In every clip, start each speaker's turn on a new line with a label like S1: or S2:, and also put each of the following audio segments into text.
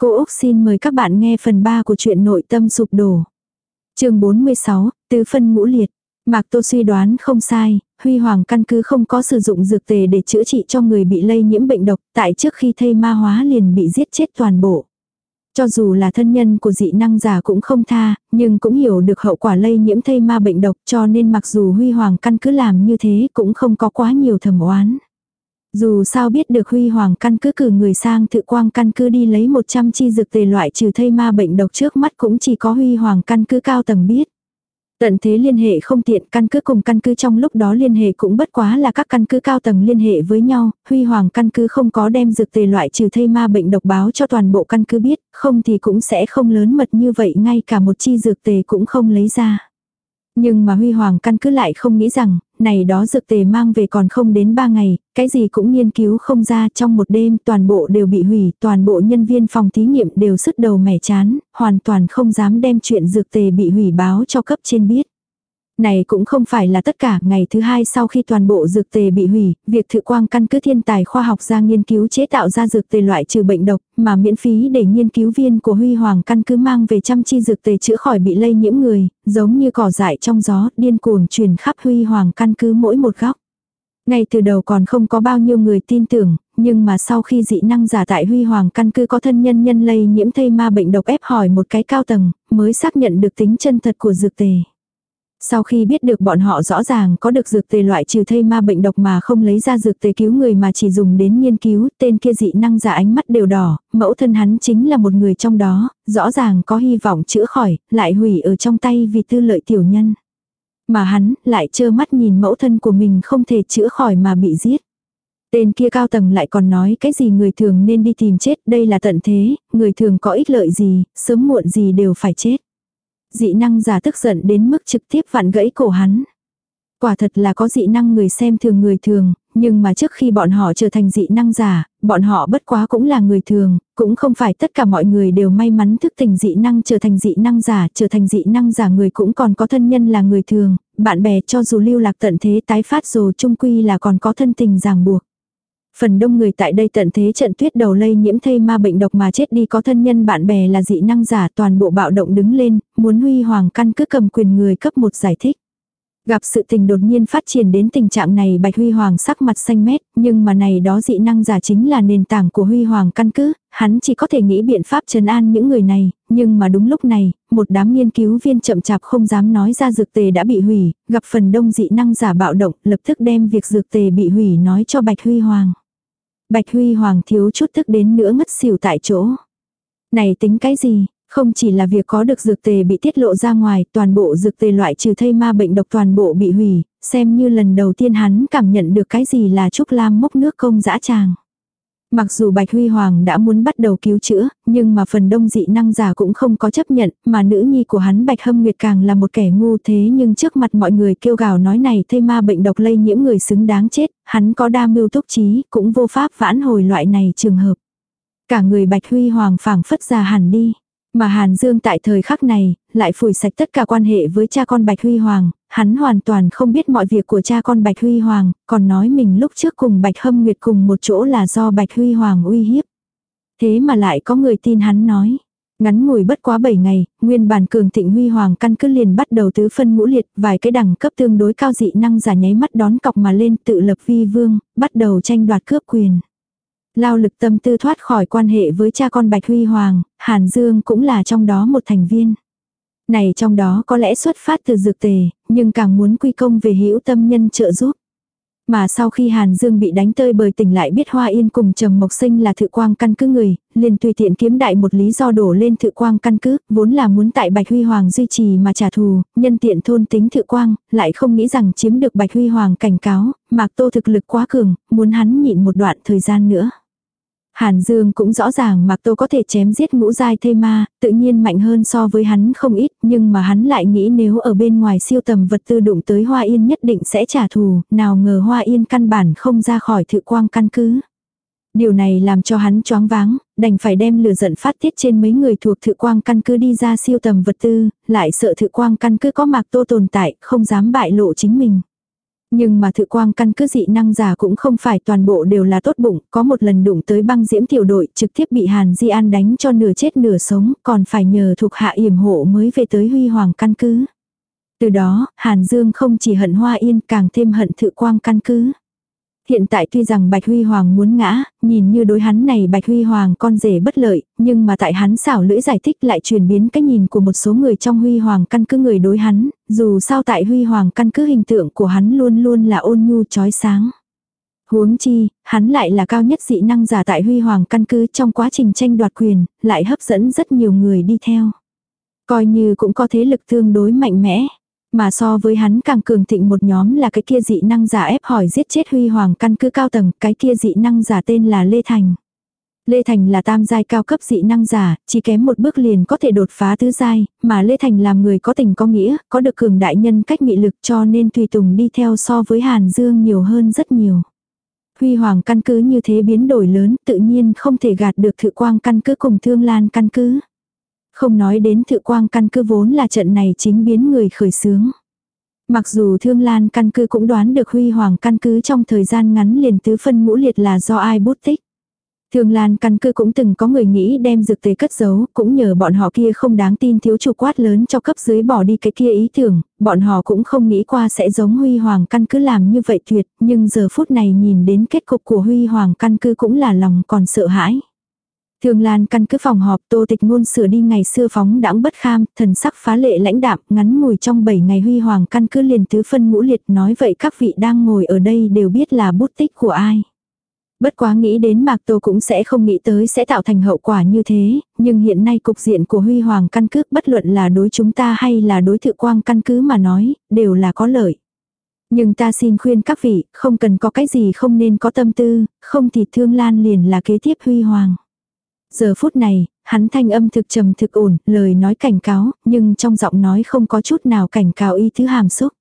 S1: Cô Úc xin mời các bạn nghe phần 3 của truyện nội tâm sụp đổ. chương 46, tứ phân ngũ liệt. Mạc Tô suy đoán không sai, Huy Hoàng căn cứ không có sử dụng dược tề để chữa trị cho người bị lây nhiễm bệnh độc, tại trước khi thây ma hóa liền bị giết chết toàn bộ. Cho dù là thân nhân của dị năng giả cũng không tha, nhưng cũng hiểu được hậu quả lây nhiễm thây ma bệnh độc cho nên mặc dù Huy Hoàng căn cứ làm như thế cũng không có quá nhiều thầm oán. Dù sao biết được Huy Hoàng căn cứ cử người sang tự quang căn cứ đi lấy 100 chi dược tề loại trừ thây ma bệnh độc trước mắt cũng chỉ có Huy Hoàng căn cứ cao tầng biết. Tận thế liên hệ không tiện, căn cứ cùng căn cứ trong lúc đó liên hệ cũng bất quá là các căn cứ cao tầng liên hệ với nhau, Huy Hoàng căn cứ không có đem dược tề loại trừ thây ma bệnh độc báo cho toàn bộ căn cứ biết, không thì cũng sẽ không lớn mật như vậy ngay cả một chi dược tề cũng không lấy ra. Nhưng mà Huy Hoàng căn cứ lại không nghĩ rằng, này đó dược tề mang về còn không đến 3 ngày, cái gì cũng nghiên cứu không ra trong một đêm toàn bộ đều bị hủy, toàn bộ nhân viên phòng thí nghiệm đều sứt đầu mẻ chán, hoàn toàn không dám đem chuyện dược tề bị hủy báo cho cấp trên biết. Này cũng không phải là tất cả, ngày thứ hai sau khi toàn bộ dược tề bị hủy, việc thự quang căn cứ thiên tài khoa học ra nghiên cứu chế tạo ra dược tề loại trừ bệnh độc, mà miễn phí để nghiên cứu viên của Huy Hoàng căn cứ mang về chăm chi dược tề chữa khỏi bị lây nhiễm người, giống như cỏ dại trong gió, điên cuồng truyền khắp Huy Hoàng căn cứ mỗi một góc. Ngay từ đầu còn không có bao nhiêu người tin tưởng, nhưng mà sau khi dị năng giả tại Huy Hoàng căn cứ có thân nhân nhân lây nhiễm thây ma bệnh độc ép hỏi một cái cao tầng, mới xác nhận được tính chân thật của dược tề. Sau khi biết được bọn họ rõ ràng có được dược tề loại trừ thây ma bệnh độc mà không lấy ra dược tề cứu người mà chỉ dùng đến nghiên cứu, tên kia dị năng giả ánh mắt đều đỏ, mẫu thân hắn chính là một người trong đó, rõ ràng có hy vọng chữa khỏi, lại hủy ở trong tay vì tư lợi tiểu nhân. Mà hắn lại trơ mắt nhìn mẫu thân của mình không thể chữa khỏi mà bị giết. Tên kia cao tầng lại còn nói cái gì người thường nên đi tìm chết, đây là tận thế, người thường có ích lợi gì, sớm muộn gì đều phải chết dị năng giả tức giận đến mức trực tiếp vặn gãy cổ hắn. Quả thật là có dị năng người xem thường người thường, nhưng mà trước khi bọn họ trở thành dị năng giả, bọn họ bất quá cũng là người thường, cũng không phải tất cả mọi người đều may mắn thức tỉnh dị năng trở thành dị năng giả, trở thành dị năng giả người cũng còn có thân nhân là người thường, bạn bè cho dù lưu lạc tận thế tái phát rồi trung quy là còn có thân tình ràng buộc. Phần đông người tại đây tận thế trận tuyết đầu lây nhiễm thây ma bệnh độc mà chết đi có thân nhân bạn bè là dị năng giả toàn bộ bạo động đứng lên, muốn huy hoàng căn cứ cầm quyền người cấp một giải thích. Gặp sự tình đột nhiên phát triển đến tình trạng này Bạch Huy Hoàng sắc mặt xanh mét, nhưng mà này đó dị năng giả chính là nền tảng của Huy Hoàng căn cứ, hắn chỉ có thể nghĩ biện pháp trấn an những người này, nhưng mà đúng lúc này, một đám nghiên cứu viên chậm chạp không dám nói ra dược tề đã bị hủy, gặp phần đông dị năng giả bạo động, lập tức đem việc dược tề bị hủy nói cho Bạch Huy Hoàng. Bạch Huy Hoàng thiếu chút tức đến nữa ngất xỉu tại chỗ. Này tính cái gì, không chỉ là việc có được dược tề bị tiết lộ ra ngoài, toàn bộ dược tề loại trừ thây ma bệnh độc toàn bộ bị hủy, xem như lần đầu tiên hắn cảm nhận được cái gì là Trúc Lam mốc nước công dã tràng. Mặc dù Bạch Huy Hoàng đã muốn bắt đầu cứu chữa, nhưng mà phần đông dị năng giả cũng không có chấp nhận, mà nữ nhi của hắn Bạch Hâm Nguyệt càng là một kẻ ngu thế nhưng trước mặt mọi người kêu gào nói này thây ma bệnh độc lây nhiễm người xứng đáng chết, hắn có đa mưu túc trí, cũng vô pháp vãn hồi loại này trường hợp. Cả người Bạch Huy Hoàng phảng phất già hẳn đi. Mà Hàn Dương tại thời khắc này, lại phủi sạch tất cả quan hệ với cha con Bạch Huy Hoàng, hắn hoàn toàn không biết mọi việc của cha con Bạch Huy Hoàng, còn nói mình lúc trước cùng Bạch Hâm Nguyệt cùng một chỗ là do Bạch Huy Hoàng uy hiếp. Thế mà lại có người tin hắn nói. Ngắn ngủi bất quá 7 ngày, nguyên bản cường thịnh huy hoàng căn cứ liền bắt đầu tứ phân ngũ liệt, vài cái đẳng cấp tương đối cao dị năng giả nháy mắt đón cọc mà lên tự lập vi vương, bắt đầu tranh đoạt cướp quyền. Lao lực tâm tư thoát khỏi quan hệ với cha con Bạch Huy Hoàng, Hàn Dương cũng là trong đó một thành viên. Này trong đó có lẽ xuất phát từ dược tề, nhưng càng muốn quy công về hữu tâm nhân trợ giúp. Mà sau khi Hàn Dương bị đánh tơi bời tỉnh lại biết Hoa Yên cùng Trầm Mộc Sinh là thự quang căn cứ người, liền tùy tiện kiếm đại một lý do đổ lên thự quang căn cứ, vốn là muốn tại Bạch Huy Hoàng duy trì mà trả thù, nhân tiện thôn tính thự quang, lại không nghĩ rằng chiếm được Bạch Huy Hoàng cảnh cáo, Mạc Tô thực lực quá cường, muốn hắn nhịn một đoạn thời gian nữa. Hàn Dương cũng rõ ràng Mạc Tô có thể chém giết ngũ giai thây ma, tự nhiên mạnh hơn so với hắn không ít, nhưng mà hắn lại nghĩ nếu ở bên ngoài siêu tầm vật tư đụng tới Hoa Yên nhất định sẽ trả thù, nào ngờ Hoa Yên căn bản không ra khỏi thự quang căn cứ. Điều này làm cho hắn choáng váng, đành phải đem lửa giận phát tiết trên mấy người thuộc thự quang căn cứ đi ra siêu tầm vật tư, lại sợ thự quang căn cứ có Mạc Tô tồn tại, không dám bại lộ chính mình. Nhưng mà thự quang căn cứ dị năng giả cũng không phải toàn bộ đều là tốt bụng, có một lần đụng tới băng diễm tiểu đội trực tiếp bị Hàn Di An đánh cho nửa chết nửa sống, còn phải nhờ thuộc hạ yểm hộ mới về tới huy hoàng căn cứ. Từ đó, Hàn Dương không chỉ hận Hoa Yên càng thêm hận thự quang căn cứ. Hiện tại tuy rằng Bạch Huy Hoàng muốn ngã, nhìn như đối hắn này Bạch Huy Hoàng con rể bất lợi, nhưng mà tại hắn xảo lưỡi giải thích lại truyền biến cái nhìn của một số người trong Huy Hoàng căn cứ người đối hắn, dù sao tại Huy Hoàng căn cứ hình tượng của hắn luôn luôn là ôn nhu chói sáng. Huống chi, hắn lại là cao nhất dị năng giả tại Huy Hoàng căn cứ trong quá trình tranh đoạt quyền, lại hấp dẫn rất nhiều người đi theo. Coi như cũng có thế lực tương đối mạnh mẽ. Mà so với hắn càng cường thịnh một nhóm là cái kia dị năng giả ép hỏi giết chết huy hoàng căn cứ cao tầng, cái kia dị năng giả tên là Lê Thành. Lê Thành là tam giai cao cấp dị năng giả, chỉ kém một bước liền có thể đột phá tứ giai, mà Lê Thành làm người có tình có nghĩa, có được cường đại nhân cách nghị lực cho nên tùy tùng đi theo so với Hàn Dương nhiều hơn rất nhiều. Huy Hoàng căn cứ như thế biến đổi lớn tự nhiên không thể gạt được thự quang căn cứ cùng thương lan căn cứ. Không nói đến thự quang căn cứ vốn là trận này chính biến người khởi sướng. Mặc dù Thương Lan căn cứ cũng đoán được Huy Hoàng căn cứ trong thời gian ngắn liền tứ phân ngũ liệt là do ai bút tích. Thương Lan căn cứ cũng từng có người nghĩ đem dược tế cất giấu, cũng nhờ bọn họ kia không đáng tin thiếu chủ quát lớn cho cấp dưới bỏ đi cái kia ý tưởng, bọn họ cũng không nghĩ qua sẽ giống Huy Hoàng căn cứ làm như vậy tuyệt, nhưng giờ phút này nhìn đến kết cục của Huy Hoàng căn cứ cũng là lòng còn sợ hãi. Thường Lan căn cứ phòng họp tô tịch ngôn sửa đi ngày xưa phóng đãng bất kham, thần sắc phá lệ lãnh đạm, ngắn ngồi trong 7 ngày huy hoàng căn cứ liền tứ phân ngũ liệt nói vậy các vị đang ngồi ở đây đều biết là bút tích của ai. Bất quá nghĩ đến Mạc Tô cũng sẽ không nghĩ tới sẽ tạo thành hậu quả như thế, nhưng hiện nay cục diện của huy hoàng căn cứ bất luận là đối chúng ta hay là đối thự quang căn cứ mà nói, đều là có lợi. Nhưng ta xin khuyên các vị, không cần có cái gì không nên có tâm tư, không thì thương lan liền là kế tiếp huy hoàng. Giờ phút này, hắn thanh âm thực trầm thực ổn, lời nói cảnh cáo, nhưng trong giọng nói không có chút nào cảnh cáo ý thứ hàm xúc.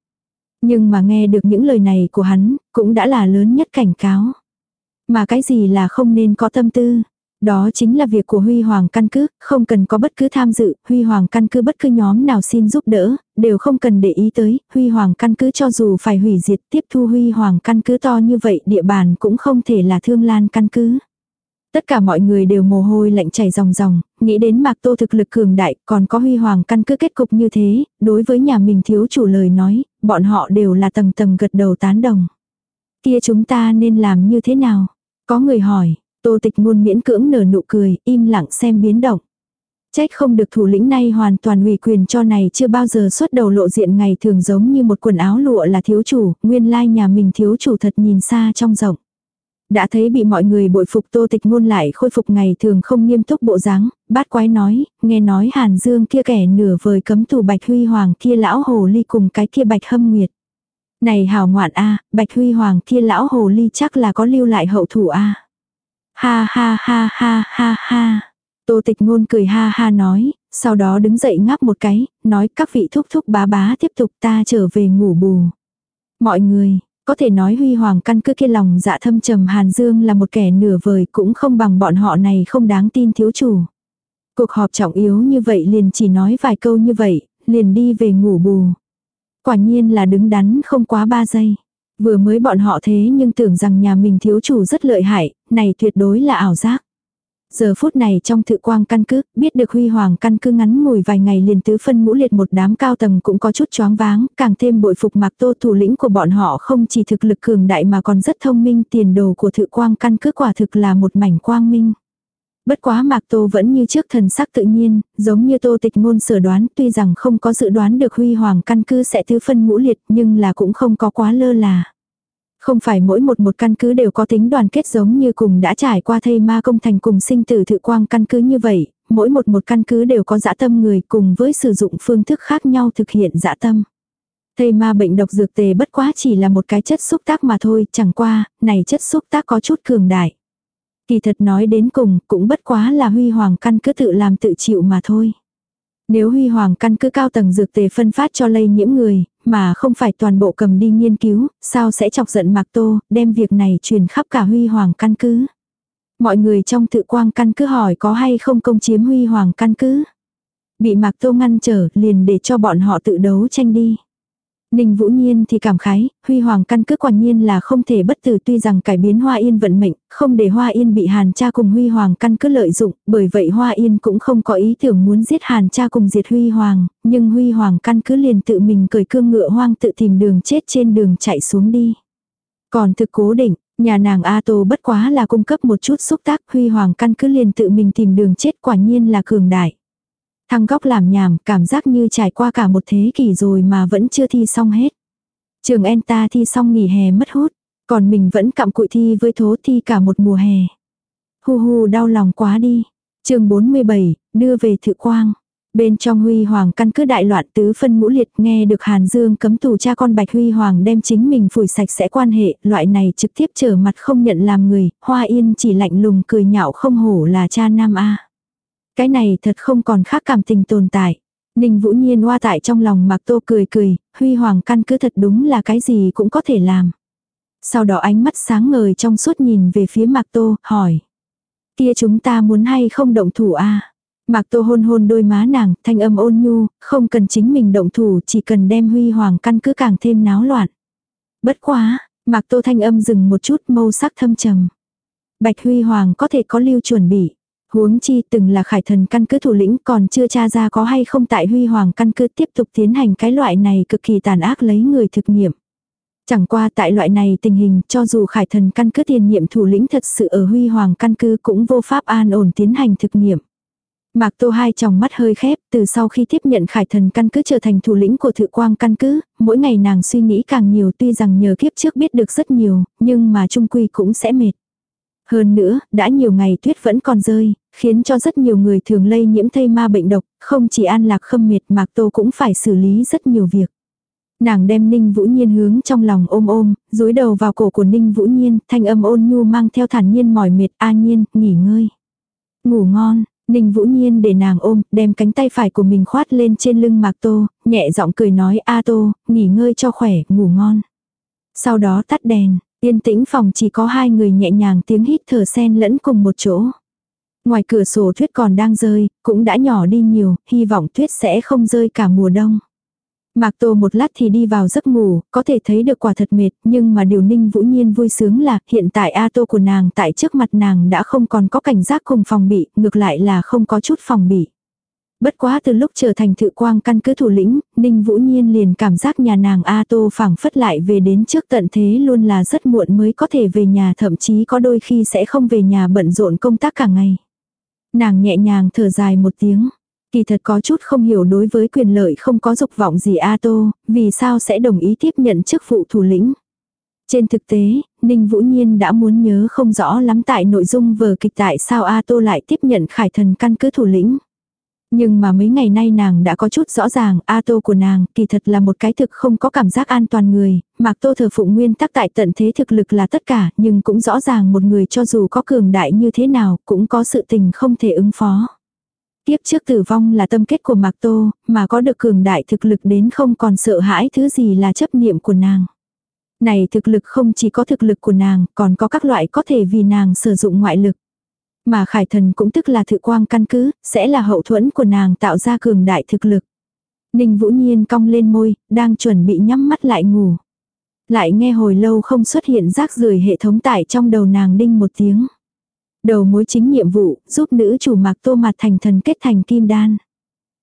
S1: Nhưng mà nghe được những lời này của hắn, cũng đã là lớn nhất cảnh cáo. Mà cái gì là không nên có tâm tư? Đó chính là việc của Huy Hoàng căn cứ, không cần có bất cứ tham dự, Huy Hoàng căn cứ bất cứ nhóm nào xin giúp đỡ, đều không cần để ý tới, Huy Hoàng căn cứ cho dù phải hủy diệt tiếp thu Huy Hoàng căn cứ to như vậy địa bàn cũng không thể là thương lan căn cứ. Tất cả mọi người đều mồ hôi lạnh chảy ròng ròng, nghĩ đến Mạc Tô thực lực cường đại, còn có huy hoàng căn cứ kết cục như thế, đối với nhà mình thiếu chủ lời nói, bọn họ đều là tầng tầng gật đầu tán đồng. Kia chúng ta nên làm như thế nào? Có người hỏi, Tô Tịch Ngôn miễn cưỡng nở nụ cười, im lặng xem biến động. Trách không được thủ lĩnh này hoàn toàn ủy quyền cho này chưa bao giờ xuất đầu lộ diện ngày thường giống như một quần áo lụa là thiếu chủ, nguyên lai nhà mình thiếu chủ thật nhìn xa trong rộng. Đã thấy bị mọi người bội phục tô tịch ngôn lại khôi phục ngày thường không nghiêm túc bộ dáng, bát quái nói, nghe nói Hàn Dương kia kẻ nửa vời cấm tù Bạch Huy Hoàng kia lão hồ ly cùng cái kia Bạch Hâm Nguyệt. Này hào ngoạn a Bạch Huy Hoàng kia lão hồ ly chắc là có lưu lại hậu thủ a Ha ha ha ha ha ha. Tô tịch ngôn cười ha ha nói, sau đó đứng dậy ngáp một cái, nói các vị thúc thúc bá bá tiếp tục ta trở về ngủ bù. Mọi người, có thể nói huy hoàng căn cứ kia lòng dạ thâm trầm Hàn Dương là một kẻ nửa vời cũng không bằng bọn họ này không đáng tin thiếu chủ. Cuộc họp trọng yếu như vậy liền chỉ nói vài câu như vậy, liền đi về ngủ bù. Quả nhiên là đứng đắn không quá ba giây. Vừa mới bọn họ thế nhưng tưởng rằng nhà mình thiếu chủ rất lợi hại, này tuyệt đối là ảo giác. Giờ phút này trong thự quang căn cứ, biết được huy hoàng căn cứ ngắn ngủi vài ngày liền tứ phân ngũ liệt một đám cao tầng cũng có chút choáng váng, càng thêm bội phục mặc tô thủ lĩnh của bọn họ không chỉ thực lực cường đại mà còn rất thông minh tiền đồ của thự quang căn cứ quả thực là một mảnh quang minh. Bất quá mạc tô vẫn như trước thần sắc tự nhiên, giống như tô tịch ngôn sở đoán tuy rằng không có dự đoán được huy hoàng căn cứ sẽ tứ phân ngũ liệt nhưng là cũng không có quá lơ là. Không phải mỗi một một căn cứ đều có tính đoàn kết giống như cùng đã trải qua thây ma công thành cùng sinh tử thự quang căn cứ như vậy, mỗi một một căn cứ đều có dã tâm người cùng với sử dụng phương thức khác nhau thực hiện dã tâm. Thây ma bệnh độc dược tề bất quá chỉ là một cái chất xúc tác mà thôi, chẳng qua, này chất xúc tác có chút cường đại. Kỳ thật nói đến cùng, cũng bất quá là huy hoàng căn cứ tự làm tự chịu mà thôi. Nếu huy hoàng căn cứ cao tầng dược tề phân phát cho lây nhiễm người, mà không phải toàn bộ cầm đi nghiên cứu, sao sẽ chọc giận Mạc Tô, đem việc này truyền khắp cả huy hoàng căn cứ. Mọi người trong tự quang căn cứ hỏi có hay không công chiếm huy hoàng căn cứ. Bị Mạc Tô ngăn trở liền để cho bọn họ tự đấu tranh đi. Ninh Vũ Nhiên thì cảm khái, Huy Hoàng căn cứ quả nhiên là không thể bất tử tuy rằng cải biến Hoa Yên vận mệnh, không để Hoa Yên bị Hàn cha cùng Huy Hoàng căn cứ lợi dụng, bởi vậy Hoa Yên cũng không có ý tưởng muốn giết Hàn cha cùng diệt Huy Hoàng, nhưng Huy Hoàng căn cứ liền tự mình cởi cương ngựa hoang tự tìm đường chết trên đường chạy xuống đi. Còn thực cố định, nhà nàng A Tô bất quá là cung cấp một chút xúc tác Huy Hoàng căn cứ liền tự mình tìm đường chết quả nhiên là cường đại. Thăng góc làm nhảm, cảm giác như trải qua cả một thế kỷ rồi mà vẫn chưa thi xong hết. Trường En ta thi xong nghỉ hè mất hút, còn mình vẫn cặm cụi thi với thố thi cả một mùa hè. Hu hu đau lòng quá đi. chương 47, đưa về thự quang. Bên trong Huy Hoàng căn cứ đại loạn tứ phân ngũ liệt nghe được Hàn Dương cấm tù cha con Bạch Huy Hoàng đem chính mình phủi sạch sẽ quan hệ, loại này trực tiếp trở mặt không nhận làm người, Hoa Yên chỉ lạnh lùng cười nhạo không hổ là cha nam A. Cái này thật không còn khác cảm tình tồn tại. Ninh Vũ Nhiên hoa tại trong lòng Mạc Tô cười cười, Huy Hoàng căn cứ thật đúng là cái gì cũng có thể làm. Sau đó ánh mắt sáng ngời trong suốt nhìn về phía Mạc Tô, hỏi. Kia chúng ta muốn hay không động thủ a Mạc Tô hôn hôn đôi má nàng, thanh âm ôn nhu, không cần chính mình động thủ, chỉ cần đem Huy Hoàng căn cứ càng thêm náo loạn. Bất quá, Mạc Tô thanh âm dừng một chút mâu sắc thâm trầm. Bạch Huy Hoàng có thể có lưu chuẩn bị. Huống chi từng là khải thần căn cứ thủ lĩnh còn chưa tra ra có hay không tại huy hoàng căn cứ tiếp tục tiến hành cái loại này cực kỳ tàn ác lấy người thực nghiệm. Chẳng qua tại loại này tình hình cho dù khải thần căn cứ tiền nhiệm thủ lĩnh thật sự ở huy hoàng căn cứ cũng vô pháp an ổn tiến hành thực nghiệm. Mạc Tô hai tròng mắt hơi khép, từ sau khi tiếp nhận khải thần căn cứ trở thành thủ lĩnh của thự quang căn cứ, mỗi ngày nàng suy nghĩ càng nhiều tuy rằng nhờ kiếp trước biết được rất nhiều, nhưng mà trung quy cũng sẽ mệt. Hơn nữa, đã nhiều ngày tuyết vẫn còn rơi, khiến cho rất nhiều người thường lây nhiễm thây ma bệnh độc, không chỉ an lạc khâm miệt Mạc Tô cũng phải xử lý rất nhiều việc. Nàng đem Ninh Vũ Nhiên hướng trong lòng ôm ôm, dúi đầu vào cổ của Ninh Vũ Nhiên, thanh âm ôn nhu mang theo thản nhiên mỏi mệt, a nhiên, nghỉ ngơi. Ngủ ngon, Ninh Vũ Nhiên để nàng ôm, đem cánh tay phải của mình khoát lên trên lưng Mạc Tô, nhẹ giọng cười nói a Tô, nghỉ ngơi cho khỏe, ngủ ngon. Sau đó tắt đèn, Yên tĩnh phòng chỉ có hai người nhẹ nhàng tiếng hít thở sen lẫn cùng một chỗ. Ngoài cửa sổ tuyết còn đang rơi, cũng đã nhỏ đi nhiều, hy vọng tuyết sẽ không rơi cả mùa đông. Mạc Tô một lát thì đi vào giấc ngủ, có thể thấy được quả thật mệt, nhưng mà điều ninh vũ nhiên vui sướng là hiện tại A Tô của nàng tại trước mặt nàng đã không còn có cảnh giác cùng phòng bị, ngược lại là không có chút phòng bị. Bất quá từ lúc trở thành thự quang căn cứ thủ lĩnh, Ninh Vũ Nhiên liền cảm giác nhà nàng A Tô phẳng phất lại về đến trước tận thế luôn là rất muộn mới có thể về nhà thậm chí có đôi khi sẽ không về nhà bận rộn công tác cả ngày. Nàng nhẹ nhàng thở dài một tiếng. Kỳ thật có chút không hiểu đối với quyền lợi không có dục vọng gì A Tô, vì sao sẽ đồng ý tiếp nhận chức vụ thủ lĩnh. Trên thực tế, Ninh Vũ Nhiên đã muốn nhớ không rõ lắm tại nội dung vở kịch tại sao A Tô lại tiếp nhận khải thần căn cứ thủ lĩnh. Nhưng mà mấy ngày nay nàng đã có chút rõ ràng, A Tô của nàng kỳ thật là một cái thực không có cảm giác an toàn người, Mạc Tô thờ phụng nguyên tắc tại tận thế thực lực là tất cả, nhưng cũng rõ ràng một người cho dù có cường đại như thế nào, cũng có sự tình không thể ứng phó. Tiếp trước tử vong là tâm kết của Mạc Tô, mà có được cường đại thực lực đến không còn sợ hãi thứ gì là chấp niệm của nàng. Này thực lực không chỉ có thực lực của nàng, còn có các loại có thể vì nàng sử dụng ngoại lực. Mà khải thần cũng tức là thự quang căn cứ, sẽ là hậu thuẫn của nàng tạo ra cường đại thực lực. Ninh Vũ Nhiên cong lên môi, đang chuẩn bị nhắm mắt lại ngủ. Lại nghe hồi lâu không xuất hiện rác rưởi hệ thống tải trong đầu nàng đinh một tiếng. Đầu mối chính nhiệm vụ, giúp nữ chủ mạc tô mặt thành thần kết thành kim đan.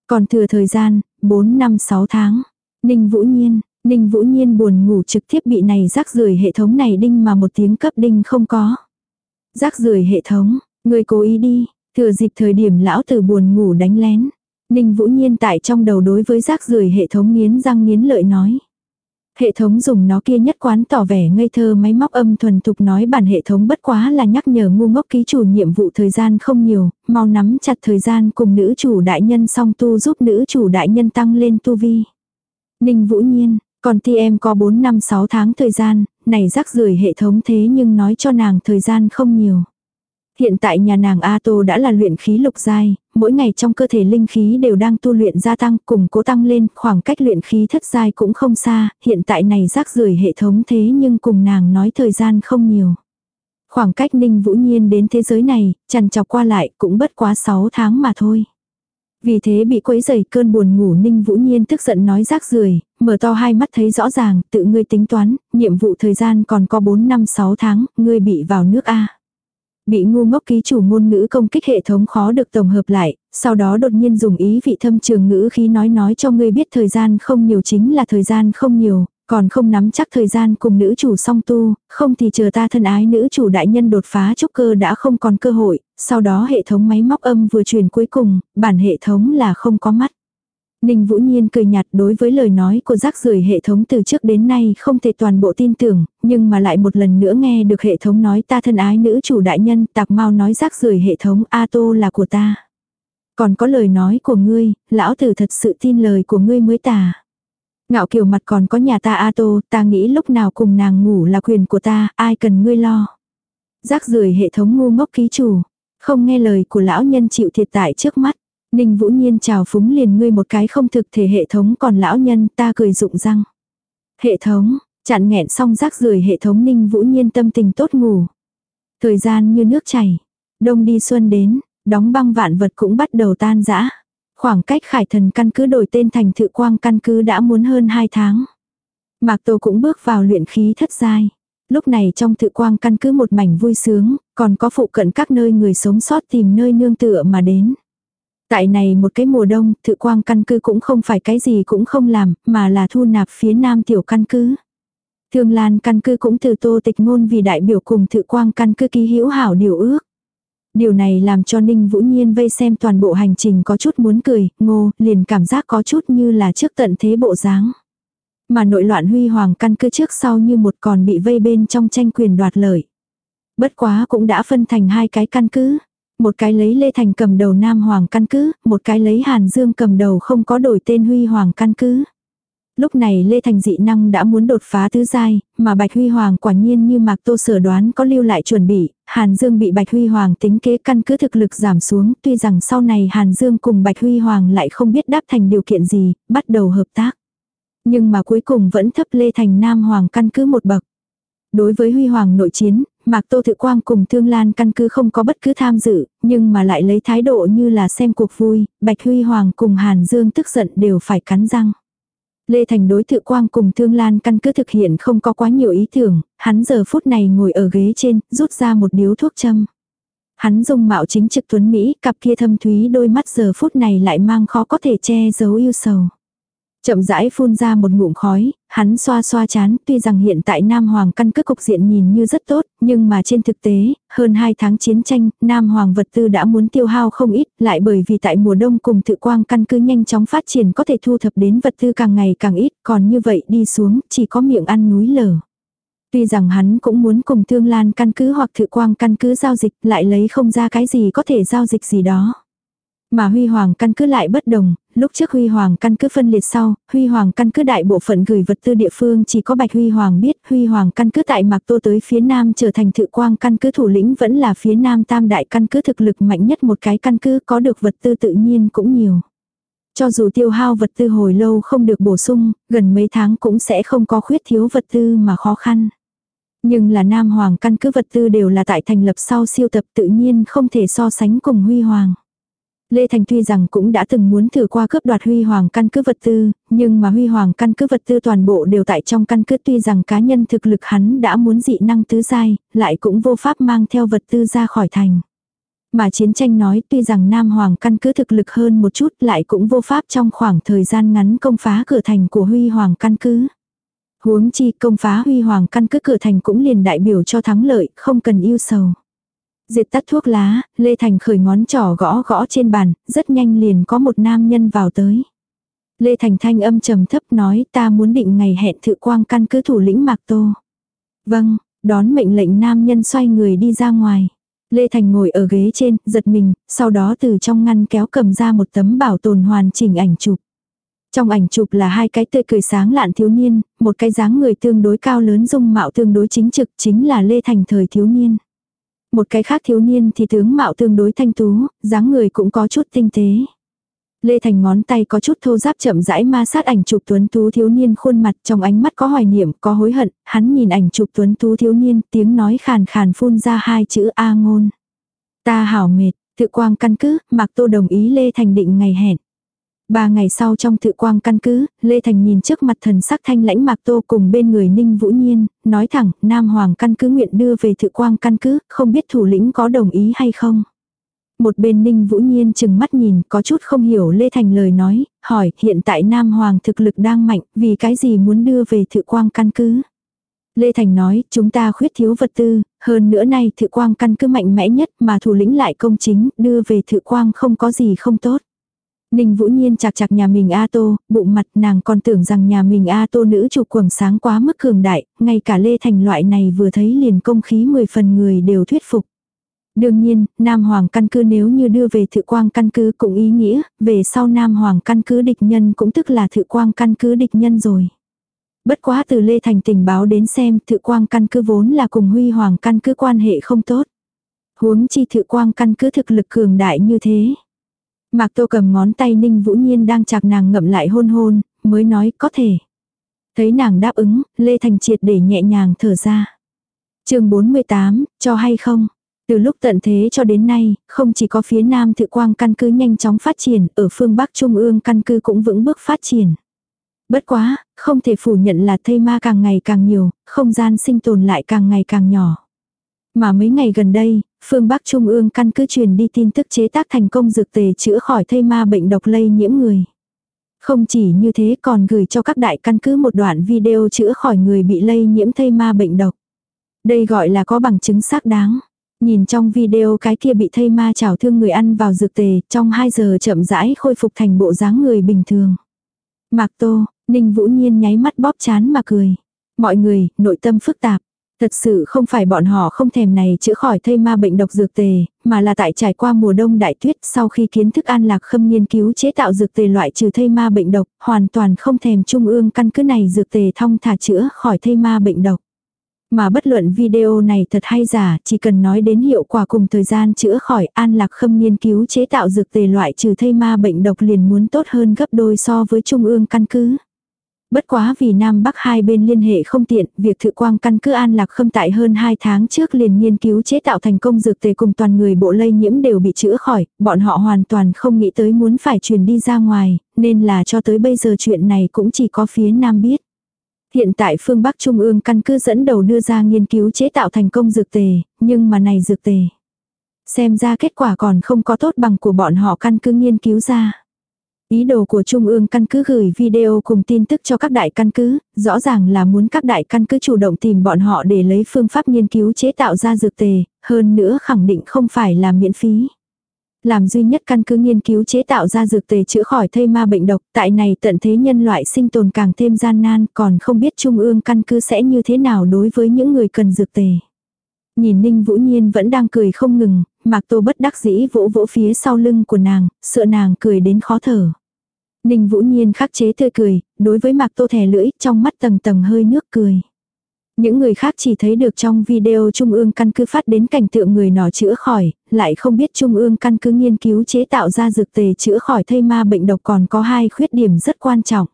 S1: Còn thừa thời gian, 4 năm 6 tháng. Ninh Vũ Nhiên, Ninh Vũ Nhiên buồn ngủ trực tiếp bị này rác rưởi hệ thống này đinh mà một tiếng cấp đinh không có. Rác rưởi hệ thống, Người cố ý đi, thừa dịp thời điểm lão tử buồn ngủ đánh lén. Ninh Vũ Nhiên tại trong đầu đối với rác rưởi hệ thống nghiến răng nghiến lợi nói. Hệ thống dùng nó kia nhất quán tỏ vẻ ngây thơ máy móc âm thuần thục nói bản hệ thống bất quá là nhắc nhở ngu ngốc ký chủ nhiệm vụ thời gian không nhiều, mau nắm chặt thời gian cùng nữ chủ đại nhân song tu giúp nữ chủ đại nhân tăng lên tu vi. Ninh Vũ Nhiên, còn thi em có 4 năm 6 tháng thời gian, này rác rưởi hệ thống thế nhưng nói cho nàng thời gian không nhiều. Hiện tại nhà nàng A Tô đã là luyện khí lục giai, mỗi ngày trong cơ thể linh khí đều đang tu luyện gia tăng, cùng cố tăng lên, khoảng cách luyện khí thất giai cũng không xa, hiện tại này rác rưởi hệ thống thế nhưng cùng nàng nói thời gian không nhiều. Khoảng cách Ninh Vũ Nhiên đến thế giới này, chằn chọc qua lại cũng bất quá 6 tháng mà thôi. Vì thế bị quấy dày cơn buồn ngủ Ninh Vũ Nhiên tức giận nói rác rưởi mở to hai mắt thấy rõ ràng, tự ngươi tính toán, nhiệm vụ thời gian còn có 4 năm 6 tháng, ngươi bị vào nước A. Bị ngu ngốc ký chủ ngôn ngữ công kích hệ thống khó được tổng hợp lại, sau đó đột nhiên dùng ý vị thâm trường ngữ khí nói nói cho ngươi biết thời gian không nhiều chính là thời gian không nhiều, còn không nắm chắc thời gian cùng nữ chủ song tu, không thì chờ ta thân ái nữ chủ đại nhân đột phá trúc cơ đã không còn cơ hội, sau đó hệ thống máy móc âm vừa truyền cuối cùng, bản hệ thống là không có mắt. Ninh Vũ Nhiên cười nhạt đối với lời nói của rác rưởi hệ thống từ trước đến nay không thể toàn bộ tin tưởng, nhưng mà lại một lần nữa nghe được hệ thống nói ta thân ái nữ chủ đại nhân tạc mau nói rác rưởi hệ thống A Tô là của ta. Còn có lời nói của ngươi, lão tử thật sự tin lời của ngươi mới tà. Ngạo kiều mặt còn có nhà ta A Tô, ta nghĩ lúc nào cùng nàng ngủ là quyền của ta, ai cần ngươi lo. Rác rưởi hệ thống ngu ngốc ký chủ, không nghe lời của lão nhân chịu thiệt tại trước mắt. Ninh Vũ Nhiên chào phúng liền ngươi một cái không thực thể hệ thống còn lão nhân ta cười rụng răng. Hệ thống, chặn nghẹn xong rác rưởi hệ thống Ninh Vũ Nhiên tâm tình tốt ngủ. Thời gian như nước chảy. Đông đi xuân đến, đóng băng vạn vật cũng bắt đầu tan rã. Khoảng cách khải thần căn cứ đổi tên thành thự quang căn cứ đã muốn hơn 2 tháng. Mạc Tô cũng bước vào luyện khí thất giai. Lúc này trong thự quang căn cứ một mảnh vui sướng, còn có phụ cận các nơi người sống sót tìm nơi nương tựa mà đến. Tại này một cái mùa đông, thự quang căn cứ cũng không phải cái gì cũng không làm, mà là thu nạp phía nam tiểu căn cứ. Thương Lan căn cứ cũng từ tô tịch ngôn vì đại biểu cùng thự quang căn cứ ký hữu hảo điều ước. Điều này làm cho Ninh Vũ Nhiên vây xem toàn bộ hành trình có chút muốn cười, ngô, liền cảm giác có chút như là trước tận thế bộ dáng. Mà nội loạn huy hoàng căn cứ trước sau như một còn bị vây bên trong tranh quyền đoạt lợi. Bất quá cũng đã phân thành hai cái căn cứ. Một cái lấy Lê Thành cầm đầu Nam Hoàng căn cứ, một cái lấy Hàn Dương cầm đầu không có đổi tên Huy Hoàng căn cứ. Lúc này Lê Thành dị năng đã muốn đột phá tứ giai, mà Bạch Huy Hoàng quả nhiên như Mạc Tô sở đoán có lưu lại chuẩn bị, Hàn Dương bị Bạch Huy Hoàng tính kế căn cứ thực lực giảm xuống, tuy rằng sau này Hàn Dương cùng Bạch Huy Hoàng lại không biết đáp thành điều kiện gì, bắt đầu hợp tác. Nhưng mà cuối cùng vẫn thấp Lê Thành Nam Hoàng căn cứ một bậc. Đối với Huy Hoàng nội chiến, Mạc Tô Thự Quang cùng Thương Lan căn cứ không có bất cứ tham dự, nhưng mà lại lấy thái độ như là xem cuộc vui, Bạch Huy Hoàng cùng Hàn Dương tức giận đều phải cắn răng. Lê Thành đối Thự Quang cùng Thương Lan căn cứ thực hiện không có quá nhiều ý tưởng, hắn giờ phút này ngồi ở ghế trên, rút ra một điếu thuốc châm. Hắn dùng mạo chính trực tuấn Mỹ, cặp kia thâm thúy đôi mắt giờ phút này lại mang khó có thể che giấu yêu sầu. Chậm rãi phun ra một ngụm khói, hắn xoa xoa chán, tuy rằng hiện tại Nam Hoàng căn cứ cục diện nhìn như rất tốt, nhưng mà trên thực tế, hơn 2 tháng chiến tranh, Nam Hoàng vật tư đã muốn tiêu hao không ít, lại bởi vì tại mùa đông cùng tự quang căn cứ nhanh chóng phát triển có thể thu thập đến vật tư càng ngày càng ít, còn như vậy đi xuống, chỉ có miệng ăn núi lở. Tuy rằng hắn cũng muốn cùng Thương Lan căn cứ hoặc Thự Quang căn cứ giao dịch, lại lấy không ra cái gì có thể giao dịch gì đó. Mà Huy Hoàng căn cứ lại bất đồng, lúc trước Huy Hoàng căn cứ phân liệt sau, Huy Hoàng căn cứ đại bộ phận gửi vật tư địa phương chỉ có Bạch Huy Hoàng biết, Huy Hoàng căn cứ tại Mạc Tô tới phía Nam trở thành thự quang căn cứ thủ lĩnh vẫn là phía Nam tam đại căn cứ thực lực mạnh nhất một cái căn cứ có được vật tư tự nhiên cũng nhiều. Cho dù tiêu hao vật tư hồi lâu không được bổ sung, gần mấy tháng cũng sẽ không có khuyết thiếu vật tư mà khó khăn. Nhưng là Nam Hoàng căn cứ vật tư đều là tại thành lập sau siêu tập tự nhiên không thể so sánh cùng Huy Hoàng. Lê Thành tuy rằng cũng đã từng muốn thử qua cướp đoạt huy hoàng căn cứ vật tư, nhưng mà huy hoàng căn cứ vật tư toàn bộ đều tại trong căn cứ tuy rằng cá nhân thực lực hắn đã muốn dị năng tứ giai, lại cũng vô pháp mang theo vật tư ra khỏi thành. Mà chiến tranh nói tuy rằng Nam Hoàng căn cứ thực lực hơn một chút lại cũng vô pháp trong khoảng thời gian ngắn công phá cửa thành của Huy Hoàng căn cứ. Huống chi công phá Huy Hoàng căn cứ cửa thành cũng liền đại biểu cho thắng lợi, không cần yêu sầu. Diệt tắt thuốc lá, Lê Thành khởi ngón trỏ gõ gõ trên bàn, rất nhanh liền có một nam nhân vào tới. Lê Thành thanh âm trầm thấp nói ta muốn định ngày hẹn thự quang căn cứ thủ lĩnh Mạc Tô. Vâng, đón mệnh lệnh nam nhân xoay người đi ra ngoài. Lê Thành ngồi ở ghế trên, giật mình, sau đó từ trong ngăn kéo cầm ra một tấm bảo tồn hoàn chỉnh ảnh chụp. Trong ảnh chụp là hai cái tươi cười sáng lạn thiếu niên, một cái dáng người tương đối cao lớn dung mạo tương đối chính trực chính là Lê Thành thời thiếu niên. Một cái khác thiếu niên thì tướng mạo tương đối thanh tú, dáng người cũng có chút tinh tế. Lê Thành ngón tay có chút thô giáp chậm rãi ma sát ảnh chụp tuấn tú thiếu niên khuôn mặt trong ánh mắt có hoài niệm, có hối hận, hắn nhìn ảnh chụp tuấn tú thiếu niên, tiếng nói khàn khàn phun ra hai chữ A ngôn. Ta hảo mệt, tự quang căn cứ, Mạc Tô đồng ý Lê Thành định ngày hẹn. Ba ngày sau trong tự quang căn cứ, Lê Thành nhìn trước mặt thần sắc thanh lãnh Mạc Tô cùng bên người Ninh Vũ Nhiên, nói thẳng, Nam Hoàng căn cứ nguyện đưa về tự quang căn cứ, không biết thủ lĩnh có đồng ý hay không. Một bên Ninh Vũ Nhiên chừng mắt nhìn, có chút không hiểu Lê Thành lời nói, hỏi, hiện tại Nam Hoàng thực lực đang mạnh, vì cái gì muốn đưa về tự quang căn cứ. Lê Thành nói, chúng ta khuyết thiếu vật tư, hơn nữa nay thự quang căn cứ mạnh mẽ nhất mà thủ lĩnh lại công chính, đưa về thự quang không có gì không tốt. Ninh Vũ Nhiên chạc chạc nhà mình A Tô, bụng mặt nàng còn tưởng rằng nhà mình A Tô nữ chủ quầng sáng quá mức cường đại, ngay cả Lê Thành loại này vừa thấy liền công khí 10 phần người đều thuyết phục. Đương nhiên, Nam Hoàng căn cứ nếu như đưa về thự quang căn cứ cũng ý nghĩa, về sau Nam Hoàng căn cứ địch nhân cũng tức là thự quang căn cứ địch nhân rồi. Bất quá từ Lê Thành tình báo đến xem thự quang căn cứ vốn là cùng huy hoàng căn cứ quan hệ không tốt. Huống chi thự quang căn cứ thực lực cường đại như thế. Mạc Tô cầm ngón tay Ninh Vũ Nhiên đang chạc nàng ngậm lại hôn hôn, mới nói có thể. Thấy nàng đáp ứng, Lê Thành triệt để nhẹ nhàng thở ra. chương 48, cho hay không? Từ lúc tận thế cho đến nay, không chỉ có phía Nam Thự Quang căn cứ nhanh chóng phát triển, ở phương Bắc Trung ương căn cứ cũng vững bước phát triển. Bất quá, không thể phủ nhận là thây ma càng ngày càng nhiều, không gian sinh tồn lại càng ngày càng nhỏ. Mà mấy ngày gần đây, phương Bắc Trung ương căn cứ truyền đi tin tức chế tác thành công dược tề chữa khỏi thây ma bệnh độc lây nhiễm người. Không chỉ như thế còn gửi cho các đại căn cứ một đoạn video chữa khỏi người bị lây nhiễm thây ma bệnh độc. Đây gọi là có bằng chứng xác đáng. Nhìn trong video cái kia bị thây ma chảo thương người ăn vào dược tề, trong 2 giờ chậm rãi khôi phục thành bộ dáng người bình thường. Mạc Tô, Ninh Vũ Nhiên nháy mắt bóp chán mà cười. Mọi người, nội tâm phức tạp. Thật sự không phải bọn họ không thèm này chữa khỏi thây ma bệnh độc dược tề, mà là tại trải qua mùa đông đại tuyết sau khi kiến thức an lạc khâm nghiên cứu chế tạo dược tề loại trừ thây ma bệnh độc, hoàn toàn không thèm trung ương căn cứ này dược tề thông thả chữa khỏi thây ma bệnh độc. Mà bất luận video này thật hay giả, chỉ cần nói đến hiệu quả cùng thời gian chữa khỏi an lạc khâm nghiên cứu chế tạo dược tề loại trừ thây ma bệnh độc liền muốn tốt hơn gấp đôi so với trung ương căn cứ. Bất quá vì Nam Bắc hai bên liên hệ không tiện, việc thự quang căn cứ an lạc khâm tại hơn 2 tháng trước liền nghiên cứu chế tạo thành công dược tề cùng toàn người bộ lây nhiễm đều bị chữa khỏi, bọn họ hoàn toàn không nghĩ tới muốn phải truyền đi ra ngoài, nên là cho tới bây giờ chuyện này cũng chỉ có phía Nam biết. Hiện tại phương Bắc Trung ương căn cứ dẫn đầu đưa ra nghiên cứu chế tạo thành công dược tề, nhưng mà này dược tề. Xem ra kết quả còn không có tốt bằng của bọn họ căn cứ nghiên cứu ra. Ý đồ của Trung ương căn cứ gửi video cùng tin tức cho các đại căn cứ, rõ ràng là muốn các đại căn cứ chủ động tìm bọn họ để lấy phương pháp nghiên cứu chế tạo ra dược tề, hơn nữa khẳng định không phải là miễn phí. Làm duy nhất căn cứ nghiên cứu chế tạo ra dược tề chữa khỏi thây ma bệnh độc, tại này tận thế nhân loại sinh tồn càng thêm gian nan, còn không biết Trung ương căn cứ sẽ như thế nào đối với những người cần dược tề. Nhìn Ninh Vũ Nhiên vẫn đang cười không ngừng, Mạc Tô bất đắc dĩ vỗ vỗ phía sau lưng của nàng, sợ nàng cười đến khó thở. Ninh Vũ Nhiên khắc chế tươi cười, đối với Mạc Tô thè lưỡi, trong mắt tầng tầng hơi nước cười. Những người khác chỉ thấy được trong video Trung ương căn cứ phát đến cảnh tượng người nọ chữa khỏi, lại không biết Trung ương căn cứ nghiên cứu chế tạo ra dược tề chữa khỏi thây ma bệnh độc còn có hai khuyết điểm rất quan trọng.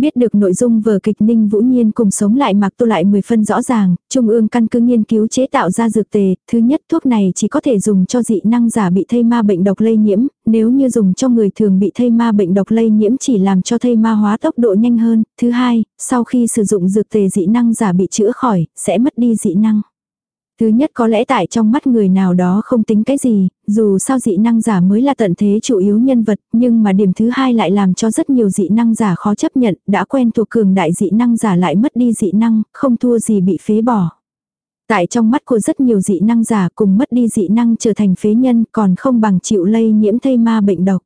S1: Biết được nội dung vở kịch Ninh Vũ Nhiên cùng sống lại mặc tu lại 10 phân rõ ràng, Trung ương căn cứ nghiên cứu chế tạo ra dược tề, thứ nhất thuốc này chỉ có thể dùng cho dị năng giả bị thây ma bệnh độc lây nhiễm, nếu như dùng cho người thường bị thây ma bệnh độc lây nhiễm chỉ làm cho thây ma hóa tốc độ nhanh hơn. Thứ hai, sau khi sử dụng dược tề dị năng giả bị chữa khỏi, sẽ mất đi dị năng. Thứ nhất có lẽ tại trong mắt người nào đó không tính cái gì, dù sao dị năng giả mới là tận thế chủ yếu nhân vật, nhưng mà điểm thứ hai lại làm cho rất nhiều dị năng giả khó chấp nhận, đã quen thuộc cường đại dị năng giả lại mất đi dị năng, không thua gì bị phế bỏ. Tại trong mắt của rất nhiều dị năng giả cùng mất đi dị năng trở thành phế nhân còn không bằng chịu lây nhiễm thây ma bệnh độc.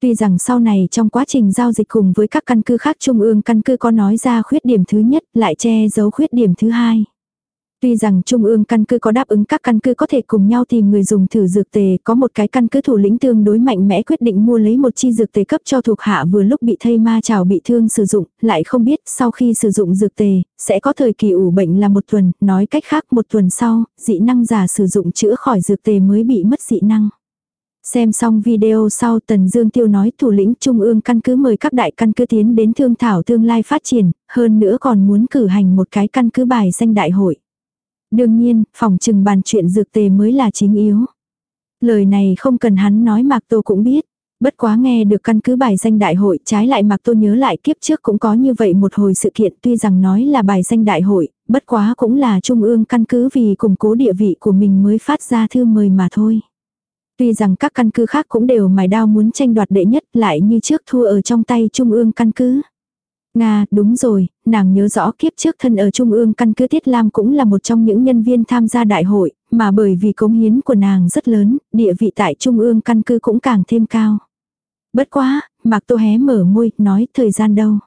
S1: Tuy rằng sau này trong quá trình giao dịch cùng với các căn cứ khác trung ương căn cứ có nói ra khuyết điểm thứ nhất lại che giấu khuyết điểm thứ hai. Tuy rằng Trung ương căn cứ có đáp ứng các căn cứ có thể cùng nhau tìm người dùng thử dược tề, có một cái căn cứ thủ lĩnh tương đối mạnh mẽ quyết định mua lấy một chi dược tề cấp cho thuộc hạ vừa lúc bị thây ma trào bị thương sử dụng, lại không biết sau khi sử dụng dược tề, sẽ có thời kỳ ủ bệnh là một tuần, nói cách khác một tuần sau, dị năng giả sử dụng chữa khỏi dược tề mới bị mất dị năng. Xem xong video sau Tần Dương Tiêu nói thủ lĩnh Trung ương căn cứ mời các đại căn cứ tiến đến thương thảo tương lai phát triển, hơn nữa còn muốn cử hành một cái căn cứ bài danh đại hội. Đương nhiên, phòng trừng bàn chuyện dược tề mới là chính yếu. Lời này không cần hắn nói Mạc Tô cũng biết. Bất quá nghe được căn cứ bài danh đại hội, trái lại Mạc Tô nhớ lại kiếp trước cũng có như vậy một hồi sự kiện tuy rằng nói là bài danh đại hội, bất quá cũng là trung ương căn cứ vì củng cố địa vị của mình mới phát ra thư mời mà thôi. Tuy rằng các căn cứ khác cũng đều mài đao muốn tranh đoạt đệ nhất lại như trước thua ở trong tay trung ương căn cứ. Nga, đúng rồi, nàng nhớ rõ kiếp trước thân ở Trung ương căn cứ Tiết Lam cũng là một trong những nhân viên tham gia đại hội, mà bởi vì cống hiến của nàng rất lớn, địa vị tại Trung ương căn cứ cũng càng thêm cao. Bất quá, Mạc Tô hé mở môi, nói thời gian đâu.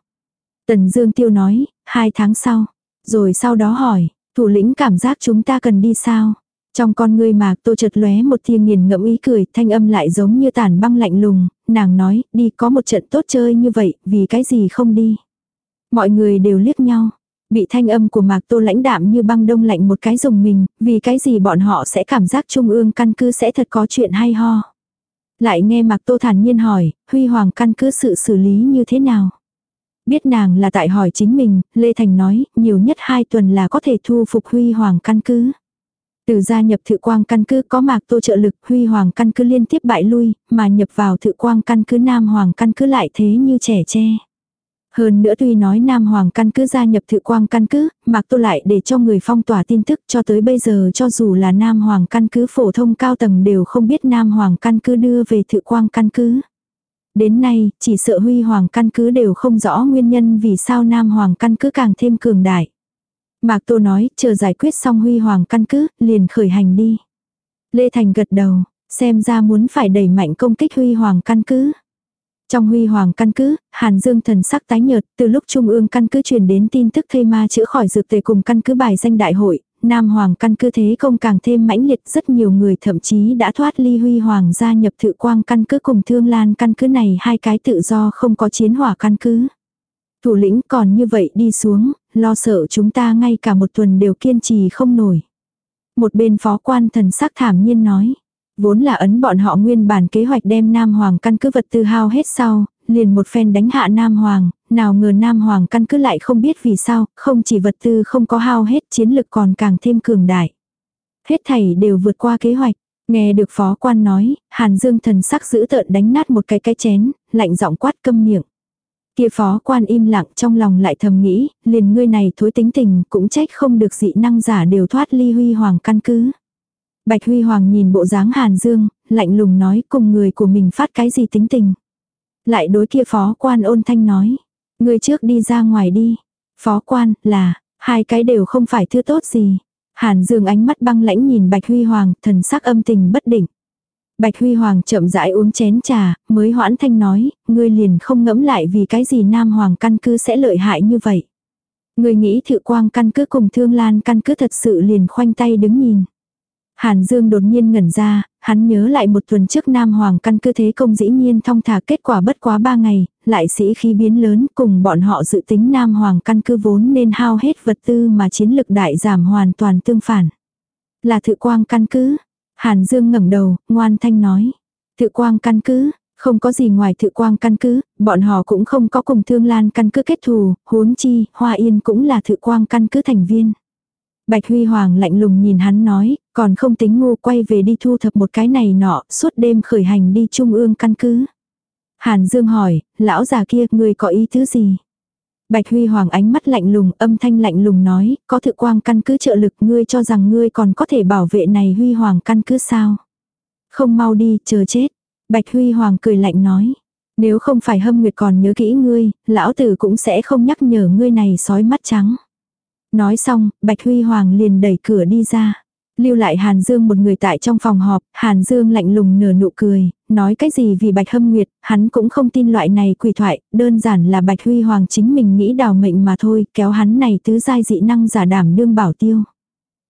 S1: Tần Dương Tiêu nói, hai tháng sau. Rồi sau đó hỏi, thủ lĩnh cảm giác chúng ta cần đi sao? Trong con ngươi Mạc Tô chợt lóe một tia nghiền ngẫm ý cười, thanh âm lại giống như tản băng lạnh lùng, nàng nói, đi có một trận tốt chơi như vậy, vì cái gì không đi. Mọi người đều liếc nhau. Bị thanh âm của Mạc Tô lãnh đạm như băng đông lạnh một cái dùng mình, vì cái gì bọn họ sẽ cảm giác trung ương căn cứ sẽ thật có chuyện hay ho. Lại nghe Mạc Tô thản nhiên hỏi, Huy Hoàng căn cứ sự xử lý như thế nào? Biết nàng là tại hỏi chính mình, Lê Thành nói, nhiều nhất hai tuần là có thể thu phục Huy Hoàng căn cứ. Từ gia nhập thự quang căn cứ có mạc tô trợ lực Huy Hoàng căn cứ liên tiếp bại lui, mà nhập vào thự quang căn cứ Nam Hoàng căn cứ lại thế như trẻ tre. Hơn nữa tuy nói Nam Hoàng căn cứ gia nhập thự quang căn cứ, Mạc Tô lại để cho người phong tỏa tin tức cho tới bây giờ cho dù là Nam Hoàng căn cứ phổ thông cao tầng đều không biết Nam Hoàng căn cứ đưa về thự quang căn cứ. Đến nay, chỉ sợ Huy Hoàng căn cứ đều không rõ nguyên nhân vì sao Nam Hoàng căn cứ càng thêm cường đại. Mạc Tô nói, chờ giải quyết xong Huy Hoàng căn cứ, liền khởi hành đi. Lê Thành gật đầu, xem ra muốn phải đẩy mạnh công kích Huy Hoàng căn cứ. Trong huy hoàng căn cứ, Hàn Dương thần sắc tái nhợt, từ lúc Trung ương căn cứ truyền đến tin tức thây ma chữa khỏi dược tề cùng căn cứ bài danh đại hội, Nam Hoàng căn cứ thế công càng thêm mãnh liệt rất nhiều người thậm chí đã thoát ly huy hoàng gia nhập thự quang căn cứ cùng thương lan căn cứ này hai cái tự do không có chiến hỏa căn cứ. Thủ lĩnh còn như vậy đi xuống, lo sợ chúng ta ngay cả một tuần đều kiên trì không nổi. Một bên phó quan thần sắc thảm nhiên nói. Vốn là ấn bọn họ nguyên bản kế hoạch đem Nam Hoàng căn cứ vật tư hao hết sau, liền một phen đánh hạ Nam Hoàng, nào ngờ Nam Hoàng căn cứ lại không biết vì sao, không chỉ vật tư không có hao hết chiến lực còn càng thêm cường đại. Hết thảy đều vượt qua kế hoạch. Nghe được phó quan nói, Hàn Dương thần sắc giữ tợn đánh nát một cái cái chén, lạnh giọng quát câm miệng. Kia phó quan im lặng trong lòng lại thầm nghĩ, liền ngươi này thối tính tình cũng trách không được dị năng giả đều thoát ly huy hoàng căn cứ. Bạch Huy Hoàng nhìn bộ dáng Hàn Dương, lạnh lùng nói cùng người của mình phát cái gì tính tình. Lại đối kia phó quan ôn thanh nói. Người trước đi ra ngoài đi. Phó quan, là, hai cái đều không phải thứ tốt gì. Hàn Dương ánh mắt băng lãnh nhìn Bạch Huy Hoàng, thần sắc âm tình bất định. Bạch Huy Hoàng chậm rãi uống chén trà, mới hoãn thanh nói, ngươi liền không ngẫm lại vì cái gì Nam Hoàng căn cứ sẽ lợi hại như vậy. Ngươi nghĩ thự quang căn cứ cùng thương lan căn cứ thật sự liền khoanh tay đứng nhìn. Hàn Dương đột nhiên ngẩn ra, hắn nhớ lại một tuần trước Nam Hoàng căn cứ thế công dĩ nhiên thong thả kết quả bất quá ba ngày, lại sĩ khí biến lớn cùng bọn họ dự tính Nam Hoàng căn cứ vốn nên hao hết vật tư mà chiến lực đại giảm hoàn toàn tương phản. Là thự quang căn cứ. Hàn Dương ngẩng đầu, ngoan thanh nói. Thự quang căn cứ, không có gì ngoài thự quang căn cứ, bọn họ cũng không có cùng thương lan căn cứ kết thù, huống chi, Hoa Yên cũng là thự quang căn cứ thành viên. Bạch Huy Hoàng lạnh lùng nhìn hắn nói, còn không tính ngu quay về đi thu thập một cái này nọ, suốt đêm khởi hành đi trung ương căn cứ. Hàn Dương hỏi, lão già kia, người có ý thứ gì? Bạch Huy Hoàng ánh mắt lạnh lùng, âm thanh lạnh lùng nói, có thự quang căn cứ trợ lực ngươi cho rằng ngươi còn có thể bảo vệ này Huy Hoàng căn cứ sao? Không mau đi, chờ chết. Bạch Huy Hoàng cười lạnh nói. Nếu không phải hâm nguyệt còn nhớ kỹ ngươi, lão tử cũng sẽ không nhắc nhở ngươi này sói mắt trắng. Nói xong, Bạch Huy Hoàng liền đẩy cửa đi ra. Lưu lại Hàn Dương một người tại trong phòng họp, Hàn Dương lạnh lùng nở nụ cười, nói cái gì vì Bạch Hâm Nguyệt, hắn cũng không tin loại này quỷ thoại, đơn giản là Bạch Huy Hoàng chính mình nghĩ đào mệnh mà thôi, kéo hắn này tứ giai dị năng giả đảm đương bảo tiêu.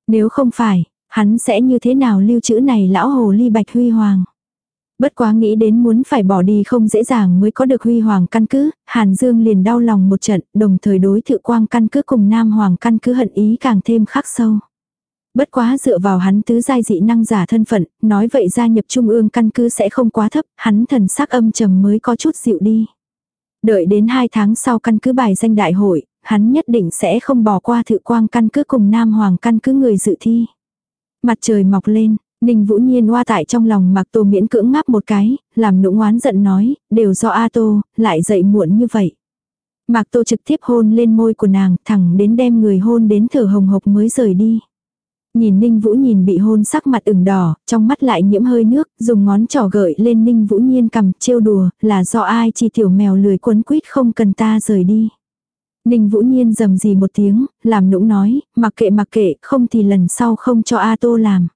S1: Nếu không phải, hắn sẽ như thế nào lưu trữ này lão hồ ly Bạch Huy Hoàng. Bất quá nghĩ đến muốn phải bỏ đi không dễ dàng mới có được huy hoàng căn cứ, Hàn Dương liền đau lòng một trận, đồng thời đối thự quang căn cứ cùng Nam Hoàng căn cứ hận ý càng thêm khắc sâu. Bất quá dựa vào hắn tứ giai dị năng giả thân phận, nói vậy gia nhập trung ương căn cứ sẽ không quá thấp, hắn thần sắc âm trầm mới có chút dịu đi. Đợi đến hai tháng sau căn cứ bài danh đại hội, hắn nhất định sẽ không bỏ qua thự quang căn cứ cùng Nam Hoàng căn cứ người dự thi. Mặt trời mọc lên, Ninh Vũ Nhiên hoa tại trong lòng Mạc Tô miễn cưỡng ngáp một cái, làm nũng oán giận nói, đều do A Tô, lại dậy muộn như vậy. Mạc Tô trực tiếp hôn lên môi của nàng, thẳng đến đem người hôn đến thở hồng hộc mới rời đi. Nhìn Ninh Vũ nhìn bị hôn sắc mặt ửng đỏ, trong mắt lại nhiễm hơi nước, dùng ngón trỏ gợi lên Ninh Vũ Nhiên cầm trêu đùa, là do ai chi tiểu mèo lười quấn quýt không cần ta rời đi. Ninh Vũ Nhiên dầm gì một tiếng, làm nũng nói, mặc kệ mặc kệ, không thì lần sau không cho A Tô làm.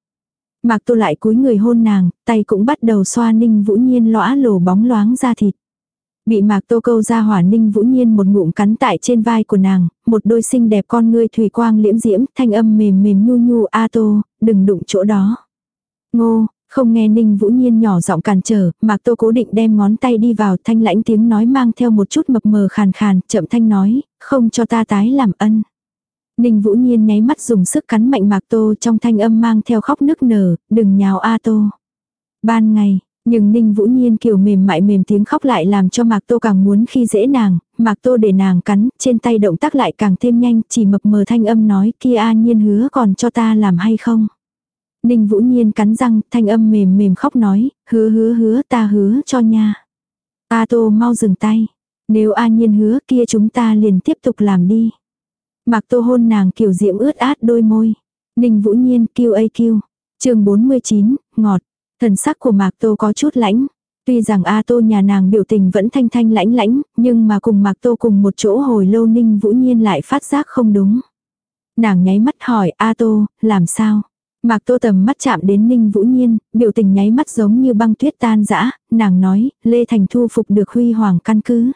S1: Mạc Tô lại cúi người hôn nàng, tay cũng bắt đầu xoa Ninh Vũ Nhiên lõa lổ bóng loáng ra thịt. Bị Mạc Tô câu ra hỏa Ninh Vũ Nhiên một ngụm cắn tại trên vai của nàng, một đôi xinh đẹp con ngươi thủy quang liễm diễm, thanh âm mềm mềm nhu nhu A Tô, đừng đụng chỗ đó. Ngô, không nghe Ninh Vũ Nhiên nhỏ giọng cản trở, Mạc Tô cố định đem ngón tay đi vào thanh lãnh tiếng nói mang theo một chút mập mờ khàn khàn, chậm thanh nói, không cho ta tái làm ân. Ninh Vũ Nhiên nháy mắt dùng sức cắn mạnh Mạc Tô trong thanh âm mang theo khóc nức nở, đừng nhào A Tô. Ban ngày, nhưng Ninh Vũ Nhiên kiểu mềm mại mềm tiếng khóc lại làm cho Mạc Tô càng muốn khi dễ nàng, Mạc Tô để nàng cắn, trên tay động tác lại càng thêm nhanh, chỉ mập mờ thanh âm nói kia A Nhiên hứa còn cho ta làm hay không. Ninh Vũ Nhiên cắn răng, thanh âm mềm mềm khóc nói, hứa hứa hứa ta hứa cho nha. A Tô mau dừng tay. Nếu A Nhiên hứa kia chúng ta liền tiếp tục làm đi. Mạc Tô hôn nàng kiểu diễm ướt át đôi môi. Ninh Vũ Nhiên kêu a kêu. chương 49, ngọt. Thần sắc của Mạc Tô có chút lãnh. Tuy rằng A Tô nhà nàng biểu tình vẫn thanh thanh lãnh lãnh, nhưng mà cùng Mạc Tô cùng một chỗ hồi lâu Ninh Vũ Nhiên lại phát giác không đúng. Nàng nháy mắt hỏi A Tô, làm sao? Mạc Tô tầm mắt chạm đến Ninh Vũ Nhiên, biểu tình nháy mắt giống như băng tuyết tan dã nàng nói, Lê Thành thu phục được huy hoàng căn cứ.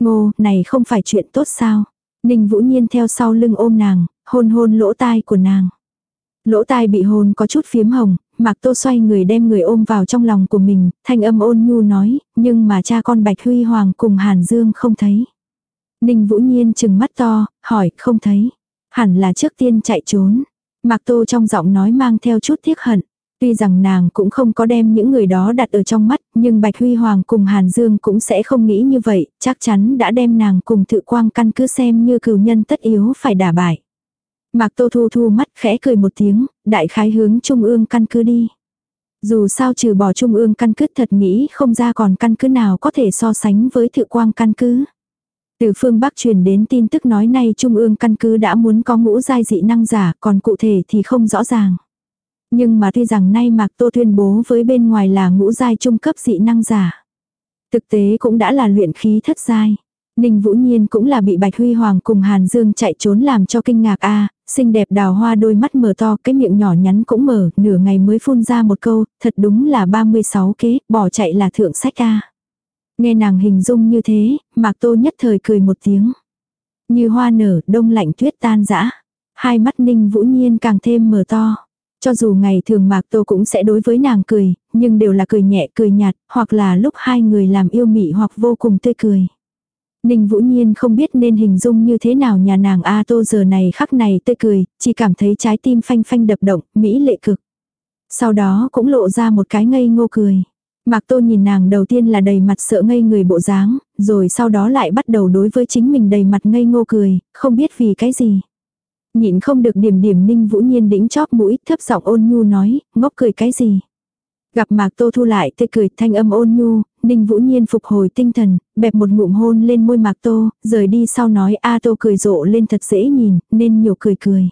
S1: Ngô, này không phải chuyện tốt sao? Ninh Vũ Nhiên theo sau lưng ôm nàng, hôn hôn lỗ tai của nàng. Lỗ tai bị hôn có chút phiếm hồng, Mạc Tô xoay người đem người ôm vào trong lòng của mình, thanh âm ôn nhu nói, nhưng mà cha con Bạch Huy Hoàng cùng Hàn Dương không thấy. Ninh Vũ Nhiên chừng mắt to, hỏi, không thấy. Hẳn là trước tiên chạy trốn. Mạc Tô trong giọng nói mang theo chút tiếc hận. Tuy rằng nàng cũng không có đem những người đó đặt ở trong mắt, nhưng Bạch Huy Hoàng cùng Hàn Dương cũng sẽ không nghĩ như vậy, chắc chắn đã đem nàng cùng thự quang căn cứ xem như cừu nhân tất yếu phải đả bại. Mạc Tô Thu thu mắt khẽ cười một tiếng, đại khái hướng trung ương căn cứ đi. Dù sao trừ bỏ trung ương căn cứ thật nghĩ không ra còn căn cứ nào có thể so sánh với thự quang căn cứ. Từ phương Bắc truyền đến tin tức nói nay trung ương căn cứ đã muốn có ngũ giai dị năng giả, còn cụ thể thì không rõ ràng. Nhưng mà tuy rằng nay Mạc Tô tuyên bố với bên ngoài là ngũ giai trung cấp dị năng giả. Thực tế cũng đã là luyện khí thất giai. Ninh Vũ Nhiên cũng là bị Bạch Huy Hoàng cùng Hàn Dương chạy trốn làm cho kinh ngạc a xinh đẹp đào hoa đôi mắt mở to, cái miệng nhỏ nhắn cũng mở, nửa ngày mới phun ra một câu, thật đúng là 36 kế, bỏ chạy là thượng sách a Nghe nàng hình dung như thế, Mạc Tô nhất thời cười một tiếng. Như hoa nở, đông lạnh tuyết tan dã Hai mắt Ninh Vũ Nhiên càng thêm mở to. Cho dù ngày thường Mạc Tô cũng sẽ đối với nàng cười, nhưng đều là cười nhẹ cười nhạt, hoặc là lúc hai người làm yêu mị hoặc vô cùng tươi cười. Ninh Vũ Nhiên không biết nên hình dung như thế nào nhà nàng A Tô giờ này khắc này tươi cười, chỉ cảm thấy trái tim phanh phanh đập động, mỹ lệ cực. Sau đó cũng lộ ra một cái ngây ngô cười. Mạc Tô nhìn nàng đầu tiên là đầy mặt sợ ngây người bộ dáng, rồi sau đó lại bắt đầu đối với chính mình đầy mặt ngây ngô cười, không biết vì cái gì. Nhịn không được điểm điểm ninh vũ nhiên đĩnh chóp mũi, thấp giọng ôn nhu nói, ngốc cười cái gì. Gặp Mạc Tô thu lại tê cười thanh âm ôn nhu, Ninh Vũ Nhiên phục hồi tinh thần, bẹp một ngụm hôn lên môi Mạc Tô, rời đi sau nói A Tô cười rộ lên thật dễ nhìn, nên nhiều cười cười.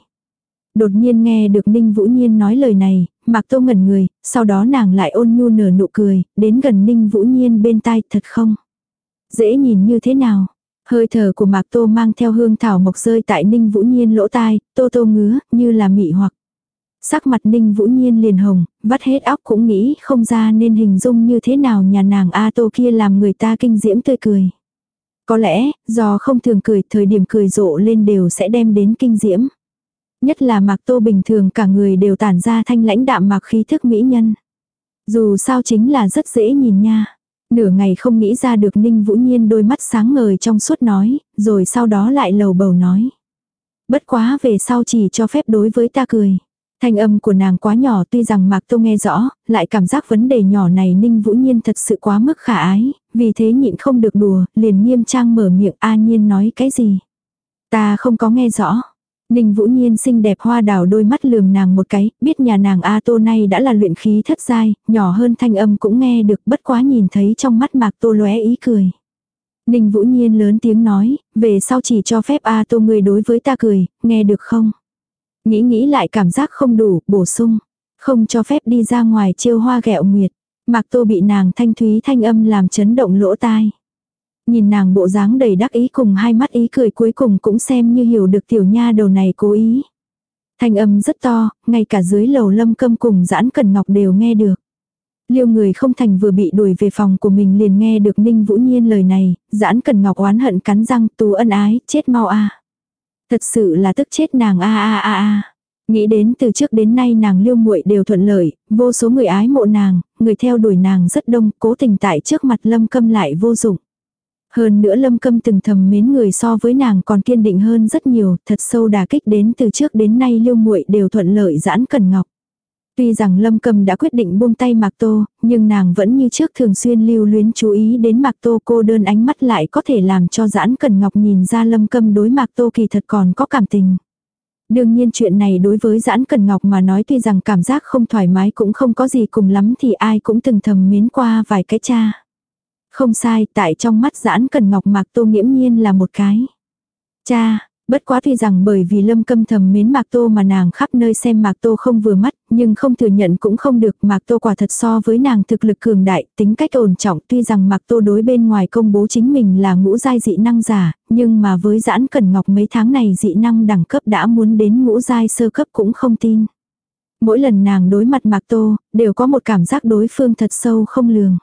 S1: Đột nhiên nghe được Ninh Vũ Nhiên nói lời này, Mạc Tô ngẩn người, sau đó nàng lại ôn nhu nở nụ cười, đến gần Ninh Vũ Nhiên bên tai thật không? Dễ nhìn như thế nào? Hơi thở của Mạc Tô mang theo hương thảo mộc rơi tại Ninh Vũ Nhiên lỗ tai, tô tô ngứa, như là mị hoặc. Sắc mặt Ninh Vũ Nhiên liền hồng, vắt hết óc cũng nghĩ không ra nên hình dung như thế nào nhà nàng A Tô kia làm người ta kinh diễm tươi cười. Có lẽ, do không thường cười, thời điểm cười rộ lên đều sẽ đem đến kinh diễm. Nhất là Mạc Tô bình thường cả người đều tản ra thanh lãnh đạm mạc khí thức mỹ nhân. Dù sao chính là rất dễ nhìn nha. Nửa ngày không nghĩ ra được Ninh Vũ Nhiên đôi mắt sáng ngời trong suốt nói, rồi sau đó lại lầu bầu nói. Bất quá về sau chỉ cho phép đối với ta cười. Thanh âm của nàng quá nhỏ tuy rằng Mạc Tô nghe rõ, lại cảm giác vấn đề nhỏ này Ninh Vũ Nhiên thật sự quá mức khả ái, vì thế nhịn không được đùa, liền nghiêm trang mở miệng A Nhiên nói cái gì. Ta không có nghe rõ. Ninh Vũ Nhiên xinh đẹp hoa đào đôi mắt lườm nàng một cái, biết nhà nàng A Tô nay đã là luyện khí thất giai, nhỏ hơn thanh âm cũng nghe được bất quá nhìn thấy trong mắt Mạc Tô lóe ý cười. Ninh Vũ Nhiên lớn tiếng nói, về sau chỉ cho phép A Tô người đối với ta cười, nghe được không? Nghĩ nghĩ lại cảm giác không đủ, bổ sung. Không cho phép đi ra ngoài chiêu hoa ghẹo nguyệt. Mạc Tô bị nàng thanh thúy thanh âm làm chấn động lỗ tai. Nhìn nàng bộ dáng đầy đắc ý cùng hai mắt ý cười cuối cùng cũng xem như hiểu được tiểu nha đầu này cố ý. Thanh âm rất to, ngay cả dưới lầu lâm câm cùng giãn cần ngọc đều nghe được. Liêu người không thành vừa bị đuổi về phòng của mình liền nghe được Ninh Vũ Nhiên lời này, giãn cần ngọc oán hận cắn răng tú ân ái, chết mau a Thật sự là tức chết nàng a a a a. Nghĩ đến từ trước đến nay nàng liêu muội đều thuận lợi, vô số người ái mộ nàng, người theo đuổi nàng rất đông, cố tình tại trước mặt lâm câm lại vô dụng. Hơn nữa lâm câm từng thầm mến người so với nàng còn kiên định hơn rất nhiều, thật sâu đà kích đến từ trước đến nay liêu muội đều thuận lợi giãn cần ngọc. Tuy rằng Lâm Cầm đã quyết định buông tay Mạc Tô, nhưng nàng vẫn như trước thường xuyên lưu luyến chú ý đến Mạc Tô cô đơn ánh mắt lại có thể làm cho giãn cần ngọc nhìn ra Lâm Cầm đối Mạc Tô kỳ thật còn có cảm tình. Đương nhiên chuyện này đối với giãn cần ngọc mà nói tuy rằng cảm giác không thoải mái cũng không có gì cùng lắm thì ai cũng từng thầm mến qua vài cái cha. Không sai, tại trong mắt giãn cần ngọc Mạc Tô nghiễm nhiên là một cái. Cha, Bất quá tuy rằng bởi vì lâm câm thầm mến Mạc Tô mà nàng khắp nơi xem Mạc Tô không vừa mắt, nhưng không thừa nhận cũng không được. Mạc Tô quả thật so với nàng thực lực cường đại, tính cách ổn trọng. Tuy rằng Mạc Tô đối bên ngoài công bố chính mình là ngũ giai dị năng giả, nhưng mà với giãn cần ngọc mấy tháng này dị năng đẳng cấp đã muốn đến ngũ giai sơ cấp cũng không tin. Mỗi lần nàng đối mặt Mạc Tô, đều có một cảm giác đối phương thật sâu không lường.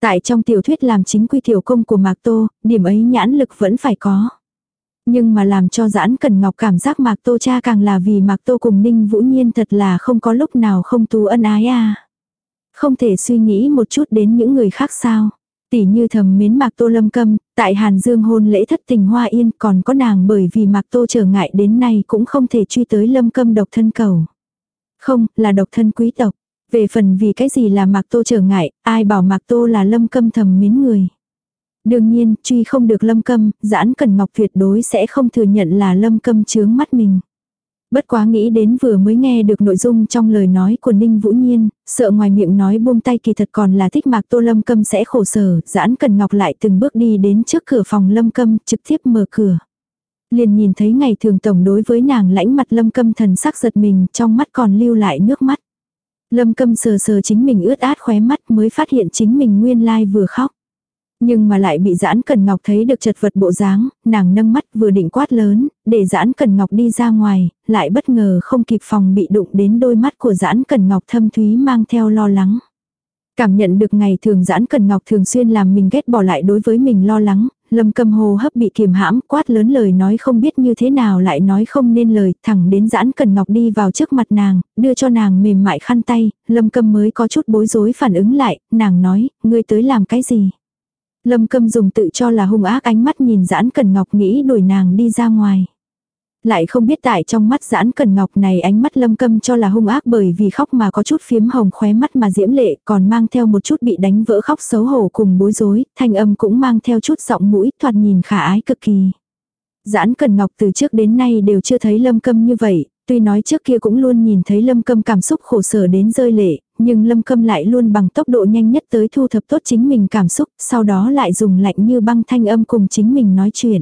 S1: Tại trong tiểu thuyết làm chính quy tiểu công của Mạc Tô, điểm ấy nhãn lực vẫn phải có. Nhưng mà làm cho giãn cần ngọc cảm giác Mạc Tô cha càng là vì Mạc Tô cùng Ninh Vũ Nhiên thật là không có lúc nào không tú ân ái à. Không thể suy nghĩ một chút đến những người khác sao. Tỷ như thầm mến Mạc Tô lâm câm, tại Hàn Dương hôn lễ thất tình hoa yên còn có nàng bởi vì Mạc Tô trở ngại đến nay cũng không thể truy tới lâm câm độc thân cầu. Không, là độc thân quý tộc. Về phần vì cái gì là Mạc Tô trở ngại, ai bảo Mạc Tô là lâm câm thầm mến người. Đương nhiên, truy không được lâm câm, giãn cần ngọc tuyệt đối sẽ không thừa nhận là lâm câm chướng mắt mình. Bất quá nghĩ đến vừa mới nghe được nội dung trong lời nói của Ninh Vũ Nhiên, sợ ngoài miệng nói buông tay kỳ thật còn là thích mạc tô lâm câm sẽ khổ sở, giãn cần ngọc lại từng bước đi đến trước cửa phòng lâm câm, trực tiếp mở cửa. Liền nhìn thấy ngày thường tổng đối với nàng lãnh mặt lâm câm thần sắc giật mình, trong mắt còn lưu lại nước mắt. Lâm câm sờ sờ chính mình ướt át khóe mắt mới phát hiện chính mình nguyên lai vừa khóc. Nhưng mà lại bị giãn cần ngọc thấy được chật vật bộ dáng, nàng nâng mắt vừa định quát lớn, để giãn cần ngọc đi ra ngoài, lại bất ngờ không kịp phòng bị đụng đến đôi mắt của giãn cần ngọc thâm thúy mang theo lo lắng. Cảm nhận được ngày thường giãn cần ngọc thường xuyên làm mình ghét bỏ lại đối với mình lo lắng, lâm cầm hồ hấp bị kiềm hãm quát lớn lời nói không biết như thế nào lại nói không nên lời thẳng đến giãn cần ngọc đi vào trước mặt nàng, đưa cho nàng mềm mại khăn tay, lâm cầm mới có chút bối rối phản ứng lại, nàng nói, ngươi tới làm cái gì. Lâm Cầm dùng tự cho là hung ác ánh mắt nhìn giãn cần ngọc nghĩ đuổi nàng đi ra ngoài. Lại không biết tại trong mắt giãn cần ngọc này ánh mắt lâm câm cho là hung ác bởi vì khóc mà có chút phiếm hồng khóe mắt mà diễm lệ còn mang theo một chút bị đánh vỡ khóc xấu hổ cùng bối rối, thanh âm cũng mang theo chút giọng mũi thoạt nhìn khả ái cực kỳ. Giãn Cần Ngọc từ trước đến nay đều chưa thấy Lâm Câm như vậy, tuy nói trước kia cũng luôn nhìn thấy Lâm Câm cảm xúc khổ sở đến rơi lệ, nhưng Lâm Câm lại luôn bằng tốc độ nhanh nhất tới thu thập tốt chính mình cảm xúc, sau đó lại dùng lạnh như băng thanh âm cùng chính mình nói chuyện.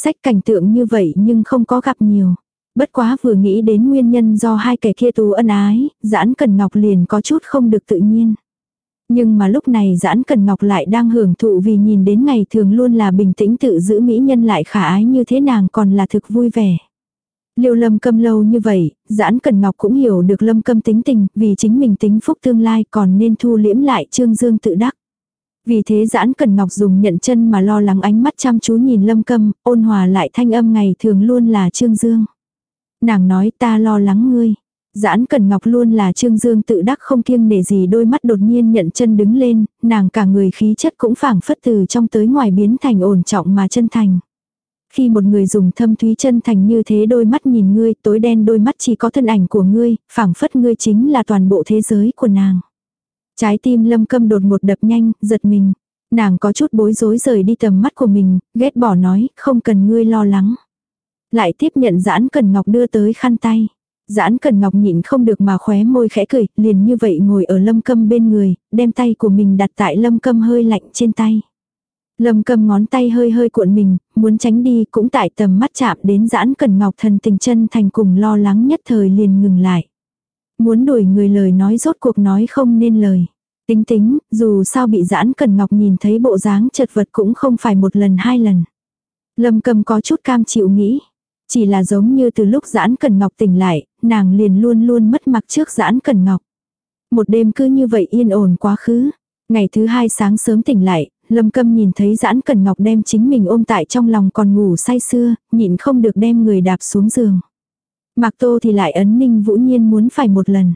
S1: Sách cảnh tượng như vậy nhưng không có gặp nhiều. Bất quá vừa nghĩ đến nguyên nhân do hai kẻ kia tù ân ái, giãn cần ngọc liền có chút không được tự nhiên. Nhưng mà lúc này giãn cần ngọc lại đang hưởng thụ vì nhìn đến ngày thường luôn là bình tĩnh tự giữ mỹ nhân lại khả ái như thế nàng còn là thực vui vẻ. Liêu lâm câm lâu như vậy, giãn cần ngọc cũng hiểu được lâm câm tính tình, vì chính mình tính phúc tương lai còn nên thu liễm lại trương dương tự đắc. Vì thế giãn cần ngọc dùng nhận chân mà lo lắng ánh mắt chăm chú nhìn lâm câm, ôn hòa lại thanh âm ngày thường luôn là trương dương. Nàng nói ta lo lắng ngươi. Giãn Cần Ngọc luôn là Trương Dương tự đắc không kiêng nể gì đôi mắt đột nhiên nhận chân đứng lên, nàng cả người khí chất cũng phảng phất từ trong tới ngoài biến thành ổn trọng mà chân thành. Khi một người dùng thâm thúy chân thành như thế đôi mắt nhìn ngươi, tối đen đôi mắt chỉ có thân ảnh của ngươi, phảng phất ngươi chính là toàn bộ thế giới của nàng. Trái tim lâm câm đột một đập nhanh, giật mình. Nàng có chút bối rối rời đi tầm mắt của mình, ghét bỏ nói, không cần ngươi lo lắng. Lại tiếp nhận giãn cần ngọc đưa tới khăn tay. Giãn cần ngọc nhịn không được mà khóe môi khẽ cười, liền như vậy ngồi ở lâm câm bên người, đem tay của mình đặt tại lâm câm hơi lạnh trên tay. Lâm cầm ngón tay hơi hơi cuộn mình, muốn tránh đi cũng tại tầm mắt chạm đến giãn cần ngọc thần tình chân thành cùng lo lắng nhất thời liền ngừng lại. Muốn đuổi người lời nói rốt cuộc nói không nên lời. Tính tính, dù sao bị giãn cần ngọc nhìn thấy bộ dáng chật vật cũng không phải một lần hai lần. Lâm cầm có chút cam chịu nghĩ. Chỉ là giống như từ lúc giãn cần ngọc tỉnh lại, nàng liền luôn luôn mất mặc trước giãn cần ngọc. Một đêm cứ như vậy yên ổn quá khứ. Ngày thứ hai sáng sớm tỉnh lại, Lâm Câm nhìn thấy giãn cần ngọc đem chính mình ôm tại trong lòng còn ngủ say sưa, nhịn không được đem người đạp xuống giường. Mạc Tô thì lại ấn Ninh Vũ Nhiên muốn phải một lần.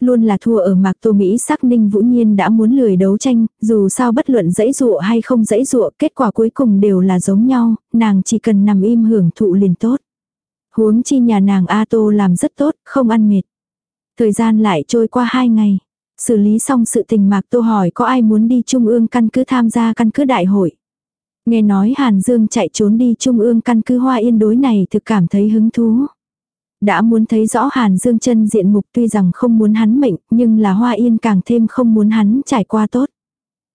S1: Luôn là thua ở Mạc Tô Mỹ sắc Ninh Vũ Nhiên đã muốn lười đấu tranh, dù sao bất luận dãy dụa hay không dãy dụa, kết quả cuối cùng đều là giống nhau, nàng chỉ cần nằm im hưởng thụ liền tốt. Huống chi nhà nàng A Tô làm rất tốt, không ăn mệt. Thời gian lại trôi qua hai ngày. Xử lý xong sự tình Mạc Tô hỏi có ai muốn đi Trung ương căn cứ tham gia căn cứ đại hội. Nghe nói Hàn Dương chạy trốn đi Trung ương căn cứ Hoa Yên đối này thực cảm thấy hứng thú. Đã muốn thấy rõ Hàn Dương chân diện mục tuy rằng không muốn hắn mệnh, nhưng là Hoa Yên càng thêm không muốn hắn trải qua tốt.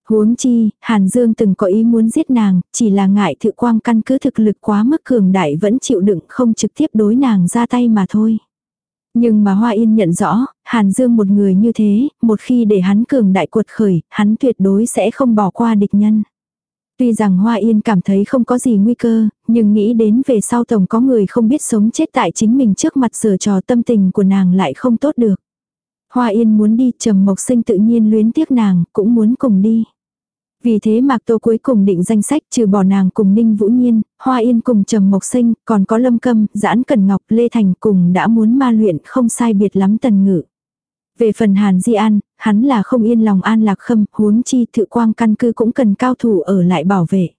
S1: Huống chi, Hàn Dương từng có ý muốn giết nàng, chỉ là ngại thự quang căn cứ thực lực quá mức cường đại vẫn chịu đựng không trực tiếp đối nàng ra tay mà thôi. Nhưng mà Hoa Yên nhận rõ, Hàn Dương một người như thế, một khi để hắn cường đại cuột khởi, hắn tuyệt đối sẽ không bỏ qua địch nhân. Tuy rằng Hoa Yên cảm thấy không có gì nguy cơ, nhưng nghĩ đến về sau tổng có người không biết sống chết tại chính mình trước mặt sửa trò tâm tình của nàng lại không tốt được. Hoa Yên muốn đi trầm mộc sinh tự nhiên luyến tiếc nàng, cũng muốn cùng đi. Vì thế Mạc Tô cuối cùng định danh sách trừ bỏ nàng cùng Ninh Vũ Nhiên, Hoa Yên cùng Trầm Mộc Sinh, còn có Lâm Câm, Giãn Cần Ngọc, Lê Thành cùng đã muốn ma luyện không sai biệt lắm tần ngự. Về phần Hàn Di An, hắn là không yên lòng an lạc khâm, huống chi thự quang căn cứ cũng cần cao thủ ở lại bảo vệ.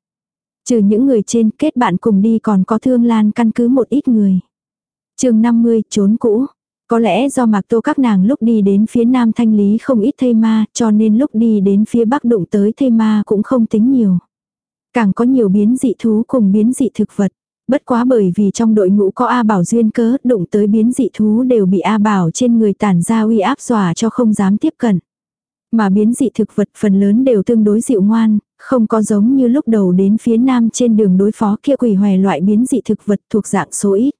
S1: Trừ những người trên kết bạn cùng đi còn có thương lan căn cứ một ít người. chương 50 trốn cũ. Có lẽ do mạc tô các nàng lúc đi đến phía nam thanh lý không ít thây ma cho nên lúc đi đến phía bắc đụng tới thây ma cũng không tính nhiều. Càng có nhiều biến dị thú cùng biến dị thực vật. Bất quá bởi vì trong đội ngũ có A Bảo duyên cớ đụng tới biến dị thú đều bị A Bảo trên người tản ra uy áp dọa cho không dám tiếp cận. Mà biến dị thực vật phần lớn đều tương đối dịu ngoan, không có giống như lúc đầu đến phía nam trên đường đối phó kia quỷ hòe loại biến dị thực vật thuộc dạng số ít.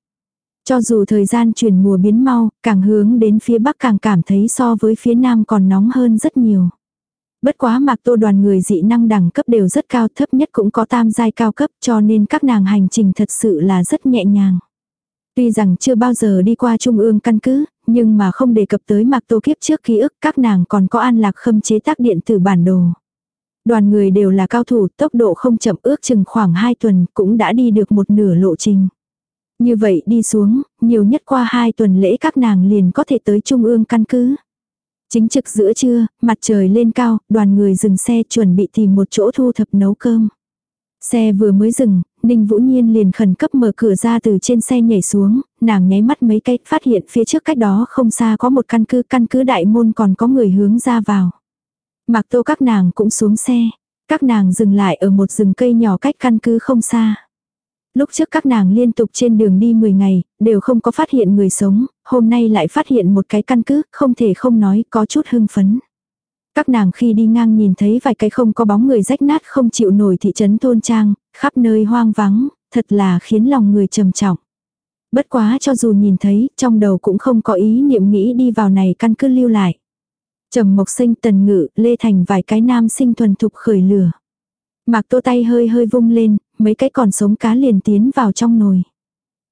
S1: Cho dù thời gian chuyển mùa biến mau, càng hướng đến phía bắc càng cảm thấy so với phía nam còn nóng hơn rất nhiều. Bất quá mạc tô đoàn người dị năng đẳng cấp đều rất cao thấp nhất cũng có tam giai cao cấp cho nên các nàng hành trình thật sự là rất nhẹ nhàng. Tuy rằng chưa bao giờ đi qua trung ương căn cứ, nhưng mà không đề cập tới mạc tô kiếp trước ký ức các nàng còn có an lạc khâm chế tác điện tử bản đồ. Đoàn người đều là cao thủ, tốc độ không chậm ước chừng khoảng 2 tuần cũng đã đi được một nửa lộ trình. Như vậy đi xuống, nhiều nhất qua 2 tuần lễ các nàng liền có thể tới trung ương căn cứ. Chính trực giữa trưa, mặt trời lên cao, đoàn người dừng xe chuẩn bị tìm một chỗ thu thập nấu cơm. Xe vừa mới dừng, Ninh Vũ Nhiên liền khẩn cấp mở cửa ra từ trên xe nhảy xuống, nàng nháy mắt mấy cái, phát hiện phía trước cách đó không xa có một căn cứ, căn cứ đại môn còn có người hướng ra vào. Mặc tô các nàng cũng xuống xe, các nàng dừng lại ở một rừng cây nhỏ cách căn cứ không xa. Lúc trước các nàng liên tục trên đường đi 10 ngày, đều không có phát hiện người sống, hôm nay lại phát hiện một cái căn cứ, không thể không nói có chút hưng phấn. Các nàng khi đi ngang nhìn thấy vài cái không có bóng người rách nát không chịu nổi thị trấn thôn trang, khắp nơi hoang vắng, thật là khiến lòng người trầm trọng. Bất quá cho dù nhìn thấy, trong đầu cũng không có ý niệm nghĩ đi vào này căn cứ lưu lại. Trầm mộc sinh tần ngự, lê thành vài cái nam sinh thuần thục khởi lửa. Mạc tô tay hơi hơi vung lên, mấy cái còn sống cá liền tiến vào trong nồi.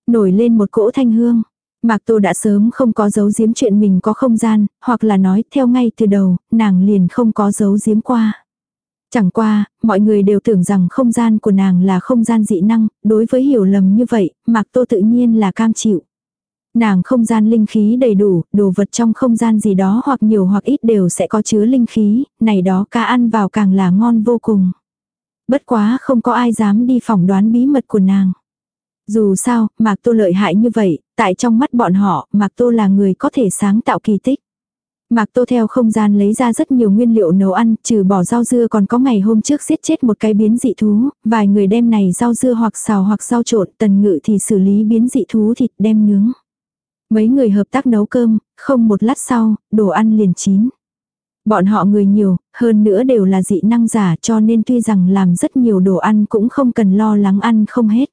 S1: Nổi lên một cỗ thanh hương. Mạc Tô đã sớm không có giấu giếm chuyện mình có không gian, hoặc là nói theo ngay từ đầu, nàng liền không có giấu giếm qua. Chẳng qua, mọi người đều tưởng rằng không gian của nàng là không gian dị năng, đối với hiểu lầm như vậy, Mạc Tô tự nhiên là cam chịu. Nàng không gian linh khí đầy đủ, đồ vật trong không gian gì đó hoặc nhiều hoặc ít đều sẽ có chứa linh khí, này đó cá ăn vào càng là ngon vô cùng. Bất quá không có ai dám đi phỏng đoán bí mật của nàng. Dù sao, Mạc Tô lợi hại như vậy, tại trong mắt bọn họ, Mạc Tô là người có thể sáng tạo kỳ tích. Mạc Tô theo không gian lấy ra rất nhiều nguyên liệu nấu ăn, trừ bỏ rau dưa còn có ngày hôm trước giết chết một cái biến dị thú, vài người đem này rau dưa hoặc xào hoặc rau trộn, tần ngự thì xử lý biến dị thú thịt đem nướng. Mấy người hợp tác nấu cơm, không một lát sau, đồ ăn liền chín. Bọn họ người nhiều, hơn nữa đều là dị năng giả cho nên tuy rằng làm rất nhiều đồ ăn cũng không cần lo lắng ăn không hết.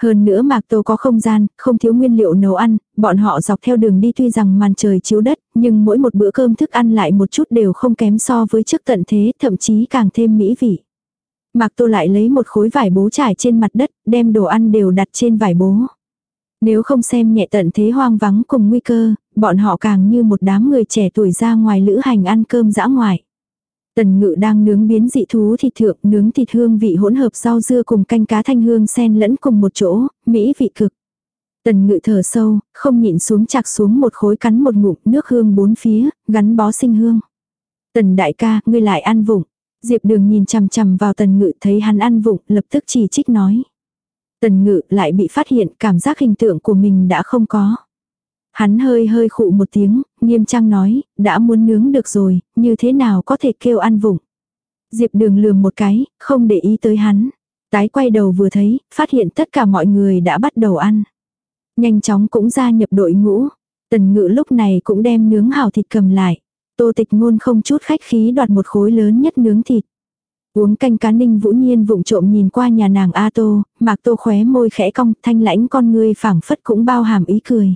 S1: Hơn nữa Mạc Tô có không gian, không thiếu nguyên liệu nấu ăn, bọn họ dọc theo đường đi tuy rằng màn trời chiếu đất, nhưng mỗi một bữa cơm thức ăn lại một chút đều không kém so với trước tận thế, thậm chí càng thêm mỹ vị. Mạc Tô lại lấy một khối vải bố trải trên mặt đất, đem đồ ăn đều đặt trên vải bố. Nếu không xem nhẹ tận thế hoang vắng cùng nguy cơ, bọn họ càng như một đám người trẻ tuổi ra ngoài lữ hành ăn cơm dã ngoại. Tần ngự đang nướng biến dị thú thịt thượng nướng thịt hương vị hỗn hợp rau dưa cùng canh cá thanh hương xen lẫn cùng một chỗ, mỹ vị cực. Tần ngự thở sâu, không nhịn xuống chạc xuống một khối cắn một ngụm nước hương bốn phía, gắn bó sinh hương. Tần đại ca, ngươi lại ăn vụng. Diệp đường nhìn chằm chằm vào tần ngự thấy hắn ăn vụng, lập tức chỉ trích nói. Tần ngự lại bị phát hiện cảm giác hình tượng của mình đã không có. Hắn hơi hơi khụ một tiếng, nghiêm trang nói, đã muốn nướng được rồi, như thế nào có thể kêu ăn vụng. Diệp đường lườm một cái, không để ý tới hắn. Tái quay đầu vừa thấy, phát hiện tất cả mọi người đã bắt đầu ăn. Nhanh chóng cũng gia nhập đội ngũ. Tần ngự lúc này cũng đem nướng hào thịt cầm lại. Tô tịch ngôn không chút khách khí đoạt một khối lớn nhất nướng thịt. Uống canh cá ninh vũ nhiên vụng trộm nhìn qua nhà nàng A Tô, mạc Tô khóe môi khẽ cong, thanh lãnh con ngươi phảng phất cũng bao hàm ý cười.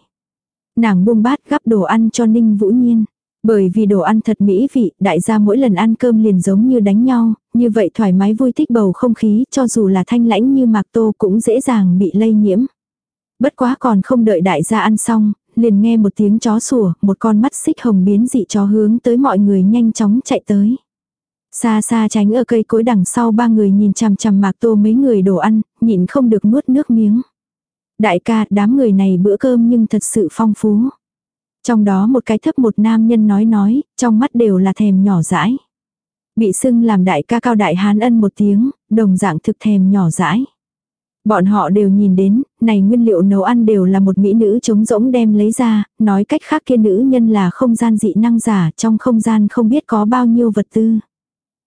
S1: Nàng buông bát gắp đồ ăn cho ninh vũ nhiên. Bởi vì đồ ăn thật mỹ vị, đại gia mỗi lần ăn cơm liền giống như đánh nhau, như vậy thoải mái vui thích bầu không khí cho dù là thanh lãnh như mạc tô cũng dễ dàng bị lây nhiễm. Bất quá còn không đợi đại gia ăn xong, liền nghe một tiếng chó sủa, một con mắt xích hồng biến dị chó hướng tới mọi người nhanh chóng chạy tới. Xa xa tránh ở cây cối đằng sau ba người nhìn chằm chằm mạc tô mấy người đồ ăn, nhịn không được nuốt nước miếng. Đại ca, đám người này bữa cơm nhưng thật sự phong phú. Trong đó một cái thấp một nam nhân nói nói, trong mắt đều là thèm nhỏ dãi. Bị sưng làm đại ca cao đại hán ân một tiếng, đồng dạng thực thèm nhỏ dãi. Bọn họ đều nhìn đến, này nguyên liệu nấu ăn đều là một mỹ nữ trống rỗng đem lấy ra, nói cách khác kia nữ nhân là không gian dị năng giả, trong không gian không biết có bao nhiêu vật tư.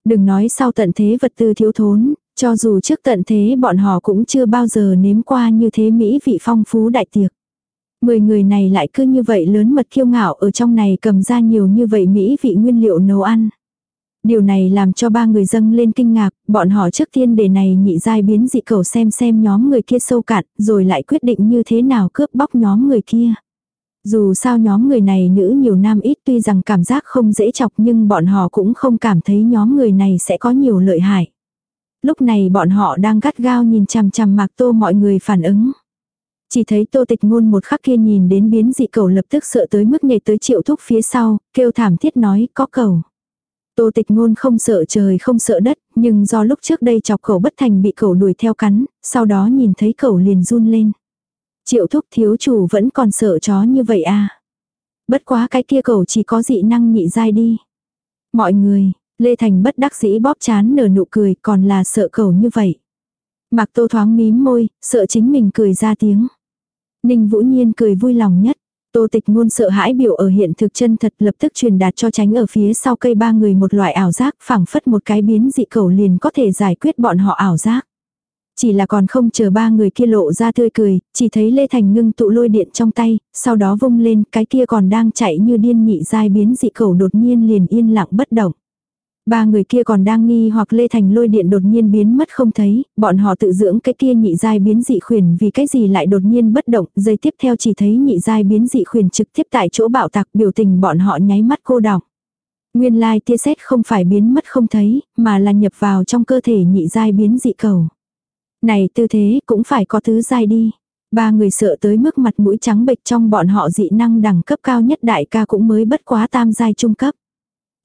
S1: Đừng nói sau tận thế vật tư thiếu thốn, cho dù trước tận thế bọn họ cũng chưa bao giờ nếm qua như thế Mỹ vị phong phú đại tiệc. Mười người này lại cứ như vậy lớn mật kiêu ngạo ở trong này cầm ra nhiều như vậy Mỹ vị nguyên liệu nấu ăn. Điều này làm cho ba người dâng lên kinh ngạc, bọn họ trước tiên để này nhị giai biến dị cầu xem xem nhóm người kia sâu cạn, rồi lại quyết định như thế nào cướp bóc nhóm người kia. Dù sao nhóm người này nữ nhiều nam ít tuy rằng cảm giác không dễ chọc nhưng bọn họ cũng không cảm thấy nhóm người này sẽ có nhiều lợi hại. Lúc này bọn họ đang gắt gao nhìn chằm chằm mạc tô mọi người phản ứng. Chỉ thấy tô tịch ngôn một khắc kia nhìn đến biến dị cầu lập tức sợ tới mức nhảy tới triệu thúc phía sau, kêu thảm thiết nói có cầu. Tô tịch ngôn không sợ trời không sợ đất, nhưng do lúc trước đây chọc cầu bất thành bị cầu đuổi theo cắn, sau đó nhìn thấy cầu liền run lên. Triệu thúc thiếu chủ vẫn còn sợ chó như vậy à. Bất quá cái kia cầu chỉ có dị năng nhị dai đi. Mọi người, Lê Thành bất đắc dĩ bóp chán nở nụ cười còn là sợ cầu như vậy. Mạc Tô thoáng mím môi, sợ chính mình cười ra tiếng. Ninh Vũ Nhiên cười vui lòng nhất. Tô tịch ngôn sợ hãi biểu ở hiện thực chân thật lập tức truyền đạt cho tránh ở phía sau cây ba người một loại ảo giác phẳng phất một cái biến dị cầu liền có thể giải quyết bọn họ ảo giác. Chỉ là còn không chờ ba người kia lộ ra tươi cười, chỉ thấy Lê Thành ngưng tụ lôi điện trong tay, sau đó vung lên cái kia còn đang chạy như điên nhị dai biến dị cầu đột nhiên liền yên lặng bất động. Ba người kia còn đang nghi hoặc Lê Thành lôi điện đột nhiên biến mất không thấy, bọn họ tự dưỡng cái kia nhị giai biến dị khuyển vì cái gì lại đột nhiên bất động, giây tiếp theo chỉ thấy nhị giai biến dị khuyển trực tiếp tại chỗ bạo tạc biểu tình bọn họ nháy mắt cô đọng. Nguyên lai tia sét không phải biến mất không thấy, mà là nhập vào trong cơ thể nhị giai biến dị cầu. Này tư thế cũng phải có thứ giai đi. Ba người sợ tới mức mặt mũi trắng bệch trong bọn họ dị năng đẳng cấp cao nhất đại ca cũng mới bất quá tam giai trung cấp.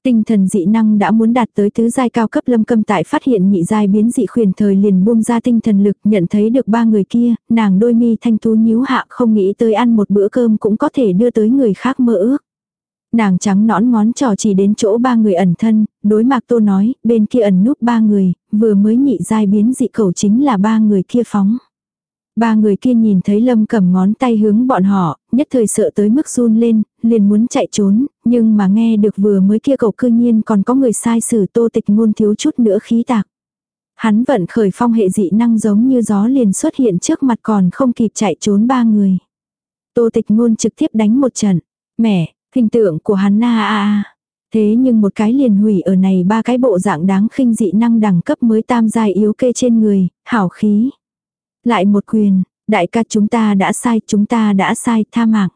S1: Tinh thần dị năng đã muốn đạt tới tứ giai cao cấp lâm câm tại phát hiện nhị giai biến dị khuyển thời liền buông ra tinh thần lực nhận thấy được ba người kia, nàng đôi mi thanh tú nhíu hạ không nghĩ tới ăn một bữa cơm cũng có thể đưa tới người khác mơ ước. Nàng trắng nõn ngón trò chỉ đến chỗ ba người ẩn thân, đối mạc tô nói, bên kia ẩn núp ba người, vừa mới nhị giai biến dị cầu chính là ba người kia phóng. Ba người kia nhìn thấy lâm cầm ngón tay hướng bọn họ, nhất thời sợ tới mức run lên, liền muốn chạy trốn, nhưng mà nghe được vừa mới kia cậu cư nhiên còn có người sai xử tô tịch ngôn thiếu chút nữa khí tạc. Hắn vận khởi phong hệ dị năng giống như gió liền xuất hiện trước mặt còn không kịp chạy trốn ba người. Tô tịch ngôn trực tiếp đánh một trận. Mẹ, hình tượng của hắn na a a. Thế nhưng một cái liền hủy ở này ba cái bộ dạng đáng khinh dị năng đẳng cấp mới tam giai yếu kê trên người, hảo khí. Lại một quyền, đại ca chúng ta đã sai, chúng ta đã sai, tha mạng.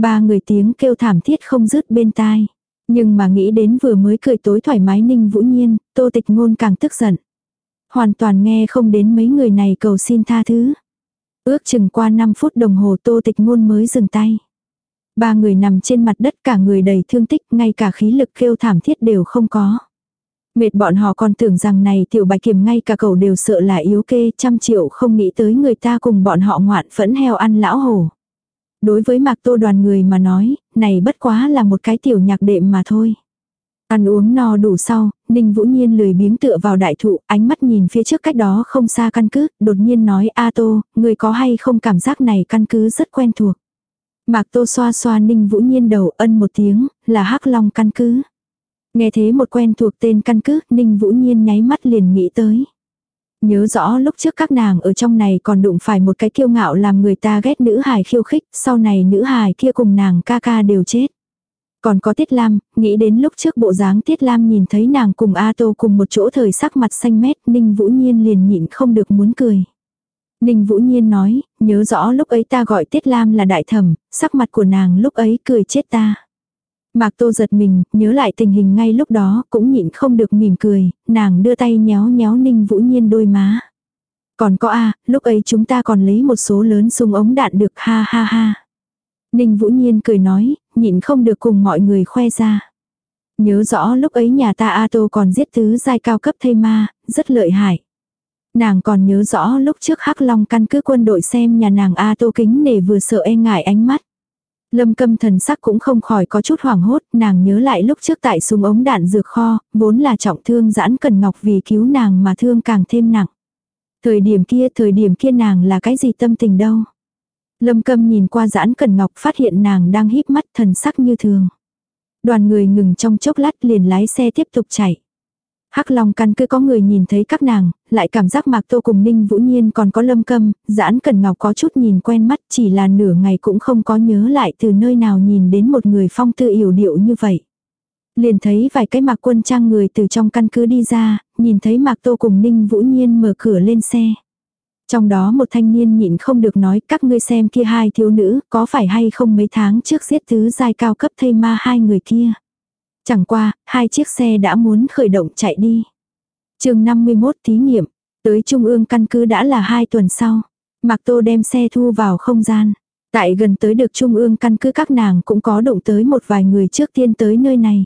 S1: Ba người tiếng kêu thảm thiết không dứt bên tai. Nhưng mà nghĩ đến vừa mới cười tối thoải mái ninh vũ nhiên, tô tịch ngôn càng tức giận. Hoàn toàn nghe không đến mấy người này cầu xin tha thứ. Ước chừng qua 5 phút đồng hồ tô tịch ngôn mới dừng tay. Ba người nằm trên mặt đất cả người đầy thương tích, ngay cả khí lực kêu thảm thiết đều không có. Mệt bọn họ còn tưởng rằng này tiểu bạch kiểm ngay cả cậu đều sợ là yếu kê trăm triệu không nghĩ tới người ta cùng bọn họ ngoạn phẫn heo ăn lão hổ. Đối với mạc tô đoàn người mà nói, này bất quá là một cái tiểu nhạc đệm mà thôi. Ăn uống no đủ sau, Ninh Vũ Nhiên lười biếng tựa vào đại thụ, ánh mắt nhìn phía trước cách đó không xa căn cứ, đột nhiên nói A Tô, người có hay không cảm giác này căn cứ rất quen thuộc. Mạc Tô xoa xoa Ninh Vũ Nhiên đầu ân một tiếng, là hắc long căn cứ. Nghe thế một quen thuộc tên căn cứ, Ninh Vũ Nhiên nháy mắt liền nghĩ tới. Nhớ rõ lúc trước các nàng ở trong này còn đụng phải một cái kiêu ngạo làm người ta ghét nữ hài khiêu khích, sau này nữ hài kia cùng nàng ca ca đều chết. Còn có Tiết Lam, nghĩ đến lúc trước bộ dáng Tiết Lam nhìn thấy nàng cùng A Tô cùng một chỗ thời sắc mặt xanh mét, Ninh Vũ Nhiên liền nhịn không được muốn cười. Ninh Vũ Nhiên nói, nhớ rõ lúc ấy ta gọi Tiết Lam là đại thẩm, sắc mặt của nàng lúc ấy cười chết ta. Mạc Tô giật mình, nhớ lại tình hình ngay lúc đó, cũng nhịn không được mỉm cười, nàng đưa tay nhéo nhéo Ninh Vũ Nhiên đôi má. Còn có a lúc ấy chúng ta còn lấy một số lớn súng ống đạn được ha ha ha. Ninh Vũ Nhiên cười nói, nhịn không được cùng mọi người khoe ra. Nhớ rõ lúc ấy nhà ta A Tô còn giết tứ giai cao cấp thây ma, rất lợi hại. Nàng còn nhớ rõ lúc trước Hắc Long căn cứ quân đội xem nhà nàng A Tô kính nể vừa sợ e ngại ánh mắt. Lâm câm thần sắc cũng không khỏi có chút hoảng hốt, nàng nhớ lại lúc trước tại súng ống đạn dược kho, vốn là trọng thương giãn cần ngọc vì cứu nàng mà thương càng thêm nặng. Thời điểm kia, thời điểm kia nàng là cái gì tâm tình đâu. Lâm câm nhìn qua giãn cần ngọc phát hiện nàng đang híp mắt thần sắc như thường. Đoàn người ngừng trong chốc lát liền lái xe tiếp tục chạy. Hắc Long căn cứ có người nhìn thấy các nàng, lại cảm giác Mạc Tô cùng Ninh Vũ Nhiên còn có Lâm Câm, Giãn Cần Ngọc có chút nhìn quen mắt, chỉ là nửa ngày cũng không có nhớ lại từ nơi nào nhìn đến một người phong tư yểu điệu như vậy. Liền thấy vài cái Mạc Quân trang người từ trong căn cứ đi ra, nhìn thấy Mạc Tô cùng Ninh Vũ Nhiên mở cửa lên xe. Trong đó một thanh niên nhịn không được nói các ngươi xem kia hai thiếu nữ có phải hay không mấy tháng trước giết thứ giai cao cấp thây ma hai người kia. Chẳng qua, hai chiếc xe đã muốn khởi động chạy đi. chương 51 thí nghiệm, tới trung ương căn cứ đã là hai tuần sau. Mạc Tô đem xe thu vào không gian. Tại gần tới được trung ương căn cứ các nàng cũng có động tới một vài người trước tiên tới nơi này.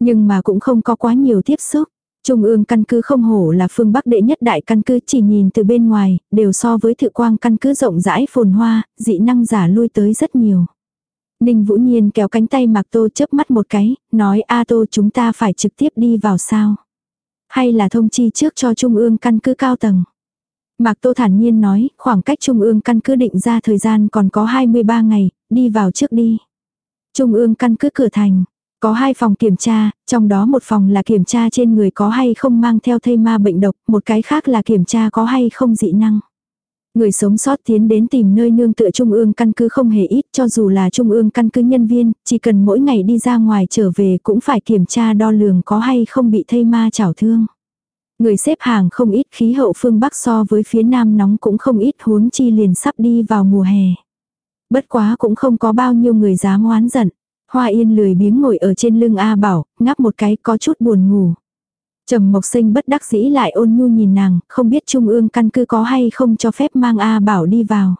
S1: Nhưng mà cũng không có quá nhiều tiếp xúc. Trung ương căn cứ không hổ là phương Bắc đệ nhất đại căn cứ chỉ nhìn từ bên ngoài, đều so với thự quang căn cứ rộng rãi phồn hoa, dị năng giả lui tới rất nhiều. Ninh Vũ Nhiên kéo cánh tay Mạc Tô chớp mắt một cái, nói A Tô chúng ta phải trực tiếp đi vào sao. Hay là thông chi trước cho Trung ương căn cứ cao tầng. Mạc Tô thản nhiên nói, khoảng cách Trung ương căn cứ định ra thời gian còn có 23 ngày, đi vào trước đi. Trung ương căn cứ cửa thành, có hai phòng kiểm tra, trong đó một phòng là kiểm tra trên người có hay không mang theo thây ma bệnh độc, một cái khác là kiểm tra có hay không dị năng. Người sống sót tiến đến tìm nơi nương tựa trung ương căn cứ không hề ít cho dù là trung ương căn cứ nhân viên, chỉ cần mỗi ngày đi ra ngoài trở về cũng phải kiểm tra đo lường có hay không bị thây ma chảo thương. Người xếp hàng không ít khí hậu phương Bắc so với phía Nam nóng cũng không ít huống chi liền sắp đi vào mùa hè. Bất quá cũng không có bao nhiêu người dám oán giận. Hoa yên lười biếng ngồi ở trên lưng A Bảo, ngáp một cái có chút buồn ngủ. Trầm Mộc Sinh bất đắc dĩ lại ôn nhu nhìn nàng, không biết trung ương căn cứ có hay không cho phép mang A Bảo đi vào.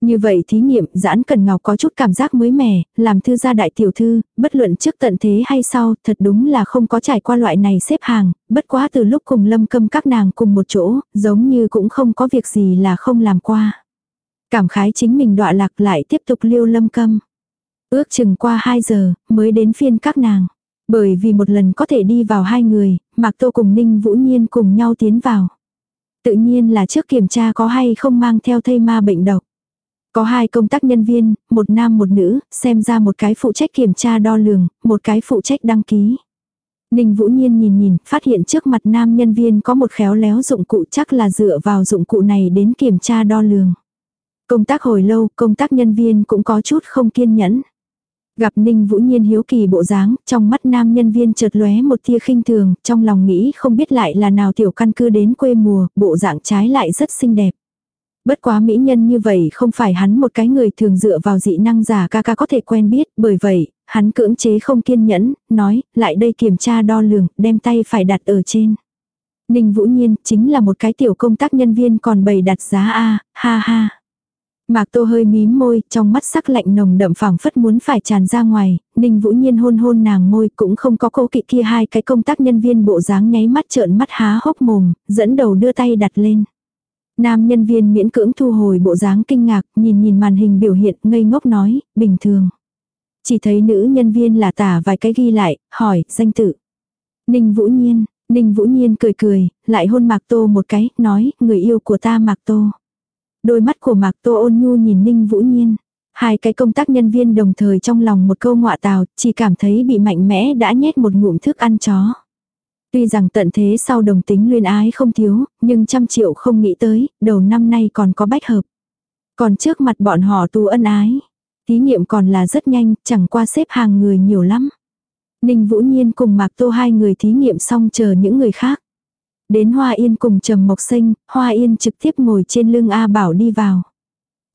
S1: Như vậy thí nghiệm giãn cần ngọc có chút cảm giác mới mẻ, làm thư gia đại tiểu thư, bất luận trước tận thế hay sau, thật đúng là không có trải qua loại này xếp hàng, bất quá từ lúc cùng lâm câm các nàng cùng một chỗ, giống như cũng không có việc gì là không làm qua. Cảm khái chính mình đọa lạc lại tiếp tục liêu lâm câm. Ước chừng qua 2 giờ, mới đến phiên các nàng. Bởi vì một lần có thể đi vào hai người, Mạc Tô cùng Ninh Vũ Nhiên cùng nhau tiến vào. Tự nhiên là trước kiểm tra có hay không mang theo thây ma bệnh độc. Có hai công tác nhân viên, một nam một nữ, xem ra một cái phụ trách kiểm tra đo lường, một cái phụ trách đăng ký. Ninh Vũ Nhiên nhìn nhìn, phát hiện trước mặt nam nhân viên có một khéo léo dụng cụ chắc là dựa vào dụng cụ này đến kiểm tra đo lường. Công tác hồi lâu, công tác nhân viên cũng có chút không kiên nhẫn. Gặp Ninh Vũ Nhiên hiếu kỳ bộ dáng, trong mắt nam nhân viên chợt lóe một tia khinh thường, trong lòng nghĩ không biết lại là nào tiểu căn cứ đến quê mùa, bộ dạng trái lại rất xinh đẹp. Bất quá mỹ nhân như vậy không phải hắn một cái người thường dựa vào dị năng giả ca ca có thể quen biết, bởi vậy, hắn cưỡng chế không kiên nhẫn, nói, lại đây kiểm tra đo lường, đem tay phải đặt ở trên. Ninh Vũ Nhiên chính là một cái tiểu công tác nhân viên còn bày đặt giá A, ha ha. Mạc Tô hơi mím môi, trong mắt sắc lạnh nồng đậm phảng phất muốn phải tràn ra ngoài, Ninh Vũ Nhiên hôn hôn nàng môi cũng không có cố kỵ kia hai cái công tác nhân viên bộ dáng nháy mắt trợn mắt há hốc mồm, dẫn đầu đưa tay đặt lên. Nam nhân viên miễn cưỡng thu hồi bộ dáng kinh ngạc, nhìn nhìn màn hình biểu hiện ngây ngốc nói, bình thường. Chỉ thấy nữ nhân viên là tả vài cái ghi lại, hỏi, danh tự. Ninh Vũ Nhiên, Ninh Vũ Nhiên cười cười, lại hôn Mạc Tô một cái, nói, người yêu của ta Mạc Tô. Đôi mắt của Mạc Tô ôn nhu nhìn Ninh Vũ Nhiên. Hai cái công tác nhân viên đồng thời trong lòng một câu ngọa tào, chỉ cảm thấy bị mạnh mẽ đã nhét một ngụm thức ăn chó. Tuy rằng tận thế sau đồng tính luyên ái không thiếu, nhưng trăm triệu không nghĩ tới, đầu năm nay còn có bách hợp. Còn trước mặt bọn họ tu ân ái. Thí nghiệm còn là rất nhanh, chẳng qua xếp hàng người nhiều lắm. Ninh Vũ Nhiên cùng Mạc Tô hai người thí nghiệm xong chờ những người khác. Đến Hoa Yên cùng Trầm Mộc Sinh, Hoa Yên trực tiếp ngồi trên lưng A Bảo đi vào.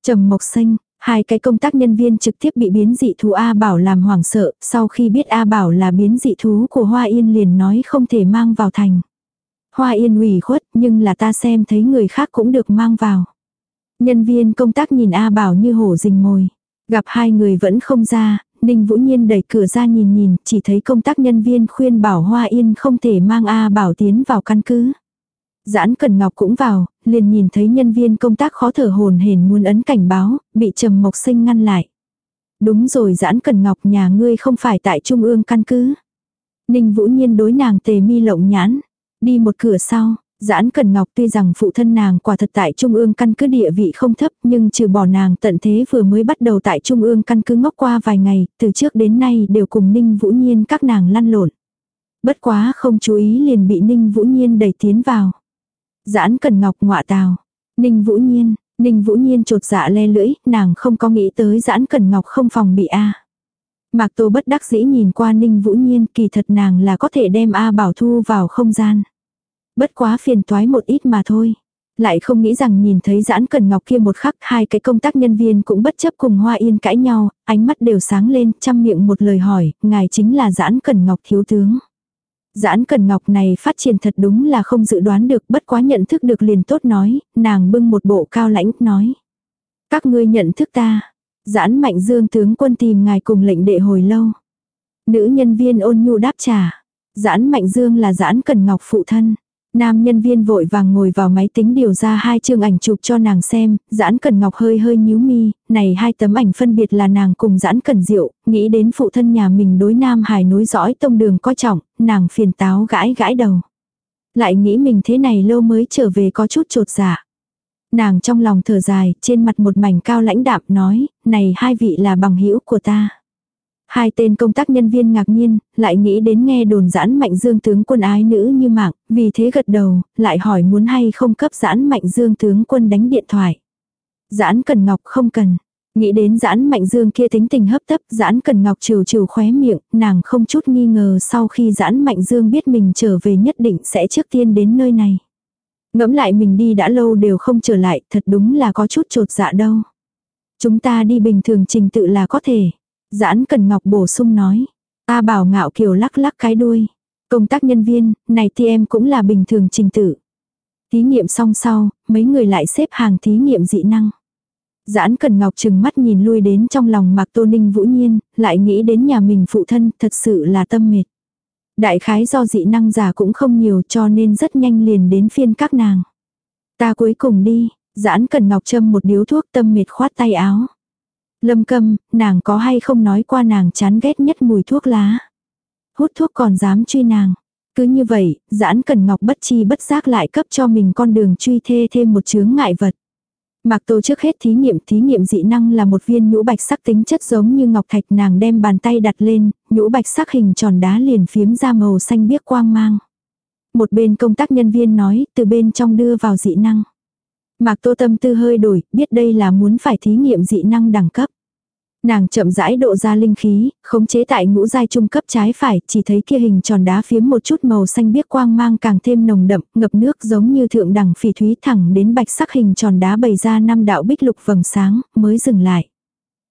S1: Trầm Mộc Sinh, hai cái công tác nhân viên trực tiếp bị biến dị thú A Bảo làm hoảng sợ, sau khi biết A Bảo là biến dị thú của Hoa Yên liền nói không thể mang vào thành. Hoa Yên ủy khuất, nhưng là ta xem thấy người khác cũng được mang vào. Nhân viên công tác nhìn A Bảo như hổ rình mồi. Gặp hai người vẫn không ra, Ninh Vũ Nhiên đẩy cửa ra nhìn nhìn, chỉ thấy công tác nhân viên khuyên bảo Hoa Yên không thể mang A Bảo tiến vào căn cứ. Giãn Cần Ngọc cũng vào, liền nhìn thấy nhân viên công tác khó thở hồn hển muốn ấn cảnh báo, bị Trầm Mộc Sinh ngăn lại. Đúng rồi Giãn Cần Ngọc nhà ngươi không phải tại trung ương căn cứ. Ninh Vũ Nhiên đối nàng tề mi lộng nhãn, đi một cửa sau, Giãn Cần Ngọc tuy rằng phụ thân nàng quả thật tại Trung ương căn cứ địa vị không thấp nhưng trừ bỏ nàng tận thế vừa mới bắt đầu tại Trung ương căn cứ ngốc qua vài ngày, từ trước đến nay đều cùng Ninh Vũ Nhiên các nàng lăn lộn. Bất quá không chú ý liền bị Ninh Vũ Nhiên đẩy tiến vào. Giãn Cần Ngọc ngọa tào. Ninh Vũ Nhiên, Ninh Vũ Nhiên trột dạ le lưỡi, nàng không có nghĩ tới Giãn Cần Ngọc không phòng bị A. Mạc Tô bất đắc dĩ nhìn qua Ninh Vũ Nhiên kỳ thật nàng là có thể đem A Bảo Thu vào không gian. Bất quá phiền toái một ít mà thôi. Lại không nghĩ rằng nhìn thấy giãn cần ngọc kia một khắc hai cái công tác nhân viên cũng bất chấp cùng hoa yên cãi nhau, ánh mắt đều sáng lên, chăm miệng một lời hỏi, ngài chính là giãn cần ngọc thiếu tướng. Giãn cần ngọc này phát triển thật đúng là không dự đoán được bất quá nhận thức được liền tốt nói, nàng bưng một bộ cao lãnh nói. Các ngươi nhận thức ta. Giãn mạnh dương tướng quân tìm ngài cùng lệnh đệ hồi lâu. Nữ nhân viên ôn nhu đáp trả. Giãn mạnh dương là giãn cần ngọc phụ thân. Nam nhân viên vội vàng ngồi vào máy tính điều ra hai chương ảnh chụp cho nàng xem, giãn cần ngọc hơi hơi nhíu mi, này hai tấm ảnh phân biệt là nàng cùng giãn cần diệu, nghĩ đến phụ thân nhà mình đối Nam Hải nối dõi tông đường có trọng, nàng phiền táo gãi gãi đầu. Lại nghĩ mình thế này lâu mới trở về có chút trột dạ. Nàng trong lòng thở dài, trên mặt một mảnh cao lãnh đạm nói, này hai vị là bằng hữu của ta. Hai tên công tác nhân viên ngạc nhiên, lại nghĩ đến nghe đồn giãn mạnh dương tướng quân ái nữ như mạng, vì thế gật đầu, lại hỏi muốn hay không cấp giãn mạnh dương tướng quân đánh điện thoại. Giãn cần ngọc không cần. Nghĩ đến giãn mạnh dương kia tính tình hấp tấp, giãn cần ngọc trừ trừ khóe miệng, nàng không chút nghi ngờ sau khi giãn mạnh dương biết mình trở về nhất định sẽ trước tiên đến nơi này. Ngẫm lại mình đi đã lâu đều không trở lại, thật đúng là có chút trột dạ đâu. Chúng ta đi bình thường trình tự là có thể. Giãn Cần Ngọc bổ sung nói. A Bảo ngạo kiều lắc lắc cái đuôi. Công tác nhân viên, này thì em cũng là bình thường trình tự. Thí nghiệm xong sau, mấy người lại xếp hàng thí nghiệm dị năng. Giãn Cần Ngọc chừng mắt nhìn lui đến trong lòng Mạc Tô Ninh Vũ Nhiên, lại nghĩ đến nhà mình phụ thân, thật sự là tâm mệt. Đại khái do dị năng giả cũng không nhiều cho nên rất nhanh liền đến phiên các nàng. Ta cuối cùng đi, Giãn Cần Ngọc châm một điếu thuốc tâm mệt khoát tay áo. Lâm câm, nàng có hay không nói qua nàng chán ghét nhất mùi thuốc lá. Hút thuốc còn dám truy nàng. Cứ như vậy, giãn cần ngọc bất chi bất giác lại cấp cho mình con đường truy thê thêm một chướng ngại vật. Mạc Tô trước hết thí nghiệm thí nghiệm dị năng là một viên nhũ bạch sắc tính chất giống như ngọc thạch nàng đem bàn tay đặt lên, nhũ bạch sắc hình tròn đá liền phiếm ra màu xanh biếc quang mang. Một bên công tác nhân viên nói từ bên trong đưa vào dị năng. Mạc Tô tâm tư hơi đổi, biết đây là muốn phải thí nghiệm dị năng đẳng cấp. Nàng chậm rãi độ ra linh khí, khống chế tại ngũ giai trung cấp trái phải, chỉ thấy kia hình tròn đá phiếm một chút màu xanh biếc quang mang càng thêm nồng đậm, ngập nước giống như thượng đẳng phỉ thúy thẳng đến bạch sắc hình tròn đá bày ra năm đạo bích lục vầng sáng, mới dừng lại.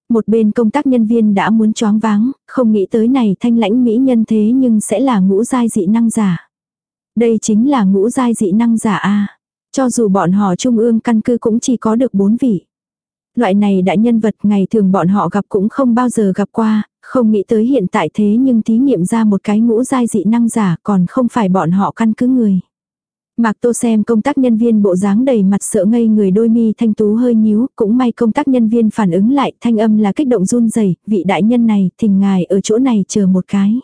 S1: Một bên công tác nhân viên đã muốn choáng váng, không nghĩ tới này thanh lãnh mỹ nhân thế nhưng sẽ là ngũ giai dị năng giả. Đây chính là ngũ giai dị năng giả A. Cho dù bọn họ trung ương căn cứ cũng chỉ có được bốn vị loại này đại nhân vật ngày thường bọn họ gặp cũng không bao giờ gặp qua, không nghĩ tới hiện tại thế nhưng thí nghiệm ra một cái ngũ giai dị năng giả còn không phải bọn họ căn cứ người. Mạc Tô xem công tác nhân viên bộ dáng đầy mặt sợ ngây người đôi mi thanh tú hơi nhíu, cũng may công tác nhân viên phản ứng lại, thanh âm là kích động run rẩy, vị đại nhân này, thỉnh ngài ở chỗ này chờ một cái.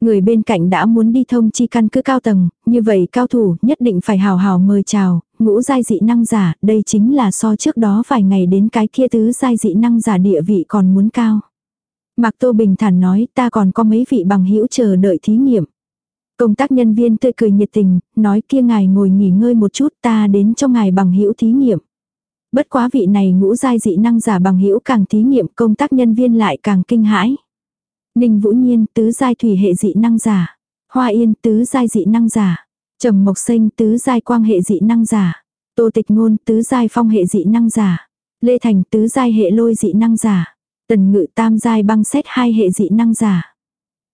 S1: Người bên cạnh đã muốn đi thông chi căn cứ cao tầng, như vậy cao thủ nhất định phải hào hào mời chào, ngũ giai dị năng giả, đây chính là so trước đó vài ngày đến cái kia tứ giai dị năng giả địa vị còn muốn cao. Mạc Tô Bình thản nói ta còn có mấy vị bằng hữu chờ đợi thí nghiệm. Công tác nhân viên tươi cười nhiệt tình, nói kia ngài ngồi nghỉ ngơi một chút ta đến cho ngài bằng hữu thí nghiệm. Bất quá vị này ngũ giai dị năng giả bằng hữu càng thí nghiệm công tác nhân viên lại càng kinh hãi. Ninh Vũ Nhiên tứ giai thủy hệ dị năng giả. Hoa Yên tứ giai dị năng giả. Trầm Mộc Sinh tứ giai quang hệ dị năng giả. Tô Tịch Ngôn tứ giai phong hệ dị năng giả. Lê Thành tứ giai hệ lôi dị năng giả. Tần Ngự tam giai băng xét hai hệ dị năng giả.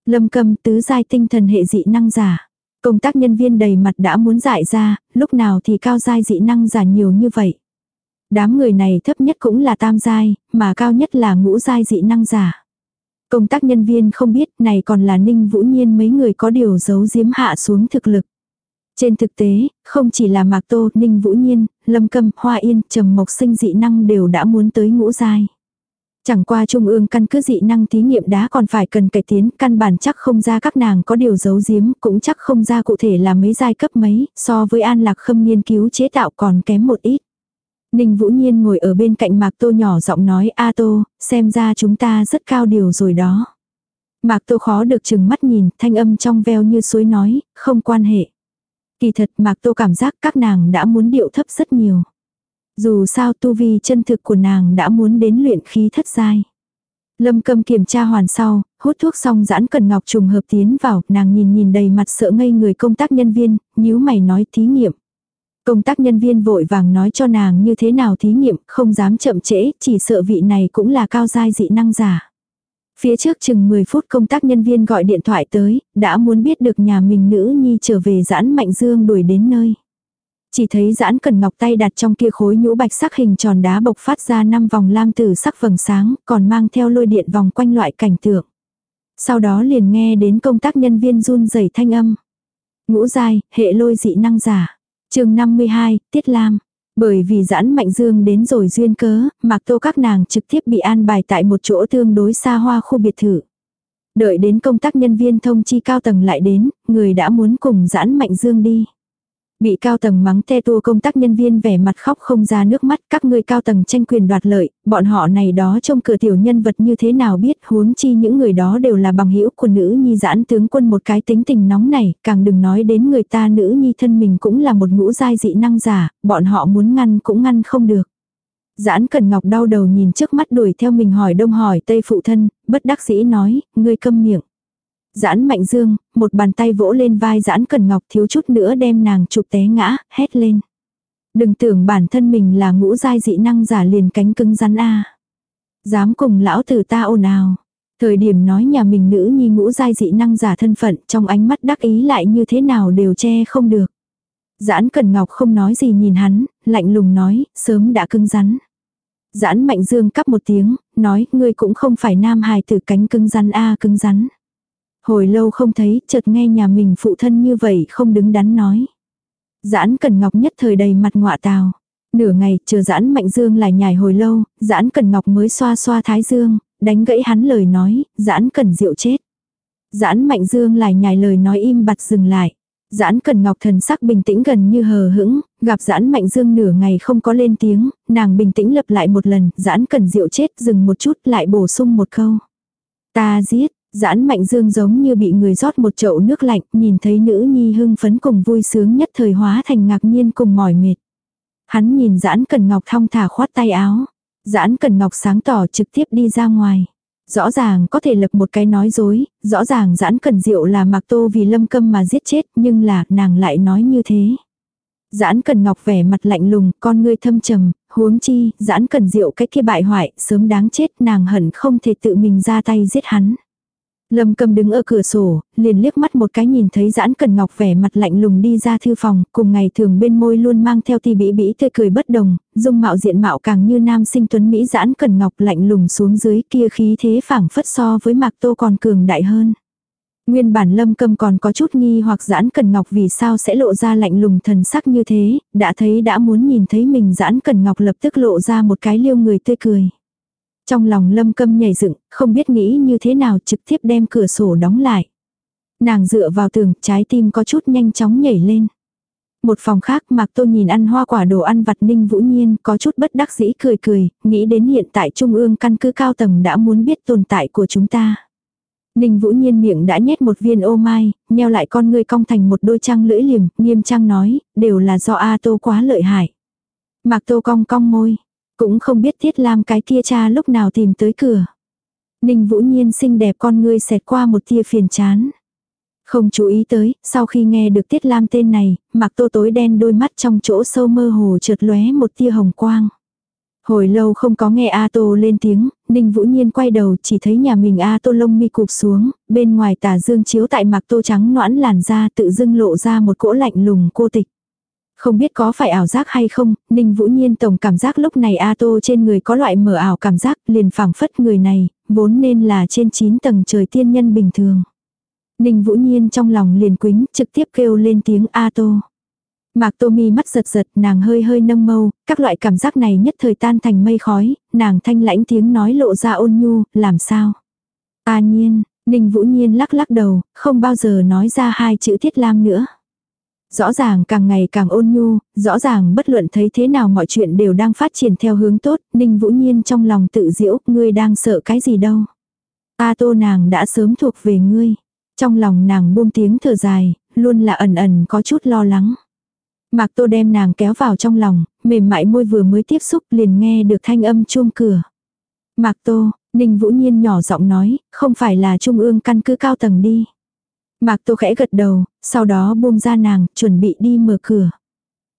S1: Lâm Cầm tứ giai tinh thần hệ dị năng giả. Công tác nhân viên đầy mặt đã muốn giải ra, lúc nào thì cao giai dị năng giả nhiều như vậy. Đám người này thấp nhất cũng là tam giai, mà cao nhất là ngũ giai dị năng giả. Công tác nhân viên không biết này còn là ninh vũ nhiên mấy người có điều giấu giếm hạ xuống thực lực. Trên thực tế, không chỉ là Mạc Tô, Ninh Vũ Nhiên, Lâm Câm, Hoa Yên, Trầm Mộc sinh dị năng đều đã muốn tới ngũ giai. Chẳng qua trung ương căn cứ dị năng thí nghiệm đá còn phải cần cải tiến, căn bản chắc không ra các nàng có điều giấu giếm, cũng chắc không ra cụ thể là mấy giai cấp mấy, so với an lạc khâm nghiên cứu chế tạo còn kém một ít. Ninh Vũ Nhiên ngồi ở bên cạnh Mạc Tô nhỏ giọng nói A Tô, xem ra chúng ta rất cao điều rồi đó. Mạc Tô khó được chừng mắt nhìn, thanh âm trong veo như suối nói, không quan hệ. Kỳ thật Mạc Tô cảm giác các nàng đã muốn điệu thấp rất nhiều. Dù sao tu vi chân thực của nàng đã muốn đến luyện khí thất giai. Lâm cầm kiểm tra hoàn sau, hút thuốc xong giãn cần ngọc trùng hợp tiến vào, nàng nhìn nhìn đầy mặt sợ ngây người công tác nhân viên, nhíu mày nói thí nghiệm. Công tác nhân viên vội vàng nói cho nàng như thế nào thí nghiệm, không dám chậm trễ, chỉ sợ vị này cũng là cao giai dị năng giả. Phía trước chừng 10 phút công tác nhân viên gọi điện thoại tới, đã muốn biết được nhà mình nữ nhi trở về giãn mạnh dương đuổi đến nơi. Chỉ thấy giãn cần ngọc tay đặt trong kia khối nhũ bạch sắc hình tròn đá bộc phát ra năm vòng lam tử sắc vầng sáng, còn mang theo lôi điện vòng quanh loại cảnh tượng. Sau đó liền nghe đến công tác nhân viên run rẩy thanh âm. Ngũ dai, hệ lôi dị năng giả chương 52, Tiết Lam. Bởi vì giãn mạnh dương đến rồi duyên cớ, mặc tô các nàng trực tiếp bị an bài tại một chỗ tương đối xa hoa khu biệt thự. Đợi đến công tác nhân viên thông chi cao tầng lại đến, người đã muốn cùng giãn mạnh dương đi. Bị cao tầng mắng te tua công tác nhân viên vẻ mặt khóc không ra nước mắt, các người cao tầng tranh quyền đoạt lợi, bọn họ này đó trong cửa tiểu nhân vật như thế nào biết huống chi những người đó đều là bằng hữu của nữ nhi giãn tướng quân một cái tính tình nóng này, càng đừng nói đến người ta nữ nhi thân mình cũng là một ngũ giai dị năng giả, bọn họ muốn ngăn cũng ngăn không được. Giãn Cần Ngọc đau đầu nhìn trước mắt đuổi theo mình hỏi đông hỏi tây phụ thân, bất đắc dĩ nói, ngươi câm miệng. Giãn Mạnh Dương, một bàn tay vỗ lên vai Giãn Cần Ngọc thiếu chút nữa đem nàng chụp té ngã, hét lên. Đừng tưởng bản thân mình là ngũ giai dị năng giả liền cánh cứng rắn a. Dám cùng lão tử ta ồn ào. Thời điểm nói nhà mình nữ nhi ngũ giai dị năng giả thân phận trong ánh mắt đắc ý lại như thế nào đều che không được. Giãn Cần Ngọc không nói gì nhìn hắn, lạnh lùng nói, sớm đã cứng rắn. Giãn Mạnh Dương cắp một tiếng, nói, ngươi cũng không phải nam hài tử cánh cứng rắn a cứng rắn. Hồi lâu không thấy, chợt nghe nhà mình phụ thân như vậy không đứng đắn nói. Giãn Cần Ngọc nhất thời đầy mặt ngọa tào. Nửa ngày, chờ giãn Mạnh Dương lại nhài hồi lâu, giãn Cần Ngọc mới xoa xoa thái dương, đánh gãy hắn lời nói, giãn Cần rượu chết. Giãn Mạnh Dương lại nhài lời nói im bặt dừng lại. Giãn Cần Ngọc thần sắc bình tĩnh gần như hờ hững, gặp Giãn Mạnh Dương nửa ngày không có lên tiếng, nàng bình tĩnh lập lại một lần, Giãn Cần Diệu chết dừng một chút lại bổ sung một câu. Ta giết, Giãn Mạnh Dương giống như bị người rót một chậu nước lạnh, nhìn thấy nữ nhi hưng phấn cùng vui sướng nhất thời hóa thành ngạc nhiên cùng mỏi mệt. Hắn nhìn Giãn Cần Ngọc thong thả khoát tay áo. Giãn Cần Ngọc sáng tỏ trực tiếp đi ra ngoài. Rõ ràng có thể lập một cái nói dối, rõ ràng giãn cần diệu là mặc Tô vì lâm câm mà giết chết, nhưng là nàng lại nói như thế. Giãn cần ngọc vẻ mặt lạnh lùng, con ngươi thâm trầm, huống chi, giãn cần diệu cái kia bại hoại, sớm đáng chết nàng hận không thể tự mình ra tay giết hắn. Lâm cầm đứng ở cửa sổ, liền liếc mắt một cái nhìn thấy giãn cần ngọc vẻ mặt lạnh lùng đi ra thư phòng, cùng ngày thường bên môi luôn mang theo ti bĩ bĩ tươi cười bất đồng, dung mạo diện mạo càng như nam sinh tuấn Mỹ giãn cần ngọc lạnh lùng xuống dưới kia khí thế phảng phất so với mạc tô còn cường đại hơn. Nguyên bản lâm cầm còn có chút nghi hoặc giãn cần ngọc vì sao sẽ lộ ra lạnh lùng thần sắc như thế, đã thấy đã muốn nhìn thấy mình giãn cần ngọc lập tức lộ ra một cái liêu người tươi cười. Trong lòng lâm câm nhảy dựng, không biết nghĩ như thế nào trực tiếp đem cửa sổ đóng lại. Nàng dựa vào tường, trái tim có chút nhanh chóng nhảy lên. Một phòng khác Mạc Tô nhìn ăn hoa quả đồ ăn vặt Ninh Vũ Nhiên có chút bất đắc dĩ cười cười, nghĩ đến hiện tại Trung ương căn cứ cao tầng đã muốn biết tồn tại của chúng ta. Ninh Vũ Nhiên miệng đã nhét một viên ô mai, nheo lại con ngươi cong thành một đôi trăng lưỡi liềm, nghiêm trang nói, đều là do A Tô quá lợi hại. Mạc Tô cong cong môi, cũng không biết Tiết Lam cái kia cha lúc nào tìm tới cửa. Ninh Vũ Nhiên xinh đẹp con ngươi xẹt qua một tia phiền chán. Không chú ý tới, sau khi nghe được Tiết Lam tên này, mặc tô tối đen đôi mắt trong chỗ sâu mơ hồ trượt lóe một tia hồng quang. Hồi lâu không có nghe A Tô lên tiếng, Ninh Vũ Nhiên quay đầu chỉ thấy nhà mình A Tô lông mi cụp xuống, bên ngoài tà dương chiếu tại mặc tô trắng noãn làn da tự dưng lộ ra một cỗ lạnh lùng cô tịch. Không biết có phải ảo giác hay không, Ninh Vũ Nhiên tổng cảm giác lúc này A Tô trên người có loại mở ảo cảm giác liền phảng phất người này, vốn nên là trên 9 tầng trời tiên nhân bình thường. Ninh Vũ Nhiên trong lòng liền quính trực tiếp kêu lên tiếng A Tô. Mạc Tô Mi mắt giật giật, nàng hơi hơi nâng mâu, các loại cảm giác này nhất thời tan thành mây khói, nàng thanh lãnh tiếng nói lộ ra ôn nhu, làm sao? A nhiên, Ninh Vũ Nhiên lắc lắc đầu, không bao giờ nói ra hai chữ thiết lam nữa. Rõ ràng càng ngày càng ôn nhu, rõ ràng bất luận thấy thế nào mọi chuyện đều đang phát triển theo hướng tốt, Ninh Vũ Nhiên trong lòng tự diễu, ngươi đang sợ cái gì đâu. A tô nàng đã sớm thuộc về ngươi. Trong lòng nàng buông tiếng thở dài, luôn là ẩn ẩn có chút lo lắng. Mạc Tô đem nàng kéo vào trong lòng, mềm mại môi vừa mới tiếp xúc liền nghe được thanh âm chuông cửa. Mạc Tô, Ninh Vũ Nhiên nhỏ giọng nói, không phải là trung ương căn cứ cao tầng đi. Mạc Tô khẽ gật đầu, sau đó buông ra nàng, chuẩn bị đi mở cửa.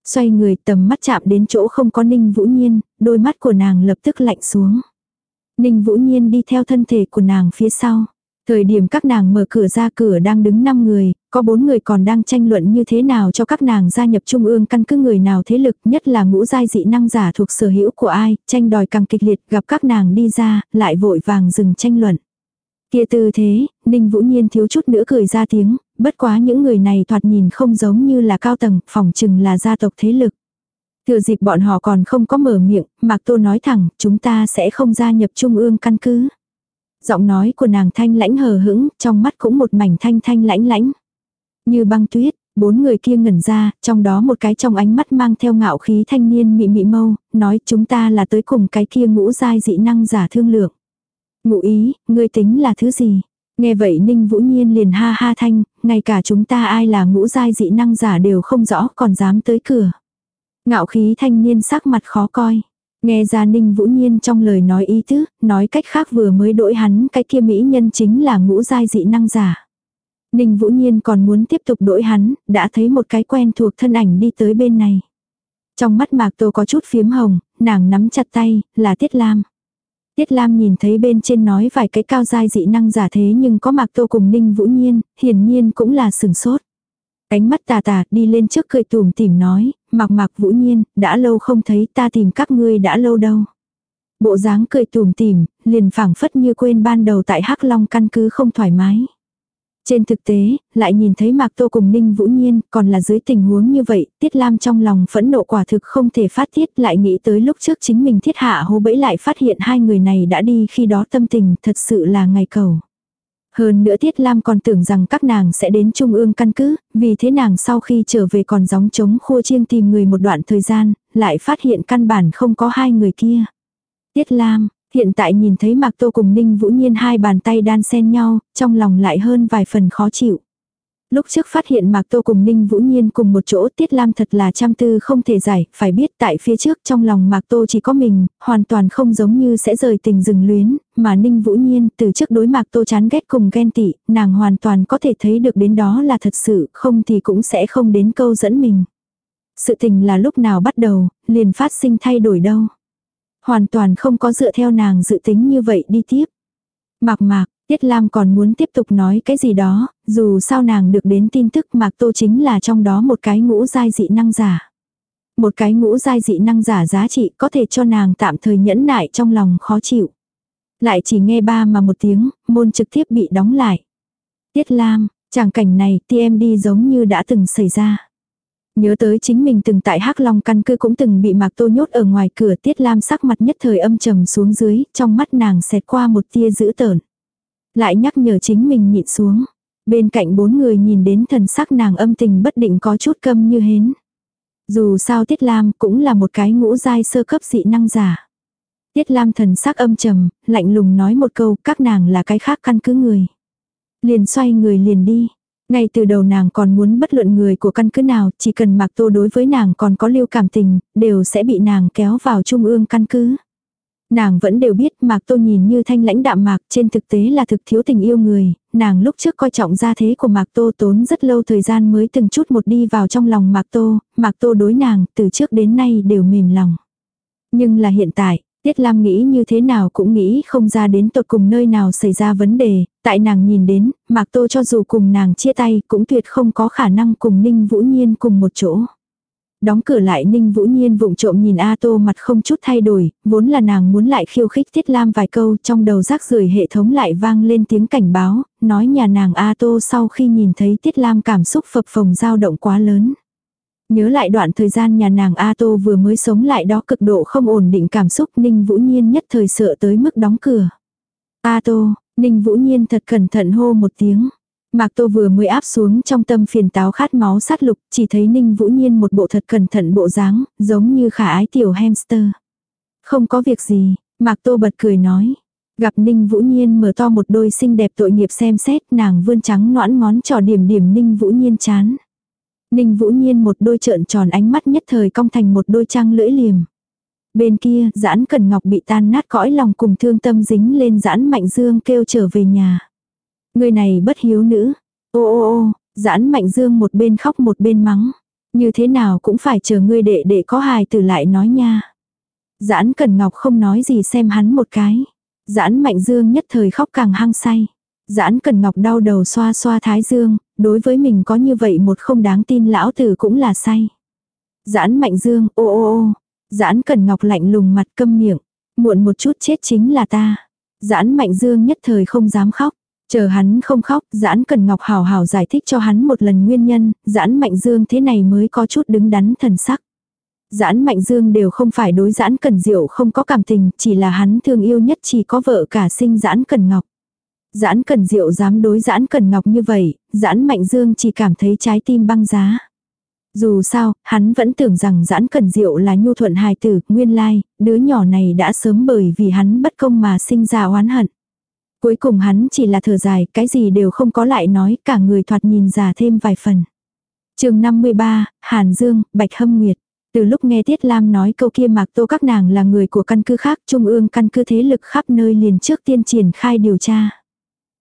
S1: Xoay người tầm mắt chạm đến chỗ không có Ninh Vũ Nhiên, đôi mắt của nàng lập tức lạnh xuống. Ninh Vũ Nhiên đi theo thân thể của nàng phía sau. Thời điểm các nàng mở cửa ra cửa đang đứng 5 người, có 4 người còn đang tranh luận như thế nào cho các nàng gia nhập trung ương căn cứ người nào thế lực, nhất là ngũ giai dị năng giả thuộc sở hữu của ai, tranh đòi càng kịch liệt gặp các nàng đi ra, lại vội vàng dừng tranh luận. Kia tư thế, Ninh Vũ Nhiên thiếu chút nữa cười ra tiếng, bất quá những người này thoạt nhìn không giống như là cao tầng, phòng chừng là gia tộc thế lực. Thừa dịp bọn họ còn không có mở miệng, Mạc Tô nói thẳng, chúng ta sẽ không gia nhập trung ương căn cứ. Giọng nói của nàng thanh lãnh hờ hững, trong mắt cũng một mảnh thanh thanh lãnh lãnh. Như băng tuyết, bốn người kia ngẩn ra, trong đó một cái trong ánh mắt mang theo ngạo khí thanh niên mị mị mâu, nói chúng ta là tới cùng cái kia ngũ giai dị năng giả thương lượng. Ngụ ý, ngươi tính là thứ gì? Nghe vậy Ninh Vũ Nhiên liền ha ha thanh, ngay cả chúng ta ai là ngũ giai dị năng giả đều không rõ còn dám tới cửa. Ngạo khí thanh niên sắc mặt khó coi. Nghe ra Ninh Vũ Nhiên trong lời nói ý tứ, nói cách khác vừa mới đổi hắn cái kia mỹ nhân chính là ngũ giai dị năng giả. Ninh Vũ Nhiên còn muốn tiếp tục đổi hắn, đã thấy một cái quen thuộc thân ảnh đi tới bên này. Trong mắt Mạc Tô có chút phiếm hồng, nàng nắm chặt tay, là Tiết Lam. Tiết Lam nhìn thấy bên trên nói vài cái cao giai dị năng giả thế nhưng có Mạc Tô cùng Ninh Vũ Nhiên, hiển nhiên cũng là sừng sốt. Cánh mắt tà tà đi lên trước cười tùm tìm nói, Mạc Mạc Vũ Nhiên, đã lâu không thấy ta tìm các ngươi đã lâu đâu. Bộ dáng cười tùm tìm, liền phảng phất như quên ban đầu tại Hắc Long căn cứ không thoải mái. Trên thực tế, lại nhìn thấy Mạc Tô cùng Ninh Vũ Nhiên, còn là dưới tình huống như vậy, Tiết Lam trong lòng phẫn nộ quả thực không thể phát tiết lại nghĩ tới lúc trước chính mình thiết hạ hô bẫy lại phát hiện hai người này đã đi khi đó tâm tình thật sự là ngày cầu. Hơn nữa Tiết Lam còn tưởng rằng các nàng sẽ đến trung ương căn cứ, vì thế nàng sau khi trở về còn gióng chống khua chiêng tìm người một đoạn thời gian, lại phát hiện căn bản không có hai người kia. Tiết Lam, hiện tại nhìn thấy Mạc Tô cùng Ninh Vũ Nhiên hai bàn tay đan xen nhau, trong lòng lại hơn vài phần khó chịu. Lúc trước phát hiện Mạc Tô cùng Ninh Vũ Nhiên cùng một chỗ Tiết Lam thật là trăm tư không thể giải, phải biết tại phía trước trong lòng Mạc Tô chỉ có mình, hoàn toàn không giống như sẽ rời tình rừng luyến, mà Ninh Vũ Nhiên từ trước đối Mạc Tô chán ghét cùng ghen tị, nàng hoàn toàn có thể thấy được đến đó là thật sự, không thì cũng sẽ không đến câu dẫn mình. Sự tình là lúc nào bắt đầu, liền phát sinh thay đổi đâu. Hoàn toàn không có dựa theo nàng dự tính như vậy đi tiếp. Mạc mạc, Tiết Lam còn muốn tiếp tục nói cái gì đó, dù sao nàng được đến tin tức Mạc Tô chính là trong đó một cái ngũ giai dị năng giả. Một cái ngũ giai dị năng giả giá trị có thể cho nàng tạm thời nhẫn nại trong lòng khó chịu. Lại chỉ nghe ba mà một tiếng, môn trực tiếp bị đóng lại. Tiết Lam, chàng cảnh này TMD giống như đã từng xảy ra. Nhớ tới chính mình từng tại Hắc Long căn cứ cũng từng bị Mạc Tô nhốt ở ngoài cửa Tiết Lam sắc mặt nhất thời âm trầm xuống dưới, trong mắt nàng xẹt qua một tia dữ tợn. Lại nhắc nhở chính mình nhịn xuống. Bên cạnh bốn người nhìn đến thần sắc nàng âm tình bất định có chút câm như hến. Dù sao Tiết Lam cũng là một cái ngũ giai sơ cấp dị năng giả. Tiết Lam thần sắc âm trầm, lạnh lùng nói một câu các nàng là cái khác căn cứ người. Liền xoay người liền đi. Ngay từ đầu nàng còn muốn bất luận người của căn cứ nào, chỉ cần Mạc Tô đối với nàng còn có lưu cảm tình, đều sẽ bị nàng kéo vào trung ương căn cứ. Nàng vẫn đều biết Mạc Tô nhìn như thanh lãnh đạm Mạc trên thực tế là thực thiếu tình yêu người, nàng lúc trước coi trọng gia thế của Mạc Tô tốn rất lâu thời gian mới từng chút một đi vào trong lòng Mạc Tô, Mạc Tô đối nàng từ trước đến nay đều mềm lòng. Nhưng là hiện tại, Tiết Lam nghĩ như thế nào cũng nghĩ không ra đến tột cùng nơi nào xảy ra vấn đề, tại nàng nhìn đến, Mạc Tô cho dù cùng nàng chia tay cũng tuyệt không có khả năng cùng Ninh Vũ Nhiên cùng một chỗ. Đóng cửa lại Ninh Vũ Nhiên vụng trộm nhìn A Tô mặt không chút thay đổi, vốn là nàng muốn lại khiêu khích Tiết Lam vài câu trong đầu rác rưởi hệ thống lại vang lên tiếng cảnh báo, nói nhà nàng A Tô sau khi nhìn thấy Tiết Lam cảm xúc phập phồng dao động quá lớn. Nhớ lại đoạn thời gian nhà nàng A Tô vừa mới sống lại đó cực độ không ổn định cảm xúc Ninh Vũ Nhiên nhất thời sợ tới mức đóng cửa. A Tô, Ninh Vũ Nhiên thật cẩn thận hô một tiếng. Mạc Tô vừa mới áp xuống trong tâm phiền táo khát máu sát lục, chỉ thấy Ninh Vũ Nhiên một bộ thật cẩn thận bộ dáng, giống như khả ái tiểu hamster. Không có việc gì, Mạc Tô bật cười nói. Gặp Ninh Vũ Nhiên mở to một đôi xinh đẹp tội nghiệp xem xét nàng vươn trắng noãn ngón trò điểm điểm Ninh Vũ Nhiên chán. Ninh Vũ Nhiên một đôi trợn tròn ánh mắt nhất thời cong thành một đôi trăng lưỡi liềm. Bên kia, giãn cần ngọc bị tan nát cõi lòng cùng thương tâm dính lên giãn mạnh dương kêu trở về nhà. Người này bất hiếu nữ. Ô ô ô, giãn mạnh dương một bên khóc một bên mắng. Như thế nào cũng phải chờ ngươi đệ đệ có hài tử lại nói nha. Giãn cần ngọc không nói gì xem hắn một cái. Giãn mạnh dương nhất thời khóc càng hăng say. Giãn cần ngọc đau đầu xoa xoa thái dương, đối với mình có như vậy một không đáng tin lão tử cũng là say. Giãn mạnh dương, ô ô ô, giãn cần ngọc lạnh lùng mặt câm miệng, muộn một chút chết chính là ta. Giãn mạnh dương nhất thời không dám khóc. Chờ hắn không khóc, giãn cần ngọc hào hào giải thích cho hắn một lần nguyên nhân, giãn mạnh dương thế này mới có chút đứng đắn thần sắc. Giãn mạnh dương đều không phải đối giãn cần diệu không có cảm tình, chỉ là hắn thương yêu nhất chỉ có vợ cả sinh giãn cần ngọc. Giãn cần diệu dám đối giãn cần ngọc như vậy, giãn mạnh dương chỉ cảm thấy trái tim băng giá. Dù sao, hắn vẫn tưởng rằng giãn cần diệu là nhu thuận hài tử, nguyên lai, đứa nhỏ này đã sớm bởi vì hắn bất công mà sinh ra oán hận. Cuối cùng hắn chỉ là thở dài, cái gì đều không có lại nói, cả người thoạt nhìn già thêm vài phần. chương 53, Hàn Dương, Bạch Hâm Nguyệt. Từ lúc nghe Tiết Lam nói câu kia Mạc Tô các nàng là người của căn cứ khác, trung ương căn cứ thế lực khắp nơi liền trước tiên triển khai điều tra.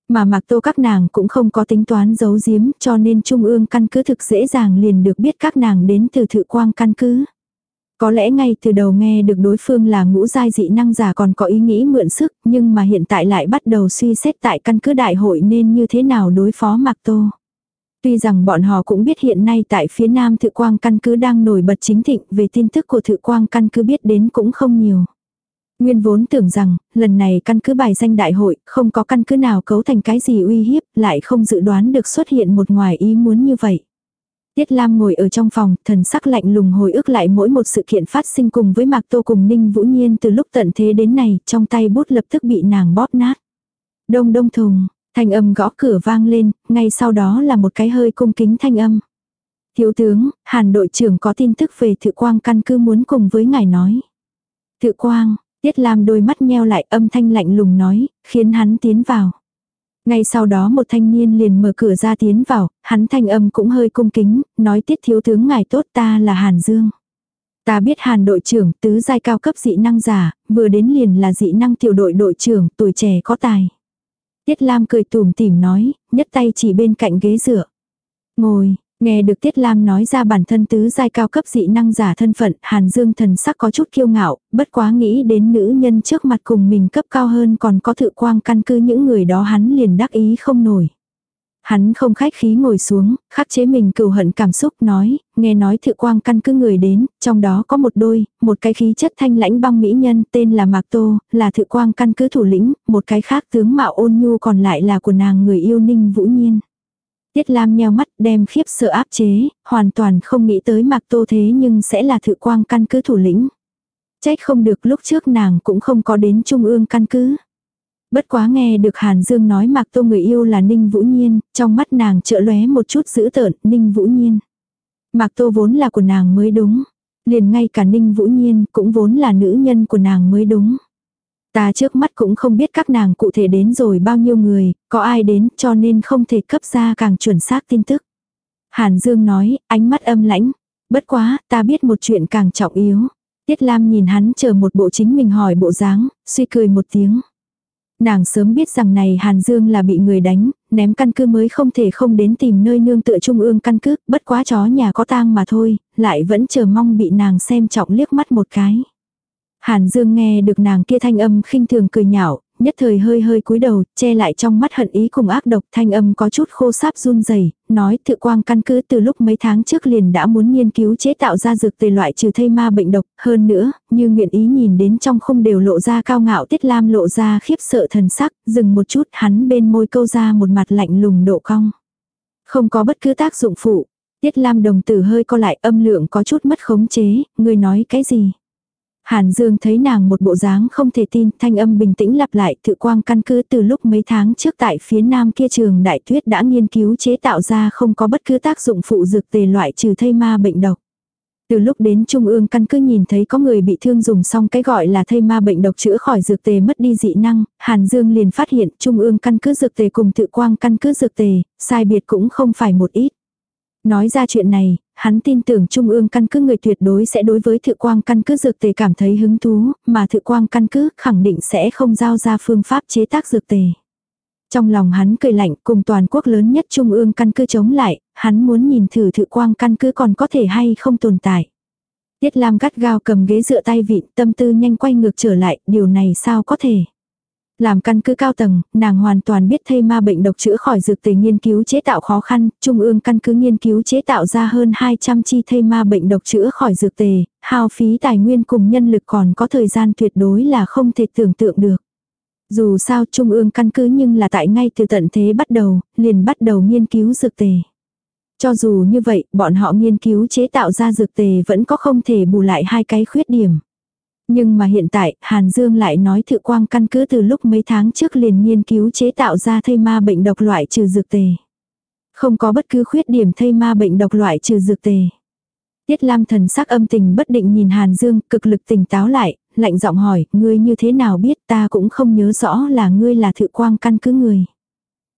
S1: Mà Mặc Tô các nàng cũng không có tính toán giấu giếm, cho nên trung ương căn cứ thực dễ dàng liền được biết các nàng đến từ thự quang căn cứ. Có lẽ ngay từ đầu nghe được đối phương là ngũ giai dị năng giả còn có ý nghĩ mượn sức, nhưng mà hiện tại lại bắt đầu suy xét tại căn cứ đại hội nên như thế nào đối phó Mạc Tô. Tuy rằng bọn họ cũng biết hiện nay tại phía nam thự quang căn cứ đang nổi bật chính thịnh, về tin tức của thự quang căn cứ biết đến cũng không nhiều. Nguyên vốn tưởng rằng, lần này căn cứ bài danh đại hội, không có căn cứ nào cấu thành cái gì uy hiếp, lại không dự đoán được xuất hiện một ngoài ý muốn như vậy. Tiết Lam ngồi ở trong phòng, thần sắc lạnh lùng hồi ức lại mỗi một sự kiện phát sinh cùng với Mạc Tô cùng Ninh Vũ Nhiên từ lúc tận thế đến này, trong tay bút lập tức bị nàng bóp nát. Đông đông thùng, Thanh âm gõ cửa vang lên, ngay sau đó là một cái hơi cung kính thanh âm. Thiếu tướng, Hàn đội trưởng có tin tức về Thự Quang căn cứ muốn cùng với ngài nói. Thự Quang, Tiết Lam đôi mắt nheo lại âm thanh lạnh lùng nói, khiến hắn tiến vào. Ngay sau đó một thanh niên liền mở cửa ra tiến vào, hắn thanh âm cũng hơi cung kính, nói tiết thiếu tướng ngài tốt ta là Hàn Dương. Ta biết Hàn đội trưởng tứ giai cao cấp dị năng giả, vừa đến liền là dị năng tiểu đội đội trưởng, tuổi trẻ có tài. Tiết Lam cười tủm tỉm nói, nhất tay chỉ bên cạnh ghế dựa. Ngồi, Nghe được Tiết Lam nói ra bản thân tứ giai cao cấp dị năng giả thân phận, Hàn Dương thần sắc có chút kiêu ngạo, bất quá nghĩ đến nữ nhân trước mặt cùng mình cấp cao hơn còn có thự quang căn cứ những người đó hắn liền đắc ý không nổi. Hắn không khách khí ngồi xuống, khắc chế mình cừu hận cảm xúc nói, nghe nói thự quang căn cứ người đến, trong đó có một đôi, một cái khí chất thanh lãnh băng mỹ nhân tên là Mạc Tô, là thự quang căn cứ thủ lĩnh, một cái khác tướng mạo ôn nhu còn lại là của nàng người yêu ninh vũ nhiên. Tiết Lam nheo mắt đem khiếp sợ áp chế, hoàn toàn không nghĩ tới Mạc Tô thế nhưng sẽ là thự quang căn cứ thủ lĩnh. Trách không được lúc trước nàng cũng không có đến trung ương căn cứ. Bất quá nghe được Hàn Dương nói Mạc Tô người yêu là Ninh Vũ Nhiên, trong mắt nàng trợ lóe một chút dữ tợn, Ninh Vũ Nhiên. Mạc Tô vốn là của nàng mới đúng. Liền ngay cả Ninh Vũ Nhiên cũng vốn là nữ nhân của nàng mới đúng. Ta trước mắt cũng không biết các nàng cụ thể đến rồi bao nhiêu người, có ai đến cho nên không thể cấp ra càng chuẩn xác tin tức. Hàn Dương nói, ánh mắt âm lãnh. Bất quá, ta biết một chuyện càng trọng yếu. Tiết Lam nhìn hắn chờ một bộ chính mình hỏi bộ dáng, suy cười một tiếng. Nàng sớm biết rằng này Hàn Dương là bị người đánh, ném căn cứ mới không thể không đến tìm nơi nương tựa trung ương căn cứ, bất quá chó nhà có tang mà thôi, lại vẫn chờ mong bị nàng xem trọng liếc mắt một cái. Hàn Dương nghe được nàng kia thanh âm khinh thường cười nhạo, nhất thời hơi hơi cúi đầu, che lại trong mắt hận ý cùng ác độc, thanh âm có chút khô sáp run rẩy, nói thự quang căn cứ từ lúc mấy tháng trước liền đã muốn nghiên cứu chế tạo ra dược tề loại trừ thây ma bệnh độc, hơn nữa, như nguyện ý nhìn đến trong không đều lộ ra cao ngạo tiết lam lộ ra khiếp sợ thần sắc, dừng một chút hắn bên môi câu ra một mặt lạnh lùng độ cong. Không có bất cứ tác dụng phụ, tiết lam đồng tử hơi co lại âm lượng có chút mất khống chế, người nói cái gì. Hàn Dương thấy nàng một bộ dáng không thể tin, thanh âm bình tĩnh lặp lại, tự quang căn cứ từ lúc mấy tháng trước tại phía nam kia trường đại tuyết đã nghiên cứu chế tạo ra không có bất cứ tác dụng phụ dược tề loại trừ thây ma bệnh độc. Từ lúc đến Trung ương căn cứ nhìn thấy có người bị thương dùng xong cái gọi là thây ma bệnh độc chữa khỏi dược tề mất đi dị năng, Hàn Dương liền phát hiện Trung ương căn cứ dược tề cùng tự quang căn cứ dược tề, sai biệt cũng không phải một ít. Nói ra chuyện này, hắn tin tưởng trung ương căn cứ người tuyệt đối sẽ đối với thự quang căn cứ dược tề cảm thấy hứng thú, mà thự quang căn cứ khẳng định sẽ không giao ra phương pháp chế tác dược tề. Trong lòng hắn cười lạnh cùng toàn quốc lớn nhất trung ương căn cứ chống lại, hắn muốn nhìn thử thự quang căn cứ còn có thể hay không tồn tại. Tiết Lam gắt gao cầm ghế dựa tay vịn tâm tư nhanh quay ngược trở lại, điều này sao có thể. Làm căn cứ cao tầng, nàng hoàn toàn biết thây ma bệnh độc chữa khỏi dược tề nghiên cứu chế tạo khó khăn, trung ương căn cứ nghiên cứu chế tạo ra hơn 200 chi thây ma bệnh độc chữa khỏi dược tề, hao phí tài nguyên cùng nhân lực còn có thời gian tuyệt đối là không thể tưởng tượng được. Dù sao trung ương căn cứ nhưng là tại ngay từ tận thế bắt đầu, liền bắt đầu nghiên cứu dược tề. Cho dù như vậy, bọn họ nghiên cứu chế tạo ra dược tề vẫn có không thể bù lại hai cái khuyết điểm. Nhưng mà hiện tại, Hàn Dương lại nói thự quang căn cứ từ lúc mấy tháng trước liền nghiên cứu chế tạo ra thây ma bệnh độc loại trừ dược tề. Không có bất cứ khuyết điểm thây ma bệnh độc loại trừ dược tề. Tiết Lam thần sắc âm tình bất định nhìn Hàn Dương, cực lực tỉnh táo lại, lạnh giọng hỏi, ngươi như thế nào biết ta cũng không nhớ rõ là ngươi là thự quang căn cứ người.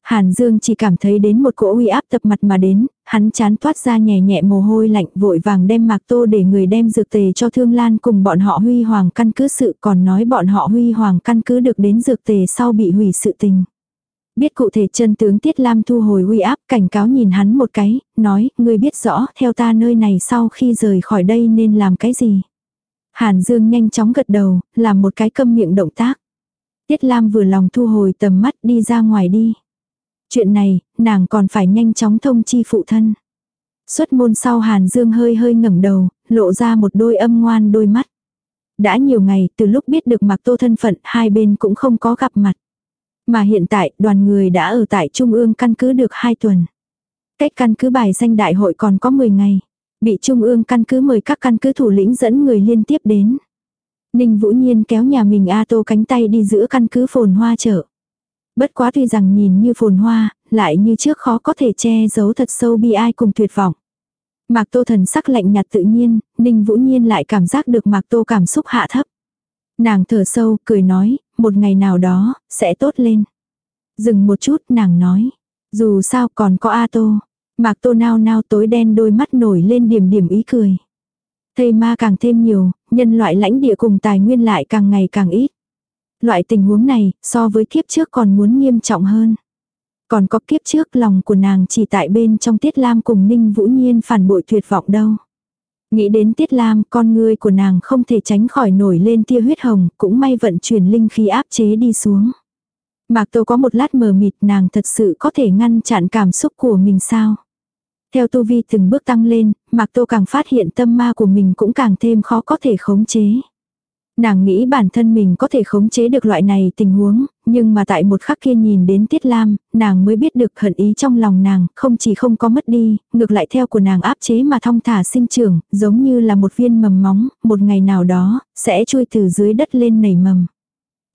S1: Hàn Dương chỉ cảm thấy đến một cỗ uy áp tập mặt mà đến, hắn chán toát ra nhẹ nhẹ mồ hôi lạnh vội vàng đem mạc tô để người đem dược tề cho Thương Lan cùng bọn họ huy hoàng căn cứ sự còn nói bọn họ huy hoàng căn cứ được đến dược tề sau bị hủy sự tình. Biết cụ thể chân tướng Tiết Lam thu hồi uy áp cảnh cáo nhìn hắn một cái, nói, ngươi biết rõ theo ta nơi này sau khi rời khỏi đây nên làm cái gì. Hàn Dương nhanh chóng gật đầu, làm một cái câm miệng động tác. Tiết Lam vừa lòng thu hồi tầm mắt đi ra ngoài đi. Chuyện này, nàng còn phải nhanh chóng thông chi phụ thân. Xuất môn sau Hàn Dương hơi hơi ngẩng đầu, lộ ra một đôi âm ngoan đôi mắt. Đã nhiều ngày, từ lúc biết được Mạc Tô thân phận, hai bên cũng không có gặp mặt. Mà hiện tại, đoàn người đã ở tại Trung ương căn cứ được hai tuần. Cách căn cứ bài danh đại hội còn có 10 ngày. Bị Trung ương căn cứ mời các căn cứ thủ lĩnh dẫn người liên tiếp đến. Ninh Vũ Nhiên kéo nhà mình A Tô cánh tay đi giữa căn cứ phồn hoa chợ. Bất quá tuy rằng nhìn như phồn hoa, lại như trước khó có thể che giấu thật sâu bi ai cùng tuyệt vọng. Mạc Tô thần sắc lạnh nhạt tự nhiên, Ninh Vũ Nhiên lại cảm giác được Mạc Tô cảm xúc hạ thấp. Nàng thở sâu, cười nói, một ngày nào đó, sẽ tốt lên. Dừng một chút, nàng nói, dù sao còn có A Tô. Mạc Tô nao nao tối đen đôi mắt nổi lên điểm điểm ý cười. thầy ma càng thêm nhiều, nhân loại lãnh địa cùng tài nguyên lại càng ngày càng ít. Loại tình huống này, so với kiếp trước còn muốn nghiêm trọng hơn. Còn có kiếp trước lòng của nàng chỉ tại bên trong Tiết Lam cùng Ninh Vũ Nhiên phản bội tuyệt vọng đâu. Nghĩ đến Tiết Lam, con người của nàng không thể tránh khỏi nổi lên tia huyết hồng, cũng may vận chuyển linh khí áp chế đi xuống. Mạc Tô có một lát mờ mịt nàng thật sự có thể ngăn chặn cảm xúc của mình sao? Theo tu vi từng bước tăng lên, Mạc Tô càng phát hiện tâm ma của mình cũng càng thêm khó có thể khống chế. Nàng nghĩ bản thân mình có thể khống chế được loại này tình huống, nhưng mà tại một khắc kia nhìn đến Tiết Lam, nàng mới biết được hận ý trong lòng nàng, không chỉ không có mất đi, ngược lại theo của nàng áp chế mà thong thả sinh trưởng, giống như là một viên mầm móng, một ngày nào đó, sẽ chui từ dưới đất lên nảy mầm.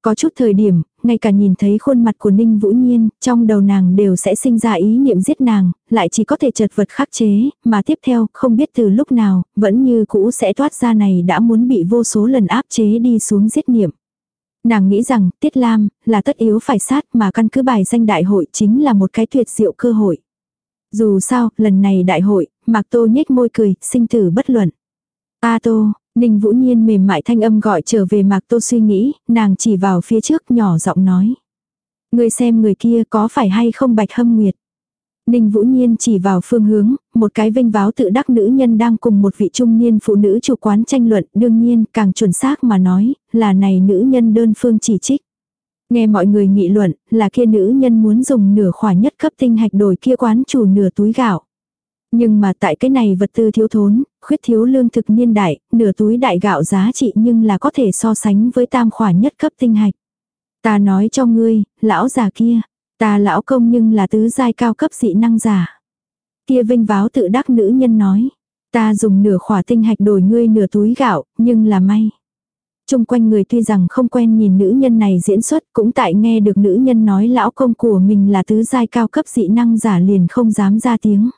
S1: Có chút thời điểm, ngay cả nhìn thấy khuôn mặt của Ninh Vũ Nhiên, trong đầu nàng đều sẽ sinh ra ý niệm giết nàng, lại chỉ có thể chật vật khắc chế, mà tiếp theo, không biết từ lúc nào, vẫn như cũ sẽ thoát ra này đã muốn bị vô số lần áp chế đi xuống giết niệm. Nàng nghĩ rằng, Tiết Lam, là tất yếu phải sát mà căn cứ bài danh đại hội chính là một cái tuyệt diệu cơ hội. Dù sao, lần này đại hội, Mạc Tô nhếch môi cười, sinh tử bất luận. A Tô, Ninh Vũ Nhiên mềm mại thanh âm gọi trở về Mạc Tô suy nghĩ, nàng chỉ vào phía trước nhỏ giọng nói. Người xem người kia có phải hay không bạch hâm nguyệt. Ninh Vũ Nhiên chỉ vào phương hướng, một cái vinh váo tự đắc nữ nhân đang cùng một vị trung niên phụ nữ chủ quán tranh luận, đương nhiên, càng chuẩn xác mà nói, là này nữ nhân đơn phương chỉ trích. Nghe mọi người nghị luận, là kia nữ nhân muốn dùng nửa khỏa nhất cấp tinh hạch đổi kia quán chủ nửa túi gạo. Nhưng mà tại cái này vật tư thiếu thốn, khuyết thiếu lương thực niên đại, nửa túi đại gạo giá trị nhưng là có thể so sánh với tam khỏa nhất cấp tinh hạch. Ta nói cho ngươi, lão già kia, ta lão công nhưng là tứ giai cao cấp dị năng giả. Kia vinh váo tự đắc nữ nhân nói, ta dùng nửa khỏa tinh hạch đổi ngươi nửa túi gạo, nhưng là may. Trung quanh người tuy rằng không quen nhìn nữ nhân này diễn xuất cũng tại nghe được nữ nhân nói lão công của mình là tứ giai cao cấp dị năng giả liền không dám ra tiếng.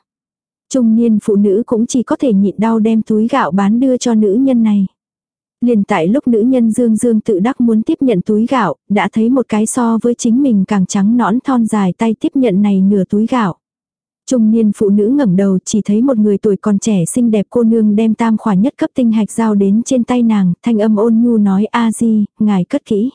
S1: Trung niên phụ nữ cũng chỉ có thể nhịn đau đem túi gạo bán đưa cho nữ nhân này. Liền tại lúc nữ nhân dương dương tự đắc muốn tiếp nhận túi gạo, đã thấy một cái so với chính mình càng trắng nõn thon dài tay tiếp nhận này nửa túi gạo. Trung niên phụ nữ ngẩng đầu chỉ thấy một người tuổi còn trẻ xinh đẹp cô nương đem tam khỏa nhất cấp tinh hạch giao đến trên tay nàng, thanh âm ôn nhu nói a di, ngài cất kỹ.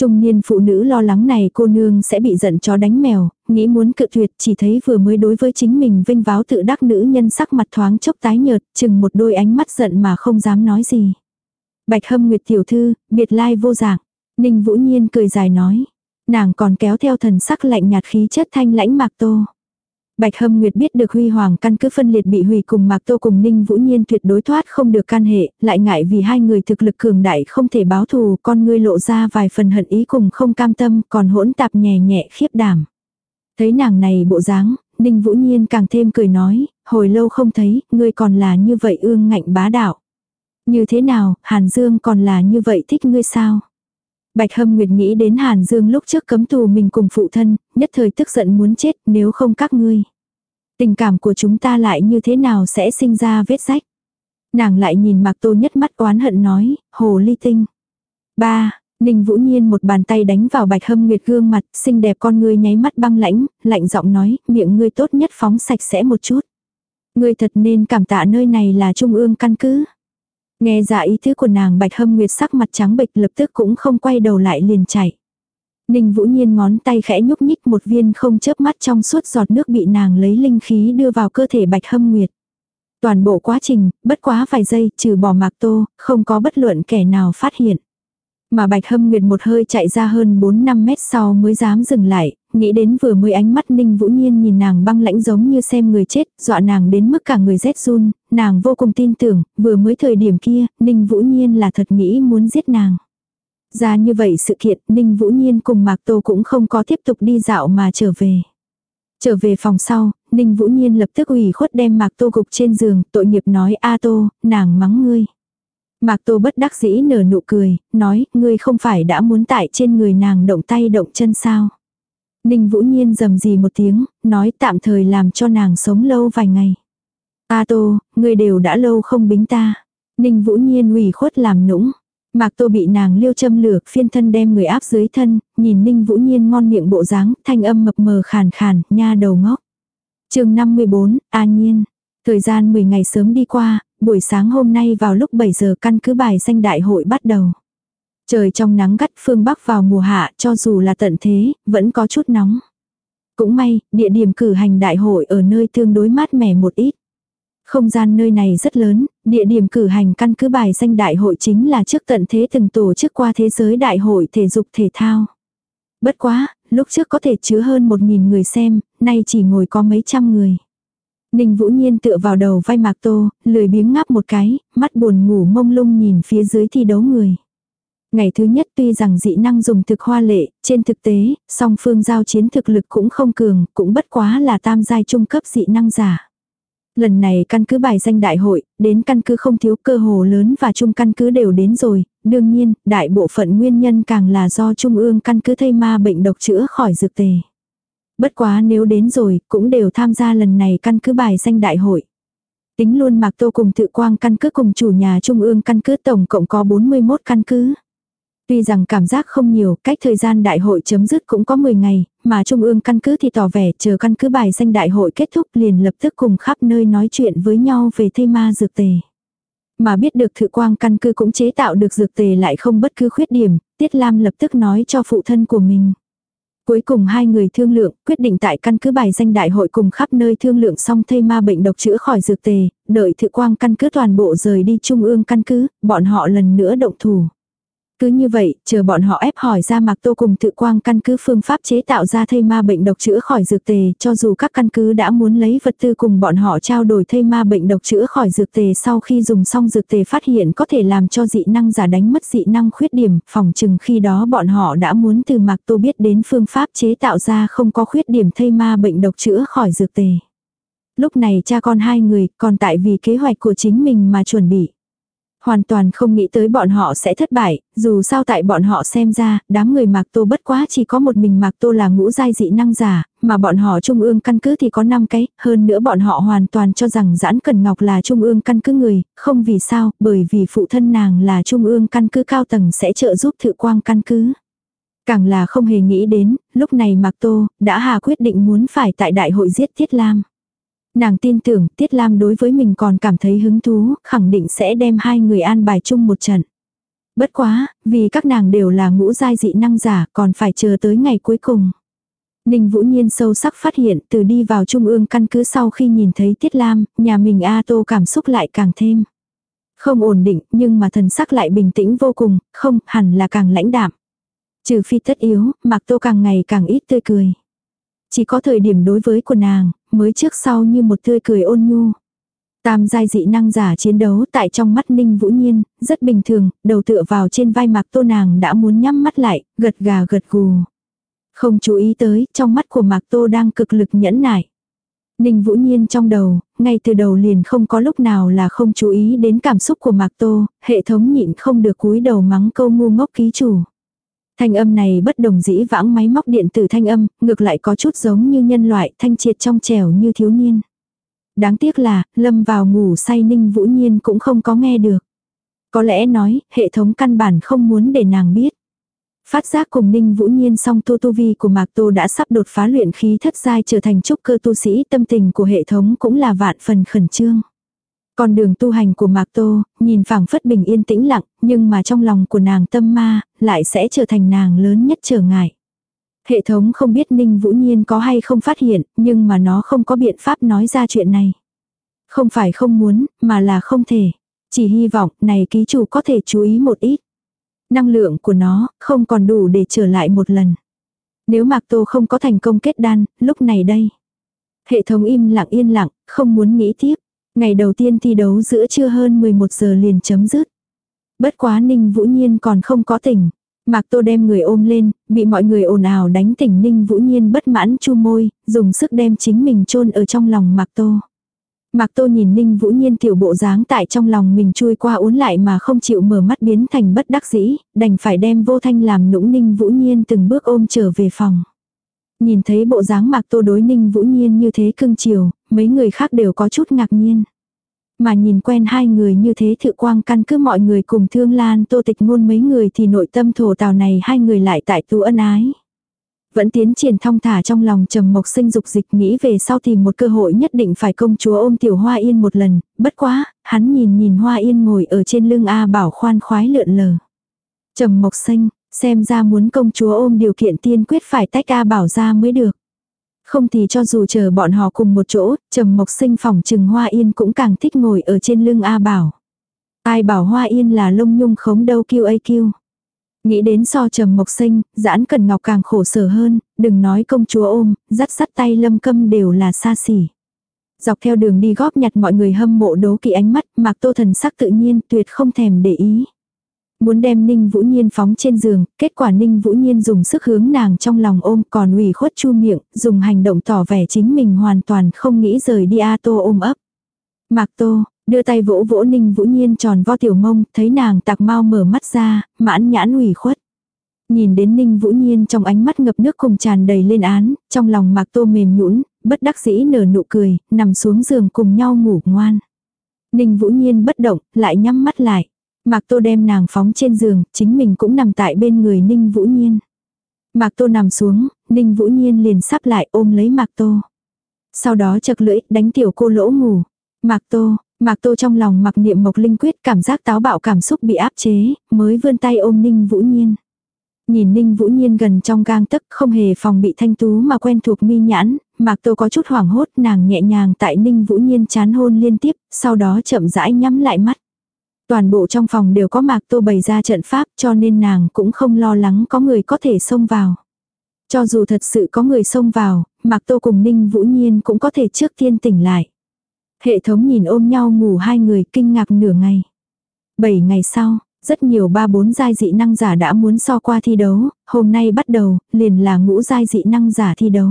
S1: Trung niên phụ nữ lo lắng này cô nương sẽ bị giận chó đánh mèo, nghĩ muốn cự tuyệt chỉ thấy vừa mới đối với chính mình vinh váo tự đắc nữ nhân sắc mặt thoáng chốc tái nhợt, chừng một đôi ánh mắt giận mà không dám nói gì. Bạch hâm nguyệt tiểu thư, biệt lai vô dạng. Ninh vũ nhiên cười dài nói. Nàng còn kéo theo thần sắc lạnh nhạt khí chất thanh lãnh mạc tô. Bạch Hâm Nguyệt biết được Huy Hoàng căn cứ phân liệt bị hủy cùng Mạc Tô cùng Ninh Vũ Nhiên tuyệt đối thoát không được can hệ, lại ngại vì hai người thực lực cường đại không thể báo thù, con ngươi lộ ra vài phần hận ý cùng không cam tâm, còn hỗn tạp nhẹ nhẹ khiếp đảm. Thấy nàng này bộ dáng, Ninh Vũ Nhiên càng thêm cười nói, hồi lâu không thấy, ngươi còn là như vậy ương ngạnh bá đạo. Như thế nào, Hàn Dương còn là như vậy thích ngươi sao? Bạch Hâm Nguyệt nghĩ đến Hàn Dương lúc trước cấm tù mình cùng phụ thân, nhất thời tức giận muốn chết nếu không các ngươi. Tình cảm của chúng ta lại như thế nào sẽ sinh ra vết rách. Nàng lại nhìn Mạc Tô nhất mắt oán hận nói, hồ ly tinh. Ba, Ninh Vũ Nhiên một bàn tay đánh vào Bạch Hâm Nguyệt gương mặt, xinh đẹp con ngươi nháy mắt băng lãnh, lạnh giọng nói, miệng ngươi tốt nhất phóng sạch sẽ một chút. Ngươi thật nên cảm tạ nơi này là trung ương căn cứ. Nghe ra ý thức của nàng Bạch Hâm Nguyệt sắc mặt trắng bệch lập tức cũng không quay đầu lại liền chạy. Ninh Vũ Nhiên ngón tay khẽ nhúc nhích một viên không chớp mắt trong suốt giọt nước bị nàng lấy linh khí đưa vào cơ thể Bạch Hâm Nguyệt. Toàn bộ quá trình, bất quá vài giây, trừ bỏ mạc tô, không có bất luận kẻ nào phát hiện. Mà Bạch Hâm Nguyệt một hơi chạy ra hơn 4-5 mét sau mới dám dừng lại, nghĩ đến vừa mới ánh mắt Ninh Vũ Nhiên nhìn nàng băng lãnh giống như xem người chết, dọa nàng đến mức cả người rét run, nàng vô cùng tin tưởng, vừa mới thời điểm kia, Ninh Vũ Nhiên là thật nghĩ muốn giết nàng. Ra như vậy sự kiện, Ninh Vũ Nhiên cùng Mạc Tô cũng không có tiếp tục đi dạo mà trở về. Trở về phòng sau, Ninh Vũ Nhiên lập tức ủy khuất đem Mạc Tô gục trên giường, tội nghiệp nói A Tô, nàng mắng ngươi. Mạc Tô bất đắc dĩ nở nụ cười, nói, ngươi không phải đã muốn tại trên người nàng động tay động chân sao. Ninh Vũ Nhiên rầm gì một tiếng, nói tạm thời làm cho nàng sống lâu vài ngày. A Tô, ngươi đều đã lâu không bính ta. Ninh Vũ Nhiên ủy khuất làm nũng. Mạc Tô bị nàng liêu châm lược phiên thân đem người áp dưới thân, nhìn Ninh Vũ Nhiên ngon miệng bộ dáng, thanh âm mập mờ khàn khàn, nha đầu ngóc chương 54, A Nhiên. Thời gian 10 ngày sớm đi qua, buổi sáng hôm nay vào lúc 7 giờ căn cứ bài danh đại hội bắt đầu. Trời trong nắng gắt phương Bắc vào mùa hạ cho dù là tận thế, vẫn có chút nóng. Cũng may, địa điểm cử hành đại hội ở nơi tương đối mát mẻ một ít. Không gian nơi này rất lớn, địa điểm cử hành căn cứ bài danh đại hội chính là trước tận thế từng tổ chức qua thế giới đại hội thể dục thể thao. Bất quá, lúc trước có thể chứa hơn một nghìn người xem, nay chỉ ngồi có mấy trăm người. Ninh Vũ Nhiên tựa vào đầu vai Mạc Tô, lười biếng ngáp một cái, mắt buồn ngủ mông lung nhìn phía dưới thi đấu người. Ngày thứ nhất tuy rằng dị năng dùng thực hoa lệ, trên thực tế, song phương giao chiến thực lực cũng không cường, cũng bất quá là tam giai trung cấp dị năng giả. Lần này căn cứ bài danh đại hội, đến căn cứ không thiếu cơ hồ lớn và trung căn cứ đều đến rồi, đương nhiên, đại bộ phận nguyên nhân càng là do trung ương căn cứ thây ma bệnh độc chữa khỏi dược tề. Bất quá nếu đến rồi, cũng đều tham gia lần này căn cứ bài danh đại hội. Tính luôn Mạc Tô cùng tự quang căn cứ cùng chủ nhà trung ương căn cứ tổng cộng có 41 căn cứ. Tuy rằng cảm giác không nhiều, cách thời gian đại hội chấm dứt cũng có 10 ngày, mà trung ương căn cứ thì tỏ vẻ chờ căn cứ bài danh đại hội kết thúc liền lập tức cùng khắp nơi nói chuyện với nhau về thây ma dược tề. Mà biết được thự quang căn cứ cũng chế tạo được dược tề lại không bất cứ khuyết điểm, Tiết Lam lập tức nói cho phụ thân của mình. Cuối cùng hai người thương lượng, quyết định tại căn cứ bài danh đại hội cùng khắp nơi thương lượng xong thây ma bệnh độc chữa khỏi dược tề, đợi thự quang căn cứ toàn bộ rời đi trung ương căn cứ, bọn họ lần nữa động thủ. Cứ như vậy, chờ bọn họ ép hỏi ra Mạc Tô cùng tự quang căn cứ phương pháp chế tạo ra thây ma bệnh độc chữa khỏi dược tề, cho dù các căn cứ đã muốn lấy vật tư cùng bọn họ trao đổi thây ma bệnh độc chữa khỏi dược tề sau khi dùng xong dược tề phát hiện có thể làm cho dị năng giả đánh mất dị năng khuyết điểm, phòng chừng khi đó bọn họ đã muốn từ Mạc Tô biết đến phương pháp chế tạo ra không có khuyết điểm thây ma bệnh độc chữa khỏi dược tề. Lúc này cha con hai người còn tại vì kế hoạch của chính mình mà chuẩn bị. Hoàn toàn không nghĩ tới bọn họ sẽ thất bại, dù sao tại bọn họ xem ra, đám người Mạc Tô bất quá chỉ có một mình Mạc Tô là ngũ giai dị năng giả, mà bọn họ trung ương căn cứ thì có 5 cái, hơn nữa bọn họ hoàn toàn cho rằng giãn cần ngọc là trung ương căn cứ người, không vì sao, bởi vì phụ thân nàng là trung ương căn cứ cao tầng sẽ trợ giúp thự quang căn cứ. Càng là không hề nghĩ đến, lúc này Mạc Tô đã hà quyết định muốn phải tại đại hội giết Tiết Lam. Nàng tin tưởng Tiết Lam đối với mình còn cảm thấy hứng thú, khẳng định sẽ đem hai người an bài chung một trận. Bất quá, vì các nàng đều là ngũ giai dị năng giả còn phải chờ tới ngày cuối cùng. Ninh Vũ Nhiên sâu sắc phát hiện từ đi vào trung ương căn cứ sau khi nhìn thấy Tiết Lam, nhà mình A Tô cảm xúc lại càng thêm. Không ổn định nhưng mà thần sắc lại bình tĩnh vô cùng, không hẳn là càng lãnh đạm. Trừ phi tất yếu, Mạc Tô càng ngày càng ít tươi cười. Chỉ có thời điểm đối với của nàng, mới trước sau như một tươi cười ôn nhu. Tam giai dị năng giả chiến đấu tại trong mắt Ninh Vũ Nhiên, rất bình thường, đầu tựa vào trên vai Mạc Tô nàng đã muốn nhắm mắt lại, gật gà gật gù. Không chú ý tới, trong mắt của Mạc Tô đang cực lực nhẫn nại. Ninh Vũ Nhiên trong đầu, ngay từ đầu liền không có lúc nào là không chú ý đến cảm xúc của Mạc Tô, hệ thống nhịn không được cúi đầu mắng câu ngu ngốc ký chủ. Thanh âm này bất đồng dĩ vãng máy móc điện tử thanh âm, ngược lại có chút giống như nhân loại thanh triệt trong trẻo như thiếu niên. Đáng tiếc là, lâm vào ngủ say ninh vũ nhiên cũng không có nghe được. Có lẽ nói, hệ thống căn bản không muốn để nàng biết. Phát giác cùng Ninh Vũ Nhiên song tu tu vi của Mạc Tô đã sắp đột phá luyện khí thất giai trở thành trúc cơ tu sĩ tâm tình của hệ thống cũng là vạn phần khẩn trương. Con đường tu hành của Mạc Tô, nhìn phảng phất bình yên tĩnh lặng, nhưng mà trong lòng của nàng tâm ma, lại sẽ trở thành nàng lớn nhất trở ngại. Hệ thống không biết Ninh Vũ Nhiên có hay không phát hiện, nhưng mà nó không có biện pháp nói ra chuyện này. Không phải không muốn, mà là không thể. Chỉ hy vọng này ký chủ có thể chú ý một ít. Năng lượng của nó không còn đủ để trở lại một lần. Nếu Mạc Tô không có thành công kết đan, lúc này đây. Hệ thống im lặng yên lặng, không muốn nghĩ tiếp. Ngày đầu tiên thi đấu giữa trưa hơn 11 giờ liền chấm dứt. Bất quá Ninh Vũ Nhiên còn không có tỉnh. Mạc Tô đem người ôm lên, bị mọi người ồn ào đánh tỉnh Ninh Vũ Nhiên bất mãn chu môi, dùng sức đem chính mình chôn ở trong lòng Mạc Tô. Mạc Tô nhìn Ninh Vũ Nhiên tiểu bộ dáng tại trong lòng mình chui qua uốn lại mà không chịu mở mắt biến thành bất đắc dĩ, đành phải đem vô thanh làm nũng Ninh Vũ Nhiên từng bước ôm trở về phòng. Nhìn thấy bộ dáng Mạc Tô đối Ninh Vũ Nhiên như thế cưng chiều, mấy người khác đều có chút ngạc nhiên. Mà nhìn quen hai người như thế thự quang căn cứ mọi người cùng thương lan tô tịch ngôn mấy người thì nội tâm thổ tào này hai người lại tại tu ân ái. Vẫn tiến triển thong thả trong lòng trầm mộc sinh dục dịch nghĩ về sau tìm một cơ hội nhất định phải công chúa ôm tiểu hoa yên một lần, bất quá, hắn nhìn nhìn hoa yên ngồi ở trên lưng A bảo khoan khoái lượn lờ. Trầm mộc sinh, xem ra muốn công chúa ôm điều kiện tiên quyết phải tách A bảo ra mới được. Không thì cho dù chờ bọn họ cùng một chỗ, trầm mộc sinh phòng trừng hoa yên cũng càng thích ngồi ở trên lưng A bảo. Ai bảo hoa yên là lông nhung khống đâu kêu ai kêu. Nghĩ đến so trầm mộc sinh, giãn cần ngọc càng khổ sở hơn, đừng nói công chúa ôm, dắt sắt tay lâm câm đều là xa xỉ. Dọc theo đường đi góp nhặt mọi người hâm mộ đố kỵ ánh mắt, mạc tô thần sắc tự nhiên tuyệt không thèm để ý. Muốn đem Ninh Vũ Nhiên phóng trên giường, kết quả Ninh Vũ Nhiên dùng sức hướng nàng trong lòng ôm còn ủy khuất chu miệng, dùng hành động tỏ vẻ chính mình hoàn toàn không nghĩ rời đi A Tô ôm ấp. Mạc Tô, đưa tay vỗ vỗ Ninh Vũ Nhiên tròn vo tiểu mông, thấy nàng tạc mau mở mắt ra, mãn nhãn ủy khuất. Nhìn đến Ninh Vũ Nhiên trong ánh mắt ngập nước cùng tràn đầy lên án, trong lòng Mạc Tô mềm nhũn, bất đắc dĩ nở nụ cười, nằm xuống giường cùng nhau ngủ ngoan. Ninh Vũ Nhiên bất động, lại nhắm mắt lại. Mạc Tô đem nàng phóng trên giường, chính mình cũng nằm tại bên người Ninh Vũ Nhiên. Mạc Tô nằm xuống, Ninh Vũ Nhiên liền sắp lại ôm lấy Mạc Tô. Sau đó chật lưỡi, đánh tiểu cô lỗ ngủ. Mạc Tô, Mạc Tô trong lòng mặc niệm mộc linh quyết cảm giác táo bạo cảm xúc bị áp chế, mới vươn tay ôm Ninh Vũ Nhiên. Nhìn Ninh Vũ Nhiên gần trong gang tấc không hề phòng bị thanh tú mà quen thuộc mi nhãn, Mạc Tô có chút hoảng hốt nàng nhẹ nhàng tại Ninh Vũ Nhiên chán hôn liên tiếp, sau đó chậm rãi nhắm lại mắt. Toàn bộ trong phòng đều có Mạc Tô bày ra trận pháp cho nên nàng cũng không lo lắng có người có thể xông vào. Cho dù thật sự có người xông vào, Mạc Tô cùng Ninh Vũ Nhiên cũng có thể trước tiên tỉnh lại. Hệ thống nhìn ôm nhau ngủ hai người kinh ngạc nửa ngày. Bảy ngày sau, rất nhiều ba bốn giai dị năng giả đã muốn so qua thi đấu, hôm nay bắt đầu, liền là ngũ giai dị năng giả thi đấu.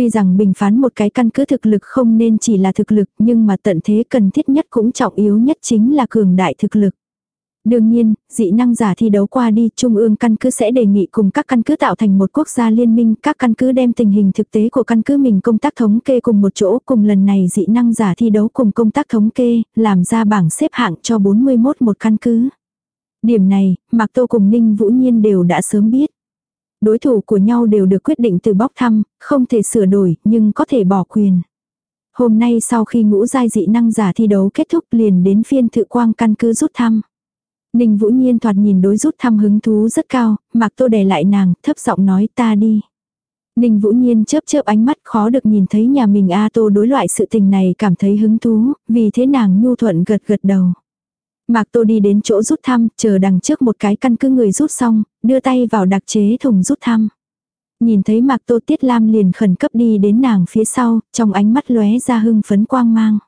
S1: Tuy rằng bình phán một cái căn cứ thực lực không nên chỉ là thực lực nhưng mà tận thế cần thiết nhất cũng trọng yếu nhất chính là cường đại thực lực. Đương nhiên, dị năng giả thi đấu qua đi, Trung ương căn cứ sẽ đề nghị cùng các căn cứ tạo thành một quốc gia liên minh, các căn cứ đem tình hình thực tế của căn cứ mình công tác thống kê cùng một chỗ, cùng lần này dị năng giả thi đấu cùng công tác thống kê, làm ra bảng xếp hạng cho 41 một căn cứ. Điểm này, Mạc Tô cùng Ninh Vũ Nhiên đều đã sớm biết. Đối thủ của nhau đều được quyết định từ bóc thăm, không thể sửa đổi, nhưng có thể bỏ quyền. Hôm nay sau khi ngũ giai dị năng giả thi đấu kết thúc liền đến phiên thự quang căn cứ rút thăm. Ninh Vũ Nhiên thoạt nhìn đối rút thăm hứng thú rất cao, Mạc Tô đè lại nàng, thấp giọng nói ta đi. Ninh Vũ Nhiên chớp chớp ánh mắt khó được nhìn thấy nhà mình A Tô đối loại sự tình này cảm thấy hứng thú, vì thế nàng nhu thuận gật gật đầu. Mạc Tô đi đến chỗ rút thăm, chờ đằng trước một cái căn cứ người rút xong, đưa tay vào đặc chế thùng rút thăm. Nhìn thấy Mạc Tô Tiết Lam liền khẩn cấp đi đến nàng phía sau, trong ánh mắt lóe ra hưng phấn quang mang.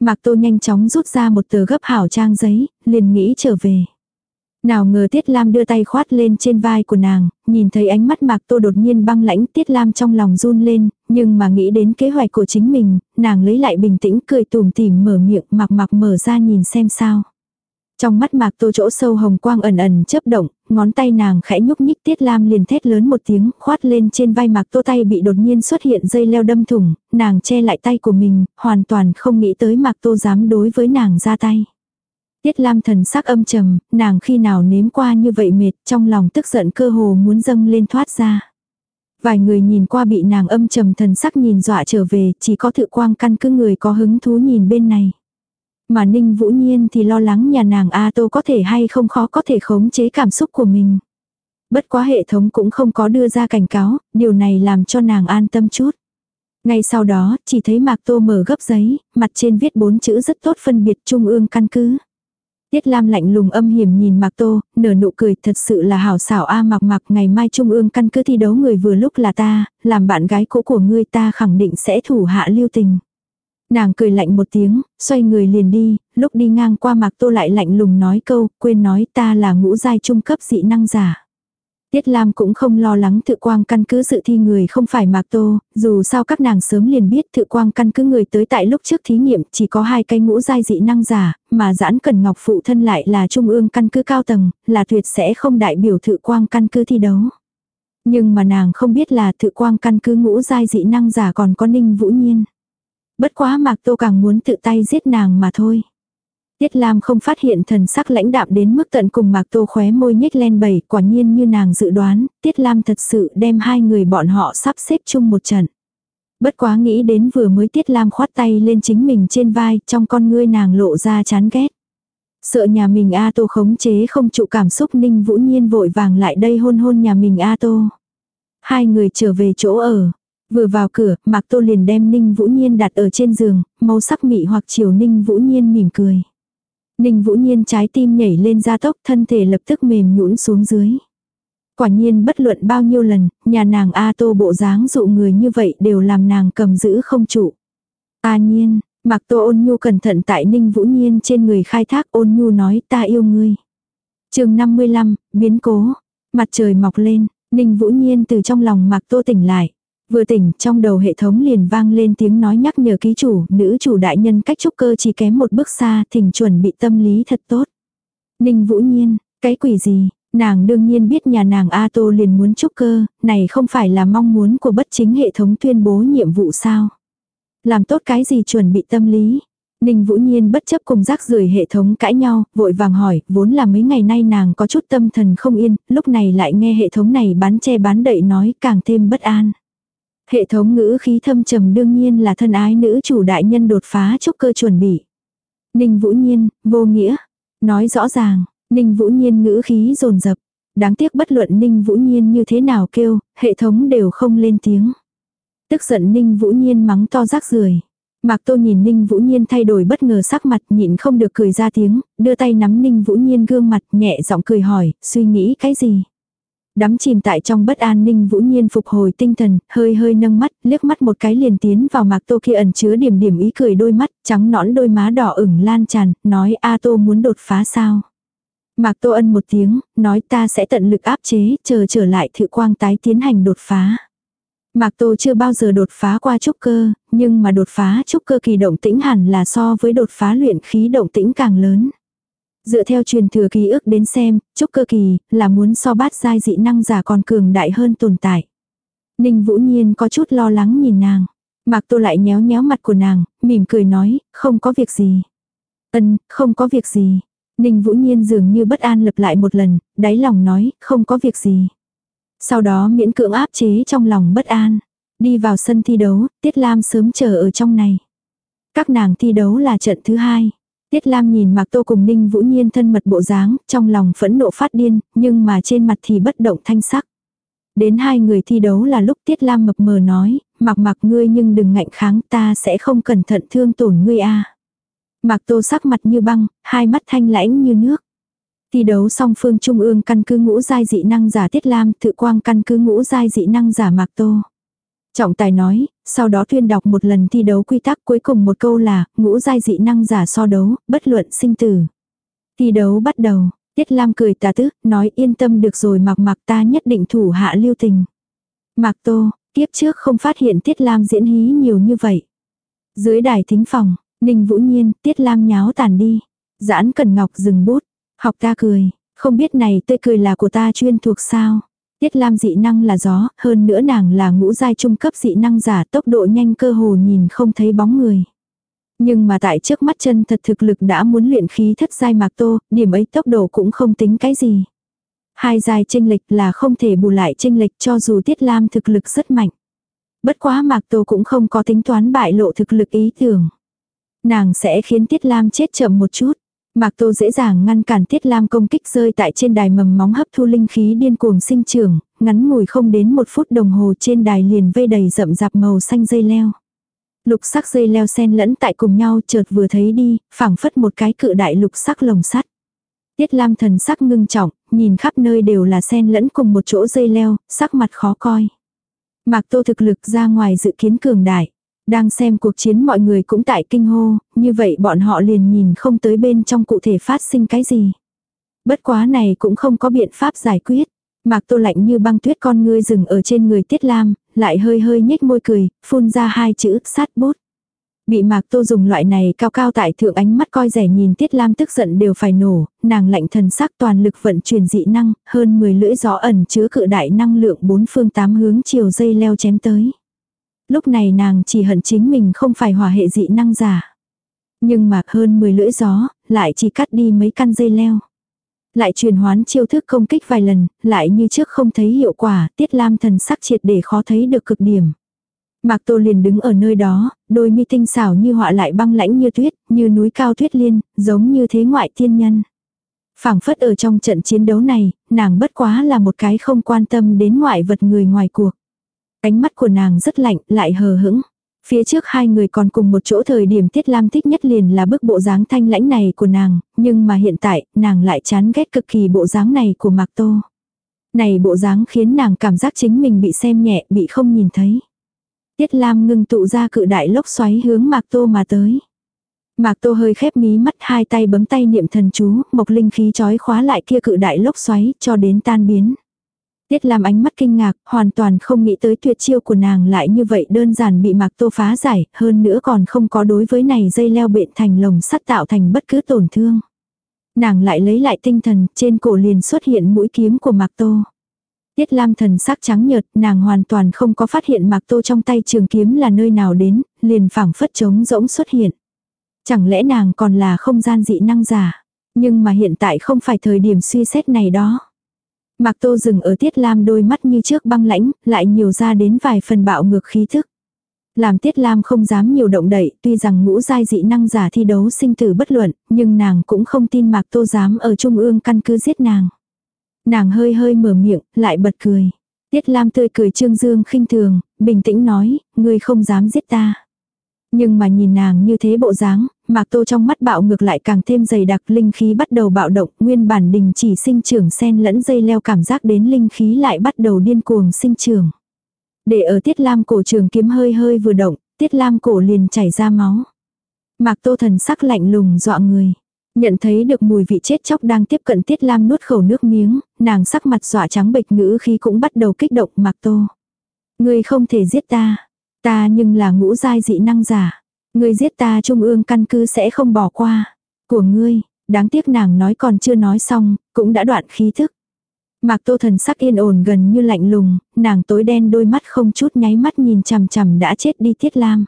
S1: Mạc Tô nhanh chóng rút ra một tờ gấp hảo trang giấy, liền nghĩ trở về. Nào ngờ Tiết Lam đưa tay khoát lên trên vai của nàng, nhìn thấy ánh mắt Mạc Tô đột nhiên băng lãnh Tiết Lam trong lòng run lên, nhưng mà nghĩ đến kế hoạch của chính mình, nàng lấy lại bình tĩnh cười tùm tìm mở miệng Mạc Mạc mở ra nhìn xem sao. Trong mắt mạc tô chỗ sâu hồng quang ẩn ẩn chớp động, ngón tay nàng khẽ nhúc nhích tiết lam liền thét lớn một tiếng, khoát lên trên vai mạc tô tay bị đột nhiên xuất hiện dây leo đâm thủng, nàng che lại tay của mình, hoàn toàn không nghĩ tới mạc tô dám đối với nàng ra tay. Tiết lam thần sắc âm trầm, nàng khi nào nếm qua như vậy mệt, trong lòng tức giận cơ hồ muốn dâng lên thoát ra. Vài người nhìn qua bị nàng âm trầm thần sắc nhìn dọa trở về, chỉ có thự quang căn cứ người có hứng thú nhìn bên này. Mà Ninh Vũ Nhiên thì lo lắng nhà nàng A Tô có thể hay không khó có thể khống chế cảm xúc của mình. Bất quá hệ thống cũng không có đưa ra cảnh cáo, điều này làm cho nàng an tâm chút. Ngay sau đó, chỉ thấy Mạc Tô mở gấp giấy, mặt trên viết bốn chữ rất tốt phân biệt trung ương căn cứ. Tiết Lam lạnh lùng âm hiểm nhìn Mạc Tô, nở nụ cười thật sự là hảo xảo a à Mạc Mạc ngày mai trung ương căn cứ thi đấu người vừa lúc là ta, làm bạn gái cũ của ngươi ta khẳng định sẽ thủ hạ lưu tình. Nàng cười lạnh một tiếng, xoay người liền đi, lúc đi ngang qua Mạc Tô lại lạnh lùng nói câu, quên nói ta là ngũ giai trung cấp dị năng giả. Tiết Lam cũng không lo lắng tự quang căn cứ sự thi người không phải Mạc Tô, dù sao các nàng sớm liền biết tự quang căn cứ người tới tại lúc trước thí nghiệm chỉ có hai cái ngũ giai dị năng giả, mà giãn cần ngọc phụ thân lại là trung ương căn cứ cao tầng, là tuyệt sẽ không đại biểu tự quang căn cứ thi đấu. Nhưng mà nàng không biết là tự quang căn cứ ngũ giai dị năng giả còn có ninh vũ nhiên. Bất quá Mạc Tô càng muốn tự tay giết nàng mà thôi. Tiết Lam không phát hiện thần sắc lãnh đạm đến mức tận cùng Mạc Tô khóe môi nhếch lên bảy, quả nhiên như nàng dự đoán, Tiết Lam thật sự đem hai người bọn họ sắp xếp chung một trận. Bất quá nghĩ đến vừa mới Tiết Lam khoát tay lên chính mình trên vai, trong con ngươi nàng lộ ra chán ghét. Sợ nhà mình A Tô khống chế không trụ cảm xúc Ninh Vũ Nhiên vội vàng lại đây hôn hôn nhà mình A Tô. Hai người trở về chỗ ở. Vừa vào cửa, Mạc Tô liền đem Ninh Vũ Nhiên đặt ở trên giường, màu sắc mị hoặc chiều Ninh Vũ Nhiên mỉm cười. Ninh Vũ Nhiên trái tim nhảy lên ra tốc thân thể lập tức mềm nhũn xuống dưới. Quả nhiên bất luận bao nhiêu lần, nhà nàng A Tô bộ dáng dụ người như vậy đều làm nàng cầm giữ không trụ. A nhiên, Mạc Tô ôn nhu cẩn thận tại Ninh Vũ Nhiên trên người khai thác ôn nhu nói ta yêu ngươi. chương 55, biến cố. Mặt trời mọc lên, Ninh Vũ Nhiên từ trong lòng Mạc Tô tỉnh lại. Vừa tỉnh, trong đầu hệ thống liền vang lên tiếng nói nhắc nhở ký chủ, nữ chủ đại nhân cách trúc cơ chỉ kém một bước xa, thỉnh chuẩn bị tâm lý thật tốt. Ninh Vũ Nhiên, cái quỷ gì, nàng đương nhiên biết nhà nàng A Tô liền muốn trúc cơ, này không phải là mong muốn của bất chính hệ thống tuyên bố nhiệm vụ sao. Làm tốt cái gì chuẩn bị tâm lý. Ninh Vũ Nhiên bất chấp cùng rác rưởi hệ thống cãi nhau, vội vàng hỏi, vốn là mấy ngày nay nàng có chút tâm thần không yên, lúc này lại nghe hệ thống này bán che bán đậy nói càng thêm bất an. Hệ thống ngữ khí thâm trầm đương nhiên là thân ái nữ chủ đại nhân đột phá chúc cơ chuẩn bị. Ninh Vũ Nhiên, vô nghĩa. Nói rõ ràng, Ninh Vũ Nhiên ngữ khí rồn rập. Đáng tiếc bất luận Ninh Vũ Nhiên như thế nào kêu, hệ thống đều không lên tiếng. Tức giận Ninh Vũ Nhiên mắng to rác rưởi Mạc Tô nhìn Ninh Vũ Nhiên thay đổi bất ngờ sắc mặt nhịn không được cười ra tiếng, đưa tay nắm Ninh Vũ Nhiên gương mặt nhẹ giọng cười hỏi, suy nghĩ cái gì? Đắm chìm tại trong bất an ninh vũ nhiên phục hồi tinh thần, hơi hơi nâng mắt, liếc mắt một cái liền tiến vào mạc tô kia ẩn chứa điểm điểm ý cười đôi mắt, trắng nõn đôi má đỏ ửng lan tràn, nói A tô muốn đột phá sao. Mạc tô ân một tiếng, nói ta sẽ tận lực áp chế, chờ trở lại thự quang tái tiến hành đột phá. Mạc Tô chưa bao giờ đột phá qua trúc cơ, nhưng mà đột phá trúc cơ kỳ động tĩnh hẳn là so với đột phá luyện khí động tĩnh càng lớn. Dựa theo truyền thừa ký ức đến xem, trúc cơ kỳ là muốn so bát giai dị năng giả còn cường đại hơn tồn tại. Ninh Vũ Nhiên có chút lo lắng nhìn nàng. Mạc Tô lại nhéo nhéo mặt của nàng, mỉm cười nói, không có việc gì. Ân, không có việc gì. Ninh Vũ Nhiên dường như bất an lập lại một lần, đáy lòng nói, không có việc gì. Sau đó miễn cưỡng áp chế trong lòng bất an. Đi vào sân thi đấu, Tiết Lam sớm chờ ở trong này. Các nàng thi đấu là trận thứ hai. Tiết Lam nhìn Mạc Tô cùng Ninh Vũ Nhiên thân mật bộ dáng, trong lòng phẫn nộ phát điên, nhưng mà trên mặt thì bất động thanh sắc. Đến hai người thi đấu là lúc Tiết Lam mập mờ nói, mạc mạc ngươi nhưng đừng ngạnh kháng ta sẽ không cẩn thận thương tổn ngươi a. Mạc Tô sắc mặt như băng, hai mắt thanh lãnh như nước. Thi đấu song phương trung ương căn cứ ngũ giai dị năng giả Tiết Lam, tự quang căn cứ ngũ giai dị năng giả Mạc Tô. Trọng tài nói, sau đó tuyên đọc một lần thi đấu quy tắc cuối cùng một câu là, ngũ giai dị năng giả so đấu, bất luận sinh tử. Thi đấu bắt đầu, Tiết Lam cười tà tức, nói yên tâm được rồi mặc mặc ta nhất định thủ hạ lưu tình. Mạc Tô, kiếp trước không phát hiện Tiết Lam diễn hí nhiều như vậy. Dưới đài thính phòng, Ninh Vũ Nhiên, Tiết Lam nháo tàn đi. Giãn Cần Ngọc dừng bút, học ta cười, không biết này tươi cười là của ta chuyên thuộc sao. Tiết Lam dị năng là gió, hơn nữa nàng là ngũ giai trung cấp dị năng giả tốc độ nhanh cơ hồ nhìn không thấy bóng người. Nhưng mà tại trước mắt chân thật thực lực đã muốn luyện khí thất giai mạc tô, điểm ấy tốc độ cũng không tính cái gì. Hai giai tranh lệch là không thể bù lại tranh lệch cho dù Tiết Lam thực lực rất mạnh. Bất quá mạc tô cũng không có tính toán bại lộ thực lực ý tưởng. Nàng sẽ khiến Tiết Lam chết chậm một chút. Mạc Tô dễ dàng ngăn cản Tiết Lam công kích rơi tại trên đài mầm móng hấp thu linh khí điên cuồng sinh trưởng, ngắn ngủi không đến một phút đồng hồ trên đài liền vây đầy rậm rạp màu xanh dây leo. Lục sắc dây leo xen lẫn tại cùng nhau chợt vừa thấy đi, phảng phất một cái cự đại lục sắc lồng sắt. Tiết Lam thần sắc ngưng trọng, nhìn khắp nơi đều là xen lẫn cùng một chỗ dây leo, sắc mặt khó coi. Mạc Tô thực lực ra ngoài dự kiến cường đại. Đang xem cuộc chiến mọi người cũng tại kinh hô, như vậy bọn họ liền nhìn không tới bên trong cụ thể phát sinh cái gì. Bất quá này cũng không có biện pháp giải quyết. Mạc tô lạnh như băng tuyết con ngươi rừng ở trên người tiết lam, lại hơi hơi nhếch môi cười, phun ra hai chữ sát bút. Bị Mạc Tô dùng loại này cao cao tại thượng ánh mắt coi rẻ nhìn Tiết Lam tức giận đều phải nổ, nàng lạnh thần sắc toàn lực vận chuyển dị năng, hơn 10 lưỡi gió ẩn chứa cự đại năng lượng bốn phương tám hướng chiều dây leo chém tới. Lúc này nàng chỉ hận chính mình không phải hỏa hệ dị năng giả. Nhưng mà hơn 10 lưỡi gió, lại chỉ cắt đi mấy căn dây leo. Lại truyền hoán chiêu thức công kích vài lần, lại như trước không thấy hiệu quả, Tiết Lam thần sắc triệt để khó thấy được cực điểm. Mạc Tô liền đứng ở nơi đó, đôi mi tinh xảo như họa lại băng lãnh như tuyết, như núi cao tuyết liên, giống như thế ngoại thiên nhân. phảng phất ở trong trận chiến đấu này, nàng bất quá là một cái không quan tâm đến ngoại vật người ngoài cuộc. Ánh mắt của nàng rất lạnh, lại hờ hững. Phía trước hai người còn cùng một chỗ thời điểm Tiết Lam thích nhất liền là bức bộ dáng thanh lãnh này của nàng, nhưng mà hiện tại, nàng lại chán ghét cực kỳ bộ dáng này của Mạc Tô. Này bộ dáng khiến nàng cảm giác chính mình bị xem nhẹ, bị không nhìn thấy. Tiết Lam ngưng tụ ra cự đại lốc xoáy hướng Mạc Tô mà tới. Mạc Tô hơi khép mí mắt hai tay bấm tay niệm thần chú, mộc linh khí chói khóa lại kia cự đại lốc xoáy cho đến tan biến. Tiết Lam ánh mắt kinh ngạc, hoàn toàn không nghĩ tới tuyệt chiêu của nàng lại như vậy đơn giản bị Mạc Tô phá giải, hơn nữa còn không có đối với này dây leo bện thành lồng sắt tạo thành bất cứ tổn thương. Nàng lại lấy lại tinh thần, trên cổ liền xuất hiện mũi kiếm của Mạc Tô. Tiết Lam thần sắc trắng nhợt, nàng hoàn toàn không có phát hiện Mạc Tô trong tay trường kiếm là nơi nào đến, liền phảng phất trống rỗng xuất hiện. Chẳng lẽ nàng còn là không gian dị năng giả? Nhưng mà hiện tại không phải thời điểm suy xét này đó. Mạc Tô dừng ở Tiết Lam đôi mắt như trước băng lãnh, lại nhiều ra đến vài phần bạo ngược khí thức. Làm Tiết Lam không dám nhiều động đậy, tuy rằng ngũ giai dị năng giả thi đấu sinh tử bất luận, nhưng nàng cũng không tin Mạc Tô dám ở trung ương căn cứ giết nàng. Nàng hơi hơi mở miệng, lại bật cười. Tiết Lam tươi cười trương dương khinh thường, bình tĩnh nói, ngươi không dám giết ta. Nhưng mà nhìn nàng như thế bộ dáng, Mạc Tô trong mắt bạo ngược lại càng thêm dày đặc linh khí bắt đầu bạo động, nguyên bản đình chỉ sinh trưởng sen lẫn dây leo cảm giác đến linh khí lại bắt đầu điên cuồng sinh trưởng. Để ở Tiết Lam cổ trường kiếm hơi hơi vừa động, Tiết Lam cổ liền chảy ra máu. Mạc Tô thần sắc lạnh lùng dọa người. Nhận thấy được mùi vị chết chóc đang tiếp cận Tiết Lam nuốt khẩu nước miếng, nàng sắc mặt dọa trắng bệch ngữ khi cũng bắt đầu kích động Mạc Tô. Người không thể giết ta. Ta nhưng là ngũ giai dị năng giả. Ngươi giết ta trung ương căn cứ sẽ không bỏ qua. Của ngươi, đáng tiếc nàng nói còn chưa nói xong, cũng đã đoạn khí thức. Mạc Tô thần sắc yên ổn gần như lạnh lùng, nàng tối đen đôi mắt không chút nháy mắt nhìn chằm chằm đã chết đi Tiết Lam.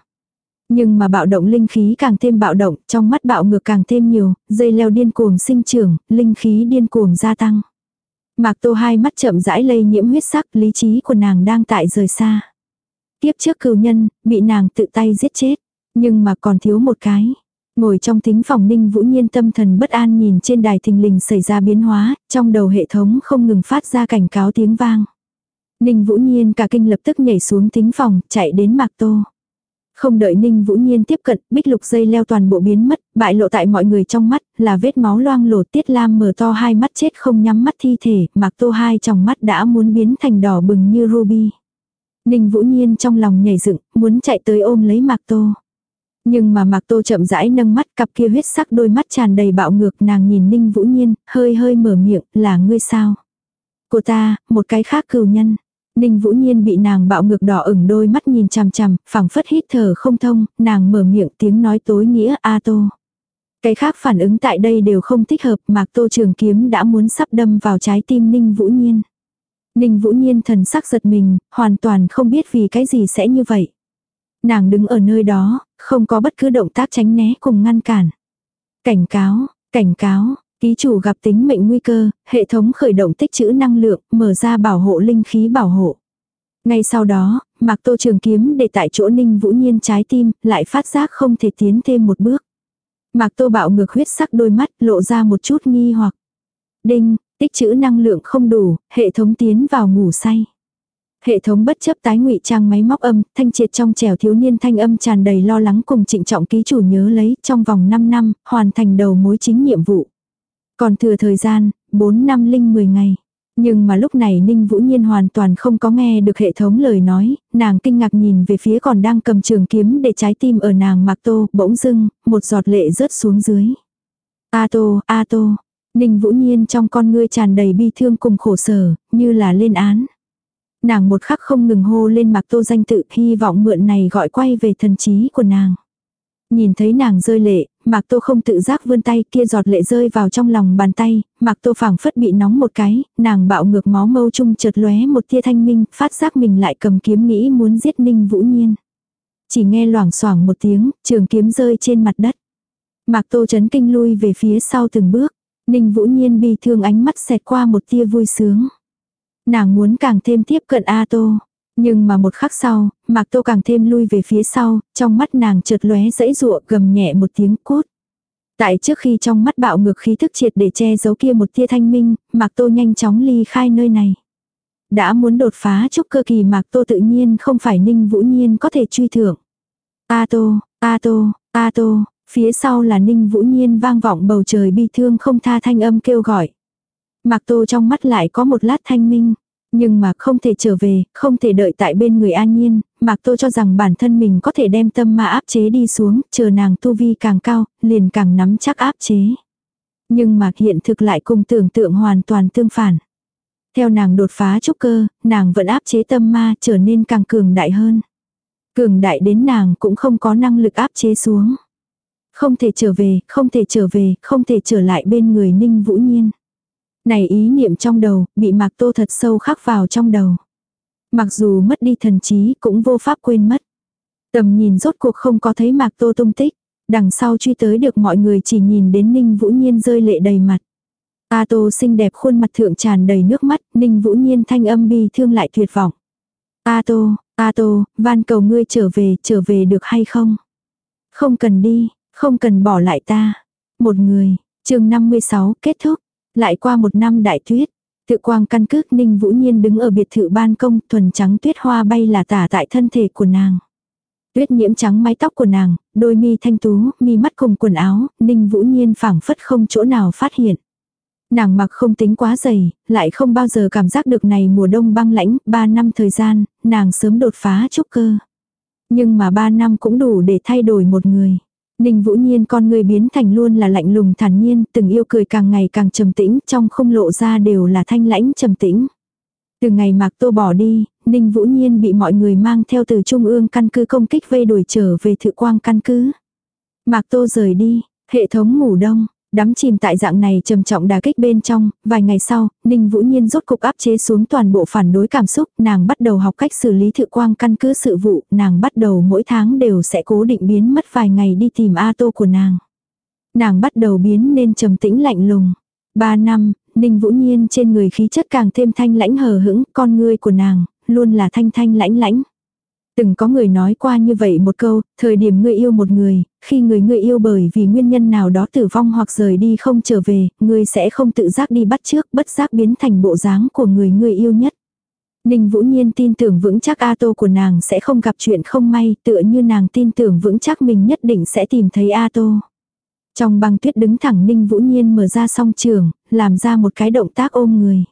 S1: Nhưng mà bạo động linh khí càng thêm bạo động, trong mắt bạo ngược càng thêm nhiều, dây leo điên cuồng sinh trưởng, linh khí điên cuồng gia tăng. Mạc Tô hai mắt chậm rãi lây nhiễm huyết sắc, lý trí của nàng đang tại rời xa. Tiếp trước cừu nhân, bị nàng tự tay giết chết. Nhưng mà còn thiếu một cái. Ngồi trong thính phòng ninh vũ nhiên tâm thần bất an nhìn trên đài thình lình xảy ra biến hóa, trong đầu hệ thống không ngừng phát ra cảnh cáo tiếng vang. Ninh vũ nhiên cả kinh lập tức nhảy xuống thính phòng, chạy đến mạc tô. Không đợi Ninh Vũ Nhiên tiếp cận, bích lục dây leo toàn bộ biến mất, bại lộ tại mọi người trong mắt, là vết máu loang lổ tiết lam mở to hai mắt chết không nhắm mắt thi thể, mạc tô hai trong mắt đã muốn biến thành đỏ bừng như ruby. Ninh Vũ Nhiên trong lòng nhảy dựng, muốn chạy tới ôm lấy mạc tô. Nhưng mà mạc tô chậm rãi nâng mắt cặp kia huyết sắc đôi mắt tràn đầy bạo ngược nàng nhìn Ninh Vũ Nhiên, hơi hơi mở miệng, là ngươi sao? Của ta, một cái khác cừu nhân. Ninh Vũ Nhiên bị nàng bạo ngược đỏ ửng đôi mắt nhìn chằm chằm, phẳng phất hít thở không thông, nàng mở miệng tiếng nói tối nghĩa A Tô. Cái khác phản ứng tại đây đều không thích hợp, Mạc Tô Trường Kiếm đã muốn sắp đâm vào trái tim Ninh Vũ Nhiên. Ninh Vũ Nhiên thần sắc giật mình, hoàn toàn không biết vì cái gì sẽ như vậy. Nàng đứng ở nơi đó, không có bất cứ động tác tránh né cùng ngăn cản. Cảnh cáo, cảnh cáo, Ký chủ gặp tính mệnh nguy cơ, hệ thống khởi động tích trữ năng lượng, mở ra bảo hộ linh khí bảo hộ. Ngay sau đó, Mạc Tô Trường kiếm để tại chỗ Ninh Vũ Nhiên trái tim, lại phát giác không thể tiến thêm một bước. Mạc Tô bạo ngược huyết sắc đôi mắt, lộ ra một chút nghi hoặc. Đinh, tích trữ năng lượng không đủ, hệ thống tiến vào ngủ say. Hệ thống bất chấp tái ngụy trang máy móc âm, thanh triệt trong trẻo thiếu niên thanh âm tràn đầy lo lắng cùng trịnh trọng ký chủ nhớ lấy trong vòng 5 năm, hoàn thành đầu mối chính nhiệm vụ. Còn thừa thời gian, 4 năm linh 10 ngày. Nhưng mà lúc này Ninh Vũ Nhiên hoàn toàn không có nghe được hệ thống lời nói, nàng kinh ngạc nhìn về phía còn đang cầm trường kiếm để trái tim ở nàng mặc tô, bỗng dưng, một giọt lệ rớt xuống dưới. A tô, A tô, Ninh Vũ Nhiên trong con ngươi tràn đầy bi thương cùng khổ sở, như là lên án. Nàng một khắc không ngừng hô lên mặc tô danh tự hy vọng mượn này gọi quay về thần trí của nàng. Nhìn thấy nàng rơi lệ, Mạc Tô không tự giác vươn tay kia giọt lệ rơi vào trong lòng bàn tay, Mạc Tô phảng phất bị nóng một cái, nàng bạo ngược máu mâu trung chợt lóe một tia thanh minh, phát giác mình lại cầm kiếm nghĩ muốn giết Ninh Vũ Nhiên. Chỉ nghe loảng xoảng một tiếng, trường kiếm rơi trên mặt đất. Mạc Tô chấn kinh lui về phía sau từng bước, Ninh Vũ Nhiên bi thương ánh mắt xẹt qua một tia vui sướng. Nàng muốn càng thêm tiếp cận A Tô. Nhưng mà một khắc sau, Mạc Tô càng thêm lui về phía sau, trong mắt nàng chợt lóe dãy rụa gầm nhẹ một tiếng cốt. Tại trước khi trong mắt bạo ngược khí thức triệt để che giấu kia một tia thanh minh, Mạc Tô nhanh chóng ly khai nơi này. Đã muốn đột phá chúc cơ kỳ Mạc Tô tự nhiên không phải Ninh Vũ Nhiên có thể truy thưởng. A Tô, A Tô, A Tô, phía sau là Ninh Vũ Nhiên vang vọng bầu trời bi thương không tha thanh âm kêu gọi. Mạc Tô trong mắt lại có một lát thanh minh. Nhưng mà không thể trở về, không thể đợi tại bên người an nhiên, Mạc Tô cho rằng bản thân mình có thể đem tâm ma áp chế đi xuống, chờ nàng tu vi càng cao, liền càng nắm chắc áp chế. Nhưng mà hiện thực lại cùng tưởng tượng hoàn toàn tương phản. Theo nàng đột phá trúc cơ, nàng vẫn áp chế tâm ma trở nên càng cường đại hơn. Cường đại đến nàng cũng không có năng lực áp chế xuống. Không thể trở về, không thể trở về, không thể trở lại bên người ninh vũ nhiên. Này ý niệm trong đầu, bị Mạc Tô thật sâu khắc vào trong đầu. Mặc dù mất đi thần trí cũng vô pháp quên mất. Tầm nhìn rốt cuộc không có thấy Mạc Tô tung tích. Đằng sau truy tới được mọi người chỉ nhìn đến Ninh Vũ Nhiên rơi lệ đầy mặt. A Tô xinh đẹp khuôn mặt thượng tràn đầy nước mắt, Ninh Vũ Nhiên thanh âm bi thương lại tuyệt vọng. A Tô, A Tô, van cầu ngươi trở về, trở về được hay không? Không cần đi, không cần bỏ lại ta. Một người, chương 56 kết thúc. Lại qua một năm đại tuyết, tự quang căn cước ninh vũ nhiên đứng ở biệt thự ban công thuần trắng tuyết hoa bay là tả tại thân thể của nàng. Tuyết nhiễm trắng mái tóc của nàng, đôi mi thanh tú, mi mắt cùng quần áo, ninh vũ nhiên phảng phất không chỗ nào phát hiện. Nàng mặc không tính quá dày, lại không bao giờ cảm giác được này mùa đông băng lãnh, ba năm thời gian, nàng sớm đột phá trúc cơ. Nhưng mà ba năm cũng đủ để thay đổi một người. Ninh Vũ Nhiên con người biến thành luôn là lạnh lùng thản nhiên, từng yêu cười càng ngày càng trầm tĩnh, trong không lộ ra đều là thanh lãnh trầm tĩnh. Từ ngày Mạc Tô bỏ đi, Ninh Vũ Nhiên bị mọi người mang theo từ trung ương căn cứ công kích vây đuổi trở về thự quang căn cứ. Mạc Tô rời đi, hệ thống ngủ đông, Đắm chìm tại dạng này trầm trọng đà kích bên trong, vài ngày sau, Ninh Vũ Nhiên rốt cục áp chế xuống toàn bộ phản đối cảm xúc, nàng bắt đầu học cách xử lý thự quang căn cứ sự vụ, nàng bắt đầu mỗi tháng đều sẽ cố định biến mất vài ngày đi tìm A Tô của nàng. Nàng bắt đầu biến nên trầm tĩnh lạnh lùng. Ba năm, Ninh Vũ Nhiên trên người khí chất càng thêm thanh lãnh hờ hững, con ngươi của nàng, luôn là thanh thanh lãnh lãnh. Từng có người nói qua như vậy một câu, thời điểm ngươi yêu một người, khi người ngươi yêu bởi vì nguyên nhân nào đó tử vong hoặc rời đi không trở về, ngươi sẽ không tự giác đi bắt trước, bất giác biến thành bộ dáng của người ngươi yêu nhất. Ninh Vũ Nhiên tin tưởng vững chắc A Tô của nàng sẽ không gặp chuyện không may, tựa như nàng tin tưởng vững chắc mình nhất định sẽ tìm thấy A Tô. Trong băng tuyết đứng thẳng Ninh Vũ Nhiên mở ra song trường, làm ra một cái động tác ôm người.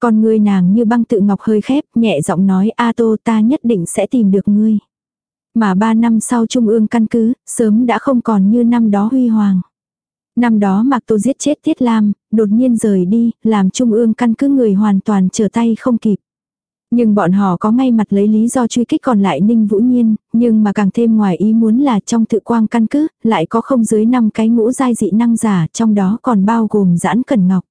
S1: Con ngươi nàng như băng tự ngọc hơi khép, nhẹ giọng nói A Tô ta nhất định sẽ tìm được ngươi. Mà ba năm sau trung ương căn cứ, sớm đã không còn như năm đó huy hoàng. Năm đó Mạc Tô giết chết Tiết Lam, đột nhiên rời đi, làm trung ương căn cứ người hoàn toàn trở tay không kịp. Nhưng bọn họ có ngay mặt lấy lý do truy kích còn lại Ninh Vũ Nhiên, nhưng mà càng thêm ngoài ý muốn là trong tự quang căn cứ, lại có không dưới năm cái ngũ giai dị năng giả, trong đó còn bao gồm giãn cẩn ngọc.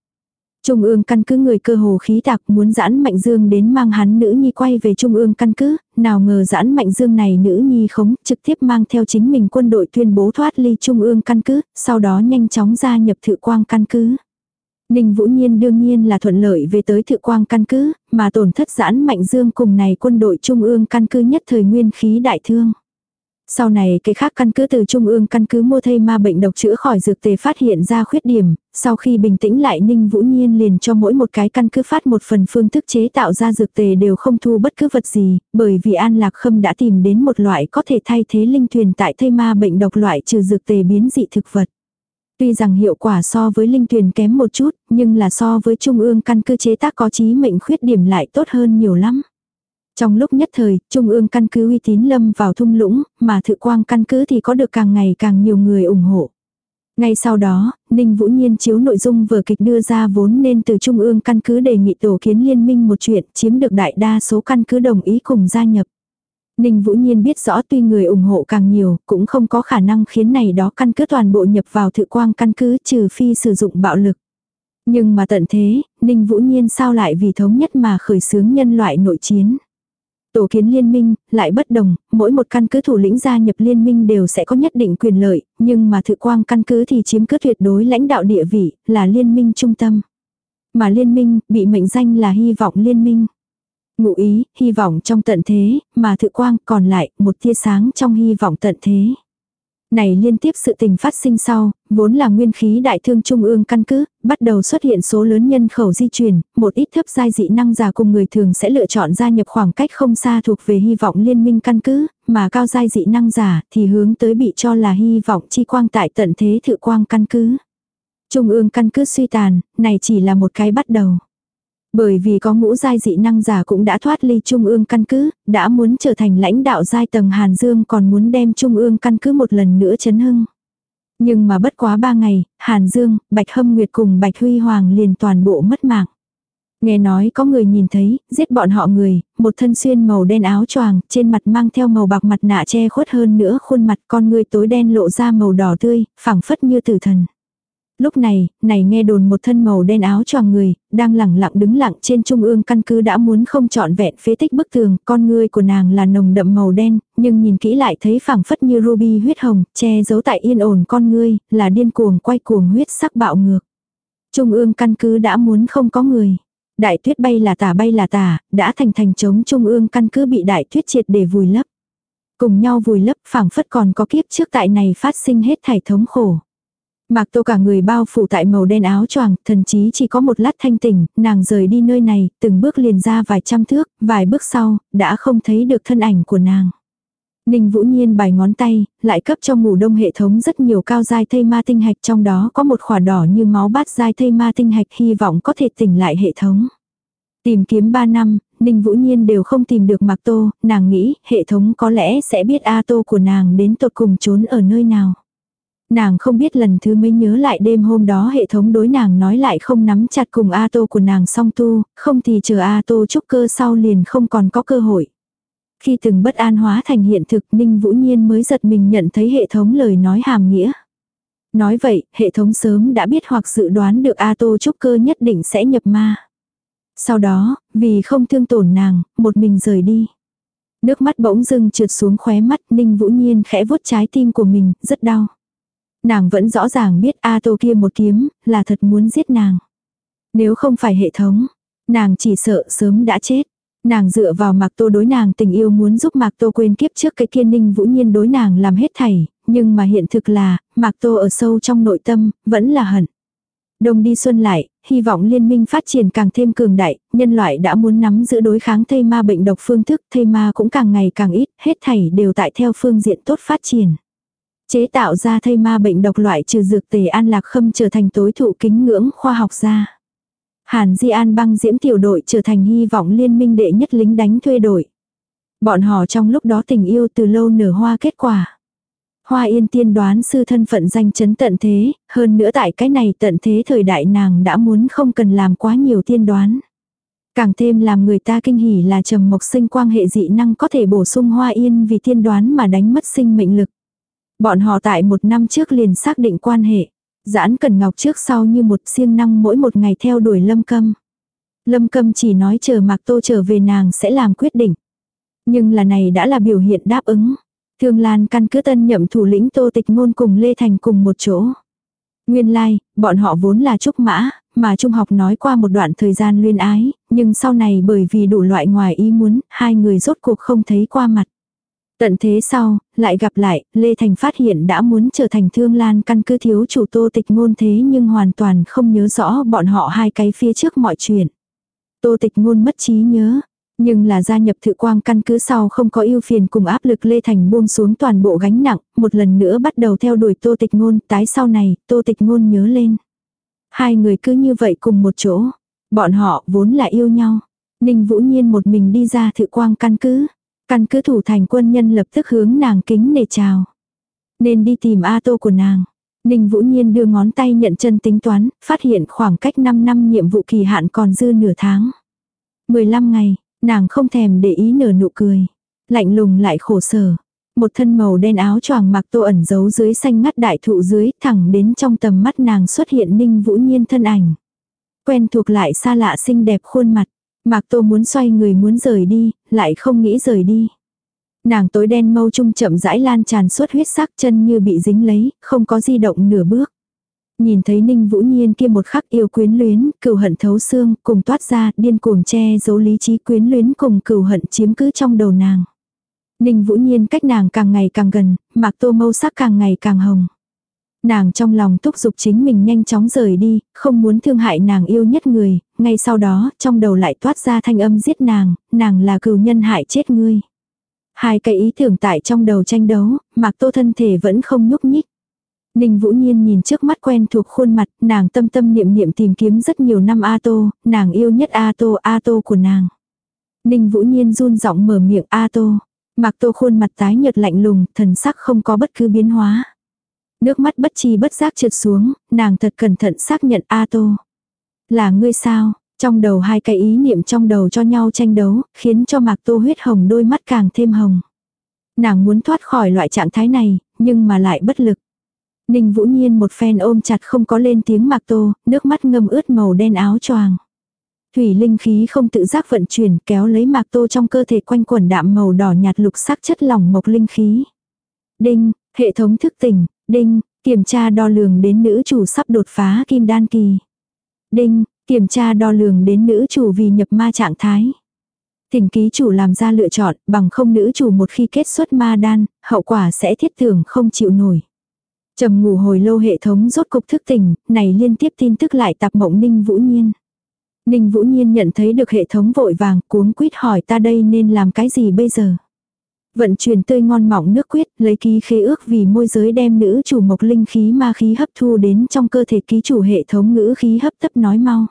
S1: Trung ương căn cứ người cơ hồ khí tạc muốn giãn mạnh dương đến mang hắn nữ nhi quay về trung ương căn cứ, nào ngờ giãn mạnh dương này nữ nhi khống trực tiếp mang theo chính mình quân đội tuyên bố thoát ly trung ương căn cứ, sau đó nhanh chóng gia nhập thự quang căn cứ. Ninh Vũ Nhiên đương nhiên là thuận lợi về tới thự quang căn cứ, mà tổn thất giãn mạnh dương cùng này quân đội trung ương căn cứ nhất thời nguyên khí đại thương. Sau này cái khác căn cứ từ trung ương căn cứ mua thây ma bệnh độc chữa khỏi dược tề phát hiện ra khuyết điểm, sau khi bình tĩnh lại Ninh Vũ Nhiên liền cho mỗi một cái căn cứ phát một phần phương thức chế tạo ra dược tề đều không thu bất cứ vật gì, bởi vì An Lạc Khâm đã tìm đến một loại có thể thay thế linh thuyền tại thây ma bệnh độc loại trừ dược tề biến dị thực vật. Tuy rằng hiệu quả so với linh thuyền kém một chút, nhưng là so với trung ương căn cứ chế tác có chí mệnh khuyết điểm lại tốt hơn nhiều lắm. Trong lúc nhất thời, Trung ương căn cứ uy tín lâm vào thung lũng, mà thự quang căn cứ thì có được càng ngày càng nhiều người ủng hộ. Ngay sau đó, Ninh Vũ Nhiên chiếu nội dung vừa kịch đưa ra vốn nên từ Trung ương căn cứ đề nghị tổ kiến liên minh một chuyện chiếm được đại đa số căn cứ đồng ý cùng gia nhập. Ninh Vũ Nhiên biết rõ tuy người ủng hộ càng nhiều, cũng không có khả năng khiến này đó căn cứ toàn bộ nhập vào thự quang căn cứ trừ phi sử dụng bạo lực. Nhưng mà tận thế, Ninh Vũ Nhiên sao lại vì thống nhất mà khởi xướng nhân loại nội chiến. Tổ kiến liên minh, lại bất đồng, mỗi một căn cứ thủ lĩnh gia nhập liên minh đều sẽ có nhất định quyền lợi, nhưng mà thự quang căn cứ thì chiếm cứ tuyệt đối lãnh đạo địa vị, là liên minh trung tâm. Mà liên minh, bị mệnh danh là hy vọng liên minh. Ngụ ý, hy vọng trong tận thế, mà thự quang còn lại, một tia sáng trong hy vọng tận thế. Này liên tiếp sự tình phát sinh sau, vốn là nguyên khí đại thương trung ương căn cứ, bắt đầu xuất hiện số lớn nhân khẩu di chuyển, một ít thấp giai dị năng giả cùng người thường sẽ lựa chọn gia nhập khoảng cách không xa thuộc về hy vọng liên minh căn cứ, mà cao giai dị năng giả thì hướng tới bị cho là hy vọng chi quang tại tận thế thự quang căn cứ. Trung ương căn cứ suy tàn, này chỉ là một cái bắt đầu. Bởi vì có ngũ giai dị năng giả cũng đã thoát ly trung ương căn cứ, đã muốn trở thành lãnh đạo giai tầng Hàn Dương còn muốn đem trung ương căn cứ một lần nữa chấn hưng. Nhưng mà bất quá ba ngày, Hàn Dương, Bạch Hâm Nguyệt cùng Bạch Huy Hoàng liền toàn bộ mất mạng. Nghe nói có người nhìn thấy, giết bọn họ người, một thân xuyên màu đen áo choàng, trên mặt mang theo màu bạc mặt nạ che khuất hơn nữa khuôn mặt con người tối đen lộ ra màu đỏ tươi, phẳng phất như tử thần. Lúc này, này nghe đồn một thân màu đen áo choàng người, đang lẳng lặng đứng lặng trên trung ương căn cứ đã muốn không chọn vẹn phế tích bức tường, con ngươi của nàng là nồng đậm màu đen, nhưng nhìn kỹ lại thấy phẳng phất như ruby huyết hồng, che giấu tại yên ổn con ngươi, là điên cuồng quay cuồng huyết sắc bạo ngược. Trung ương căn cứ đã muốn không có người. Đại tuyết bay là tả bay là tả, đã thành thành chống trung ương căn cứ bị đại tuyết triệt để vùi lấp. Cùng nhau vùi lấp phẳng phất còn có kiếp trước tại này phát sinh hết thảy thống khổ. Mạc Tô cả người bao phủ tại màu đen áo choàng, thần chí chỉ có một lát thanh tỉnh, nàng rời đi nơi này, từng bước liền ra vài trăm thước, vài bước sau, đã không thấy được thân ảnh của nàng. Ninh Vũ Nhiên bài ngón tay, lại cấp cho ngủ đông hệ thống rất nhiều cao giai thây ma tinh hạch trong đó có một khỏa đỏ như máu bát giai thây ma tinh hạch hy vọng có thể tỉnh lại hệ thống. Tìm kiếm 3 năm, Ninh Vũ Nhiên đều không tìm được Mạc Tô, nàng nghĩ hệ thống có lẽ sẽ biết A Tô của nàng đến tột cùng trốn ở nơi nào. Nàng không biết lần thứ mấy nhớ lại đêm hôm đó hệ thống đối nàng nói lại không nắm chặt cùng A Tô của nàng song tu, không thì chờ A Tô trúc cơ sau liền không còn có cơ hội. Khi từng bất an hóa thành hiện thực Ninh Vũ Nhiên mới giật mình nhận thấy hệ thống lời nói hàm nghĩa. Nói vậy, hệ thống sớm đã biết hoặc dự đoán được A Tô trúc cơ nhất định sẽ nhập ma. Sau đó, vì không thương tổn nàng, một mình rời đi. Nước mắt bỗng dưng trượt xuống khóe mắt Ninh Vũ Nhiên khẽ vuốt trái tim của mình, rất đau. Nàng vẫn rõ ràng biết A Tô kia một kiếm, là thật muốn giết nàng. Nếu không phải hệ thống, nàng chỉ sợ sớm đã chết. Nàng dựa vào Mạc Tô đối nàng tình yêu muốn giúp Mạc Tô quên kiếp trước cái kiên ninh vũ nhiên đối nàng làm hết thảy, nhưng mà hiện thực là, Mạc Tô ở sâu trong nội tâm, vẫn là hận. Đông đi xuân lại, hy vọng liên minh phát triển càng thêm cường đại, nhân loại đã muốn nắm giữ đối kháng thây ma bệnh độc phương thức, thây ma cũng càng ngày càng ít, hết thảy đều tại theo phương diện tốt phát triển. Chế tạo ra thây ma bệnh độc loại trừ dược tề an lạc khâm trở thành tối thụ kính ngưỡng khoa học gia. Hàn Di An băng diễm tiểu đội trở thành hy vọng liên minh đệ nhất lính đánh thuê đội. Bọn họ trong lúc đó tình yêu từ lâu nở hoa kết quả. Hoa yên tiên đoán sư thân phận danh chấn tận thế, hơn nữa tại cái này tận thế thời đại nàng đã muốn không cần làm quá nhiều tiên đoán. Càng thêm làm người ta kinh hỉ là trầm mộc sinh quang hệ dị năng có thể bổ sung hoa yên vì tiên đoán mà đánh mất sinh mệnh lực. Bọn họ tại một năm trước liền xác định quan hệ. Giãn Cần Ngọc trước sau như một siêng năng mỗi một ngày theo đuổi Lâm Câm. Lâm Câm chỉ nói chờ Mạc Tô trở về nàng sẽ làm quyết định. Nhưng là này đã là biểu hiện đáp ứng. Thương Lan căn cứ tân nhậm thủ lĩnh Tô Tịch Ngôn cùng Lê Thành cùng một chỗ. Nguyên lai, like, bọn họ vốn là trúc mã, mà trung học nói qua một đoạn thời gian luyên ái, nhưng sau này bởi vì đủ loại ngoài ý muốn, hai người rốt cuộc không thấy qua mặt. Tận thế sau, lại gặp lại, Lê Thành phát hiện đã muốn trở thành thương lan căn cứ thiếu chủ tô tịch ngôn thế nhưng hoàn toàn không nhớ rõ bọn họ hai cái phía trước mọi chuyện. Tô tịch ngôn mất trí nhớ, nhưng là gia nhập thự quang căn cứ sau không có ưu phiền cùng áp lực Lê Thành buông xuống toàn bộ gánh nặng, một lần nữa bắt đầu theo đuổi tô tịch ngôn, tái sau này, tô tịch ngôn nhớ lên. Hai người cứ như vậy cùng một chỗ, bọn họ vốn là yêu nhau. Ninh Vũ Nhiên một mình đi ra thự quang căn cứ. Căn cứ thủ thành quân nhân lập tức hướng nàng kính nể chào. Nên đi tìm A Tô của nàng. Ninh Vũ Nhiên đưa ngón tay nhận chân tính toán, phát hiện khoảng cách 5 năm nhiệm vụ kỳ hạn còn dư nửa tháng. 15 ngày, nàng không thèm để ý nở nụ cười. Lạnh lùng lại khổ sở. Một thân màu đen áo choàng mặc tô ẩn giấu dưới xanh ngắt đại thụ dưới thẳng đến trong tầm mắt nàng xuất hiện ninh vũ nhiên thân ảnh. Quen thuộc lại xa lạ xinh đẹp khuôn mặt. Mạc Tô muốn xoay người muốn rời đi, lại không nghĩ rời đi. Nàng tối đen mâu trung chậm rãi lan tràn suốt huyết sắc chân như bị dính lấy, không có di động nửa bước. Nhìn thấy Ninh Vũ Nhiên kia một khắc yêu quyến luyến, cừu hận thấu xương, cùng toát ra, điên cuồng che giấu lý trí quyến luyến cùng cừu hận chiếm cứ trong đầu nàng. Ninh Vũ Nhiên cách nàng càng ngày càng gần, Mạc Tô mâu sắc càng ngày càng hồng. Nàng trong lòng thúc giục chính mình nhanh chóng rời đi, không muốn thương hại nàng yêu nhất người, ngay sau đó, trong đầu lại toát ra thanh âm giết nàng, nàng là cừu nhân hại chết ngươi. Hai cái ý tưởng tại trong đầu tranh đấu, Mạc Tô thân thể vẫn không nhúc nhích. Ninh Vũ Nhiên nhìn trước mắt quen thuộc khuôn mặt, nàng tâm tâm niệm niệm tìm kiếm rất nhiều năm A Tô, nàng yêu nhất A Tô, A Tô của nàng. Ninh Vũ Nhiên run giọng mở miệng A Tô. Mạc Tô khuôn mặt tái nhợt lạnh lùng, thần sắc không có bất cứ biến hóa. Nước mắt bất chi bất giác trượt xuống, nàng thật cẩn thận xác nhận A Tô. Là ngươi sao? Trong đầu hai cái ý niệm trong đầu cho nhau tranh đấu, khiến cho Mạc Tô huyết hồng đôi mắt càng thêm hồng. Nàng muốn thoát khỏi loại trạng thái này, nhưng mà lại bất lực. Ninh Vũ Nhiên một phen ôm chặt không có lên tiếng Mạc Tô, nước mắt ngâm ướt màu đen áo choàng. Thủy linh khí không tự giác vận chuyển kéo lấy Mạc Tô trong cơ thể quanh quẩn đạm màu đỏ nhạt lục sắc chất lỏng mộc linh khí. Đinh, hệ thống thức tỉnh, đinh, kiểm tra đo lường đến nữ chủ sắp đột phá kim đan kỳ. Đinh, kiểm tra đo lường đến nữ chủ vì nhập ma trạng thái. Thỉnh ký chủ làm ra lựa chọn, bằng không nữ chủ một khi kết xuất ma đan, hậu quả sẽ thiết tưởng không chịu nổi. Trầm ngủ hồi lâu hệ thống rốt cục thức tỉnh, này liên tiếp tin tức lại tập mộng Ninh Vũ Nhiên. Ninh Vũ Nhiên nhận thấy được hệ thống vội vàng, cuống quýt hỏi ta đây nên làm cái gì bây giờ. Vận chuyển tươi ngon mỏng nước quyết, lấy ký khế ước vì môi giới đem nữ chủ mộc linh khí ma khí hấp thu đến trong cơ thể ký chủ hệ thống ngữ khí hấp tấp nói mau.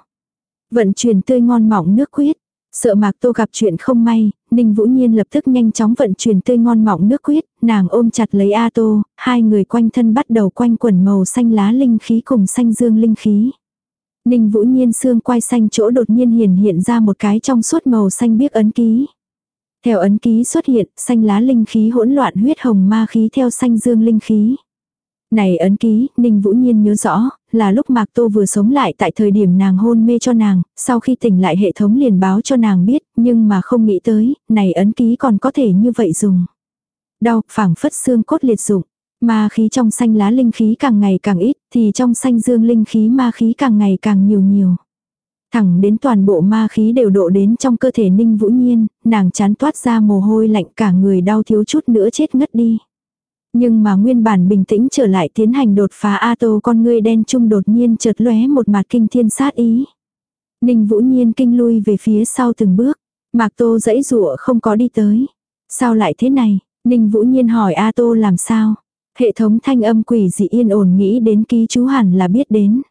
S1: Vận chuyển tươi ngon mỏng nước quyết, Sợ Mạc Tô gặp chuyện không may, Ninh Vũ Nhiên lập tức nhanh chóng vận chuyển tươi ngon mỏng nước quyết, nàng ôm chặt lấy A Tô, hai người quanh thân bắt đầu quanh quẩn màu xanh lá linh khí cùng xanh dương linh khí. Ninh Vũ Nhiên xương quai xanh chỗ đột nhiên hiển hiện ra một cái trong suốt màu xanh biếc ấn ký. Theo ấn ký xuất hiện, xanh lá linh khí hỗn loạn huyết hồng ma khí theo xanh dương linh khí. Này ấn ký, Ninh Vũ Nhiên nhớ rõ, là lúc Mạc Tô vừa sống lại tại thời điểm nàng hôn mê cho nàng, sau khi tỉnh lại hệ thống liền báo cho nàng biết, nhưng mà không nghĩ tới, này ấn ký còn có thể như vậy dùng. Đau, phảng phất xương cốt liệt dụng. Ma khí trong xanh lá linh khí càng ngày càng ít, thì trong xanh dương linh khí ma khí càng ngày càng nhiều nhiều. Thẳng đến toàn bộ ma khí đều độ đến trong cơ thể ninh vũ nhiên, nàng chán toát ra mồ hôi lạnh cả người đau thiếu chút nữa chết ngất đi. Nhưng mà nguyên bản bình tĩnh trở lại tiến hành đột phá A Tô con ngươi đen trung đột nhiên chợt lóe một mặt kinh thiên sát ý. Ninh Vũ Nhiên kinh lui về phía sau từng bước. Mạc Tô dãy rụa không có đi tới. Sao lại thế này? Ninh Vũ Nhiên hỏi A Tô làm sao? Hệ thống thanh âm quỷ dị yên ổn nghĩ đến ký chú hẳn là biết đến.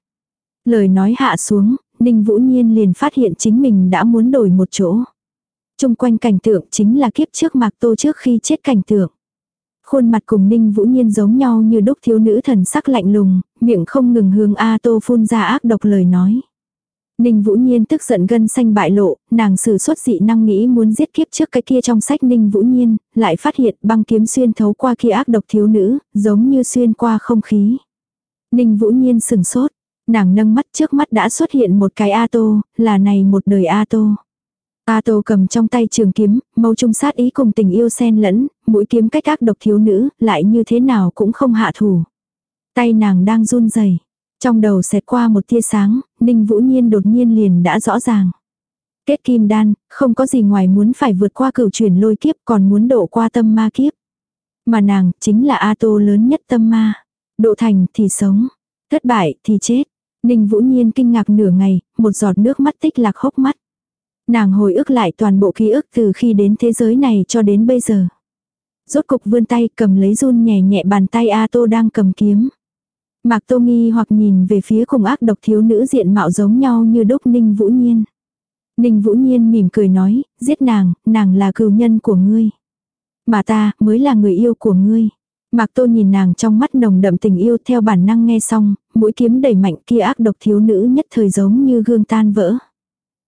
S1: Lời nói hạ xuống, Ninh Vũ Nhiên liền phát hiện chính mình đã muốn đổi một chỗ. Trung quanh cảnh tượng chính là kiếp trước Mạc Tô trước khi chết cảnh tượng. Khuôn mặt cùng Ninh Vũ Nhiên giống nhau như đúc thiếu nữ thần sắc lạnh lùng, miệng không ngừng hướng A Tô phun ra ác độc lời nói. Ninh Vũ Nhiên tức giận gân xanh bại lộ, nàng sử xuất dị năng nghĩ muốn giết kiếp trước cái kia trong sách Ninh Vũ Nhiên, lại phát hiện băng kiếm xuyên thấu qua kia ác độc thiếu nữ, giống như xuyên qua không khí. Ninh Vũ Nhiên sừng sốt, nàng nâng mắt trước mắt đã xuất hiện một cái A Tô, là này một đời A Tô. A Tô cầm trong tay trường kiếm, mâu trung sát ý cùng tình yêu xen lẫn, mũi kiếm cách ác độc thiếu nữ, lại như thế nào cũng không hạ thủ. Tay nàng đang run rẩy Trong đầu xẹt qua một tia sáng, Ninh Vũ Nhiên đột nhiên liền đã rõ ràng. Kết kim đan, không có gì ngoài muốn phải vượt qua cửu chuyển lôi kiếp còn muốn độ qua tâm ma kiếp. Mà nàng, chính là A Tô lớn nhất tâm ma. Độ thành thì sống, thất bại thì chết. Ninh Vũ Nhiên kinh ngạc nửa ngày, một giọt nước mắt tích lạc hốc mắt. Nàng hồi ức lại toàn bộ ký ức từ khi đến thế giới này cho đến bây giờ. Rốt cục vươn tay cầm lấy run nhẹ nhẹ bàn tay A Tô đang cầm kiếm. Mạc Tô nghi hoặc nhìn về phía cùng ác độc thiếu nữ diện mạo giống nhau như đúc Ninh Vũ Nhiên. Ninh Vũ Nhiên mỉm cười nói, giết nàng, nàng là cừu nhân của ngươi. Mà ta, mới là người yêu của ngươi. Mạc Tô nhìn nàng trong mắt nồng đậm tình yêu theo bản năng nghe xong, mũi kiếm đầy mạnh kia ác độc thiếu nữ nhất thời giống như gương tan vỡ.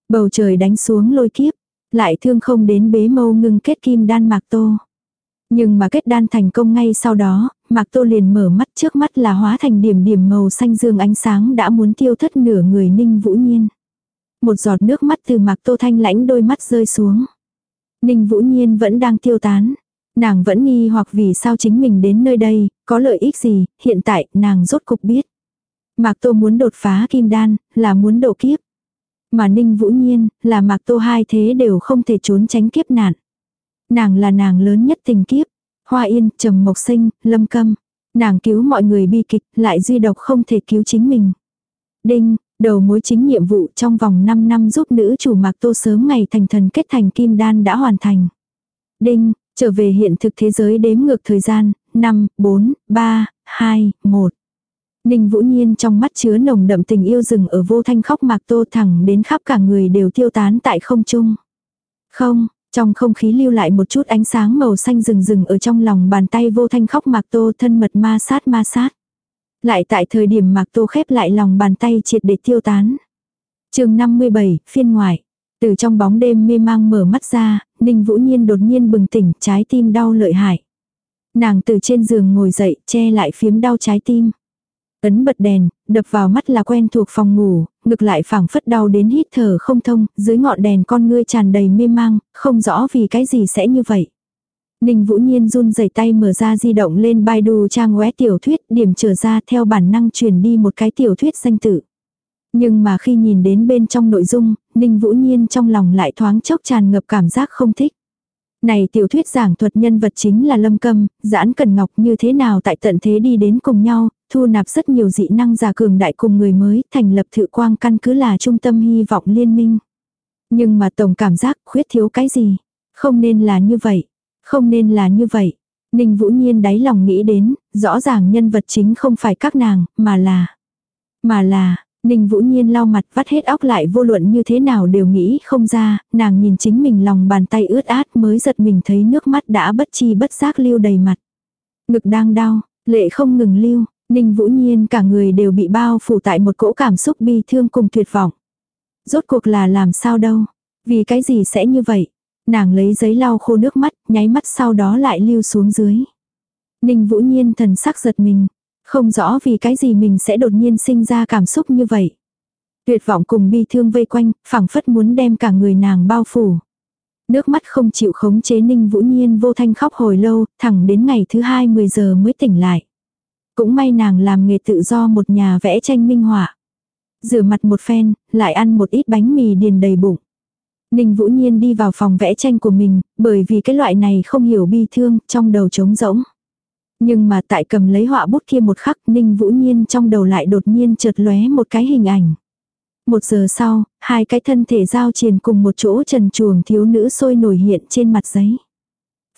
S1: Bầu trời đánh xuống lôi kiếp, lại thương không đến bế mâu ngưng kết kim đan Mạc Tô. Nhưng mà kết đan thành công ngay sau đó, Mạc Tô liền mở mắt trước mắt là hóa thành điểm điểm màu xanh dương ánh sáng đã muốn tiêu thất nửa người Ninh Vũ Nhiên. Một giọt nước mắt từ Mạc Tô thanh lãnh đôi mắt rơi xuống. Ninh Vũ Nhiên vẫn đang tiêu tán. Nàng vẫn nghi hoặc vì sao chính mình đến nơi đây, có lợi ích gì, hiện tại nàng rốt cục biết. Mạc Tô muốn đột phá kim đan, là muốn độ kiếp. Mà Ninh Vũ Nhiên, là Mạc Tô hai thế đều không thể trốn tránh kiếp nạn. Nàng là nàng lớn nhất tình kiếp. Hoa Yên, Trầm Mộc Sinh, Lâm Câm. Nàng cứu mọi người bi kịch, lại duy độc không thể cứu chính mình. Đinh, đầu mối chính nhiệm vụ trong vòng 5 năm giúp nữ chủ Mạc Tô sớm ngày thành thần kết thành kim đan đã hoàn thành. Đinh, trở về hiện thực thế giới đếm ngược thời gian, 5, 4, 3, 2, 1. Ninh Vũ Nhiên trong mắt chứa nồng đậm tình yêu rừng ở vô thanh khóc Mạc Tô thẳng đến khắp cả người đều tiêu tán tại không trung. Không, trong không khí lưu lại một chút ánh sáng màu xanh rừng rừng ở trong lòng bàn tay vô thanh khóc Mạc Tô thân mật ma sát ma sát. Lại tại thời điểm Mạc Tô khép lại lòng bàn tay triệt để tiêu tán. chương 57, phiên ngoại. Từ trong bóng đêm mê mang mở mắt ra, Ninh Vũ Nhiên đột nhiên bừng tỉnh, trái tim đau lợi hại. Nàng từ trên giường ngồi dậy, che lại phiếm đau trái tim. Ấn bật đèn, đập vào mắt là quen thuộc phòng ngủ, ngực lại phảng phất đau đến hít thở không thông, dưới ngọn đèn con ngươi tràn đầy mê mang, không rõ vì cái gì sẽ như vậy. Ninh Vũ Nhiên run rẩy tay mở ra di động lên Baidu trang web tiểu thuyết, điểm trở ra theo bản năng truyền đi một cái tiểu thuyết danh tự. Nhưng mà khi nhìn đến bên trong nội dung, Ninh Vũ Nhiên trong lòng lại thoáng chốc tràn ngập cảm giác không thích. Này tiểu thuyết giảng thuật nhân vật chính là Lâm Câm, giãn Cần Ngọc như thế nào tại tận thế đi đến cùng nhau, thu nạp rất nhiều dị năng giả cường đại cùng người mới, thành lập thự quang căn cứ là trung tâm hy vọng liên minh. Nhưng mà tổng cảm giác khuyết thiếu cái gì? Không nên là như vậy. Không nên là như vậy. Ninh Vũ Nhiên đáy lòng nghĩ đến, rõ ràng nhân vật chính không phải các nàng, mà là... Mà là, Ninh Vũ Nhiên lau mặt vắt hết óc lại vô luận như thế nào đều nghĩ không ra, nàng nhìn chính mình lòng bàn tay ướt át mới giật mình thấy nước mắt đã bất chi bất giác lưu đầy mặt. Ngực đang đau, lệ không ngừng lưu, Ninh Vũ Nhiên cả người đều bị bao phủ tại một cỗ cảm xúc bi thương cùng tuyệt vọng. Rốt cuộc là làm sao đâu? Vì cái gì sẽ như vậy? Nàng lấy giấy lau khô nước mắt, nháy mắt sau đó lại lưu xuống dưới. Ninh Vũ Nhiên thần sắc giật mình. Không rõ vì cái gì mình sẽ đột nhiên sinh ra cảm xúc như vậy. Tuyệt vọng cùng bi thương vây quanh, phảng phất muốn đem cả người nàng bao phủ. Nước mắt không chịu khống chế Ninh Vũ Nhiên vô thanh khóc hồi lâu, thẳng đến ngày thứ hai 10 giờ mới tỉnh lại. Cũng may nàng làm nghề tự do một nhà vẽ tranh minh họa. Rửa mặt một phen, lại ăn một ít bánh mì điền đầy bụng. Ninh Vũ Nhiên đi vào phòng vẽ tranh của mình, bởi vì cái loại này không hiểu bi thương, trong đầu trống rỗng. Nhưng mà tại cầm lấy họa bút kia một khắc Ninh Vũ Nhiên trong đầu lại đột nhiên chợt lóe một cái hình ảnh. Một giờ sau, hai cái thân thể giao triền cùng một chỗ trần chuồng thiếu nữ sôi nổi hiện trên mặt giấy.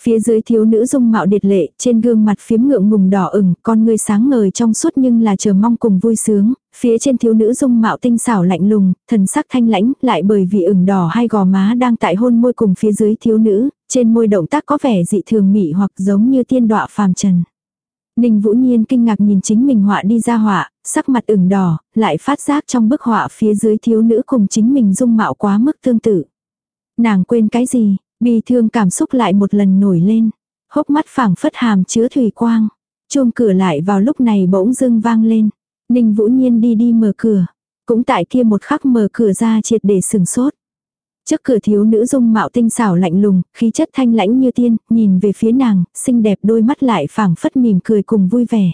S1: Phía dưới thiếu nữ dung mạo điệt lệ, trên gương mặt phiếm ngượng ngùng đỏ ửng, con người sáng ngời trong suốt nhưng là chờ mong cùng vui sướng, phía trên thiếu nữ dung mạo tinh xảo lạnh lùng, thần sắc thanh lãnh, lại bởi vì ửng đỏ hay gò má đang tại hôn môi cùng phía dưới thiếu nữ, trên môi động tác có vẻ dị thường mị hoặc giống như tiên đọa phàm trần. Ninh Vũ Nhiên kinh ngạc nhìn chính mình họa đi ra họa, sắc mặt ửng đỏ, lại phát giác trong bức họa phía dưới thiếu nữ cùng chính mình dung mạo quá mức tương tự. Nàng quên cái gì, Bi thương cảm xúc lại một lần nổi lên. Hốc mắt phảng phất hàm chứa thủy quang. Chuông cửa lại vào lúc này bỗng dưng vang lên. Ninh Vũ Nhiên đi đi mở cửa. Cũng tại kia một khắc mở cửa ra triệt để sừng sốt. Trước cửa thiếu nữ dung mạo tinh xảo lạnh lùng, khí chất thanh lãnh như tiên, nhìn về phía nàng, xinh đẹp đôi mắt lại phảng phất mỉm cười cùng vui vẻ.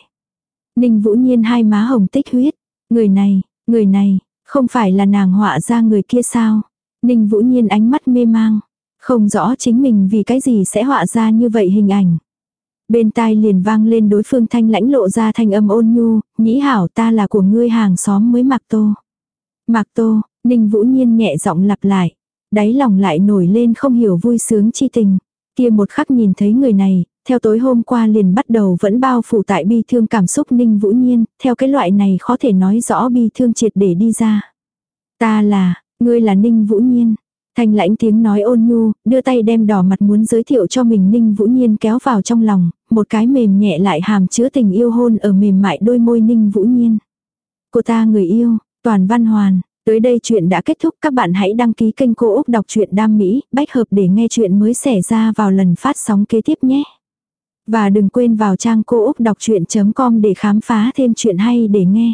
S1: Ninh Vũ Nhiên hai má hồng tích huyết. Người này, người này, không phải là nàng họa ra người kia sao? Ninh Vũ Nhiên ánh mắt mê mang. Không rõ chính mình vì cái gì sẽ họa ra như vậy hình ảnh. Bên tai liền vang lên đối phương thanh lãnh lộ ra thanh âm ôn nhu, nhĩ hảo ta là của ngươi hàng xóm mới mặc tô. Mặc tô, ninh vũ nhiên nhẹ giọng lặp lại. Đáy lòng lại nổi lên không hiểu vui sướng chi tình. Kia một khắc nhìn thấy người này, theo tối hôm qua liền bắt đầu vẫn bao phủ tại bi thương cảm xúc ninh vũ nhiên, theo cái loại này khó thể nói rõ bi thương triệt để đi ra. Ta là, ngươi là ninh vũ nhiên. Thanh lãnh tiếng nói ôn nhu, đưa tay đem đỏ mặt muốn giới thiệu cho mình Ninh Vũ Nhiên kéo vào trong lòng, một cái mềm nhẹ lại hàm chứa tình yêu hôn ở mềm mại đôi môi Ninh Vũ Nhiên. Cô ta người yêu, toàn văn hoàn, Tới đây chuyện đã kết thúc các bạn hãy đăng ký kênh Cô Úc Đọc truyện Đam Mỹ, bách hợp để nghe chuyện mới xảy ra vào lần phát sóng kế tiếp nhé. Và đừng quên vào trang cô úc đọc chuyện.com để khám phá thêm chuyện hay để nghe.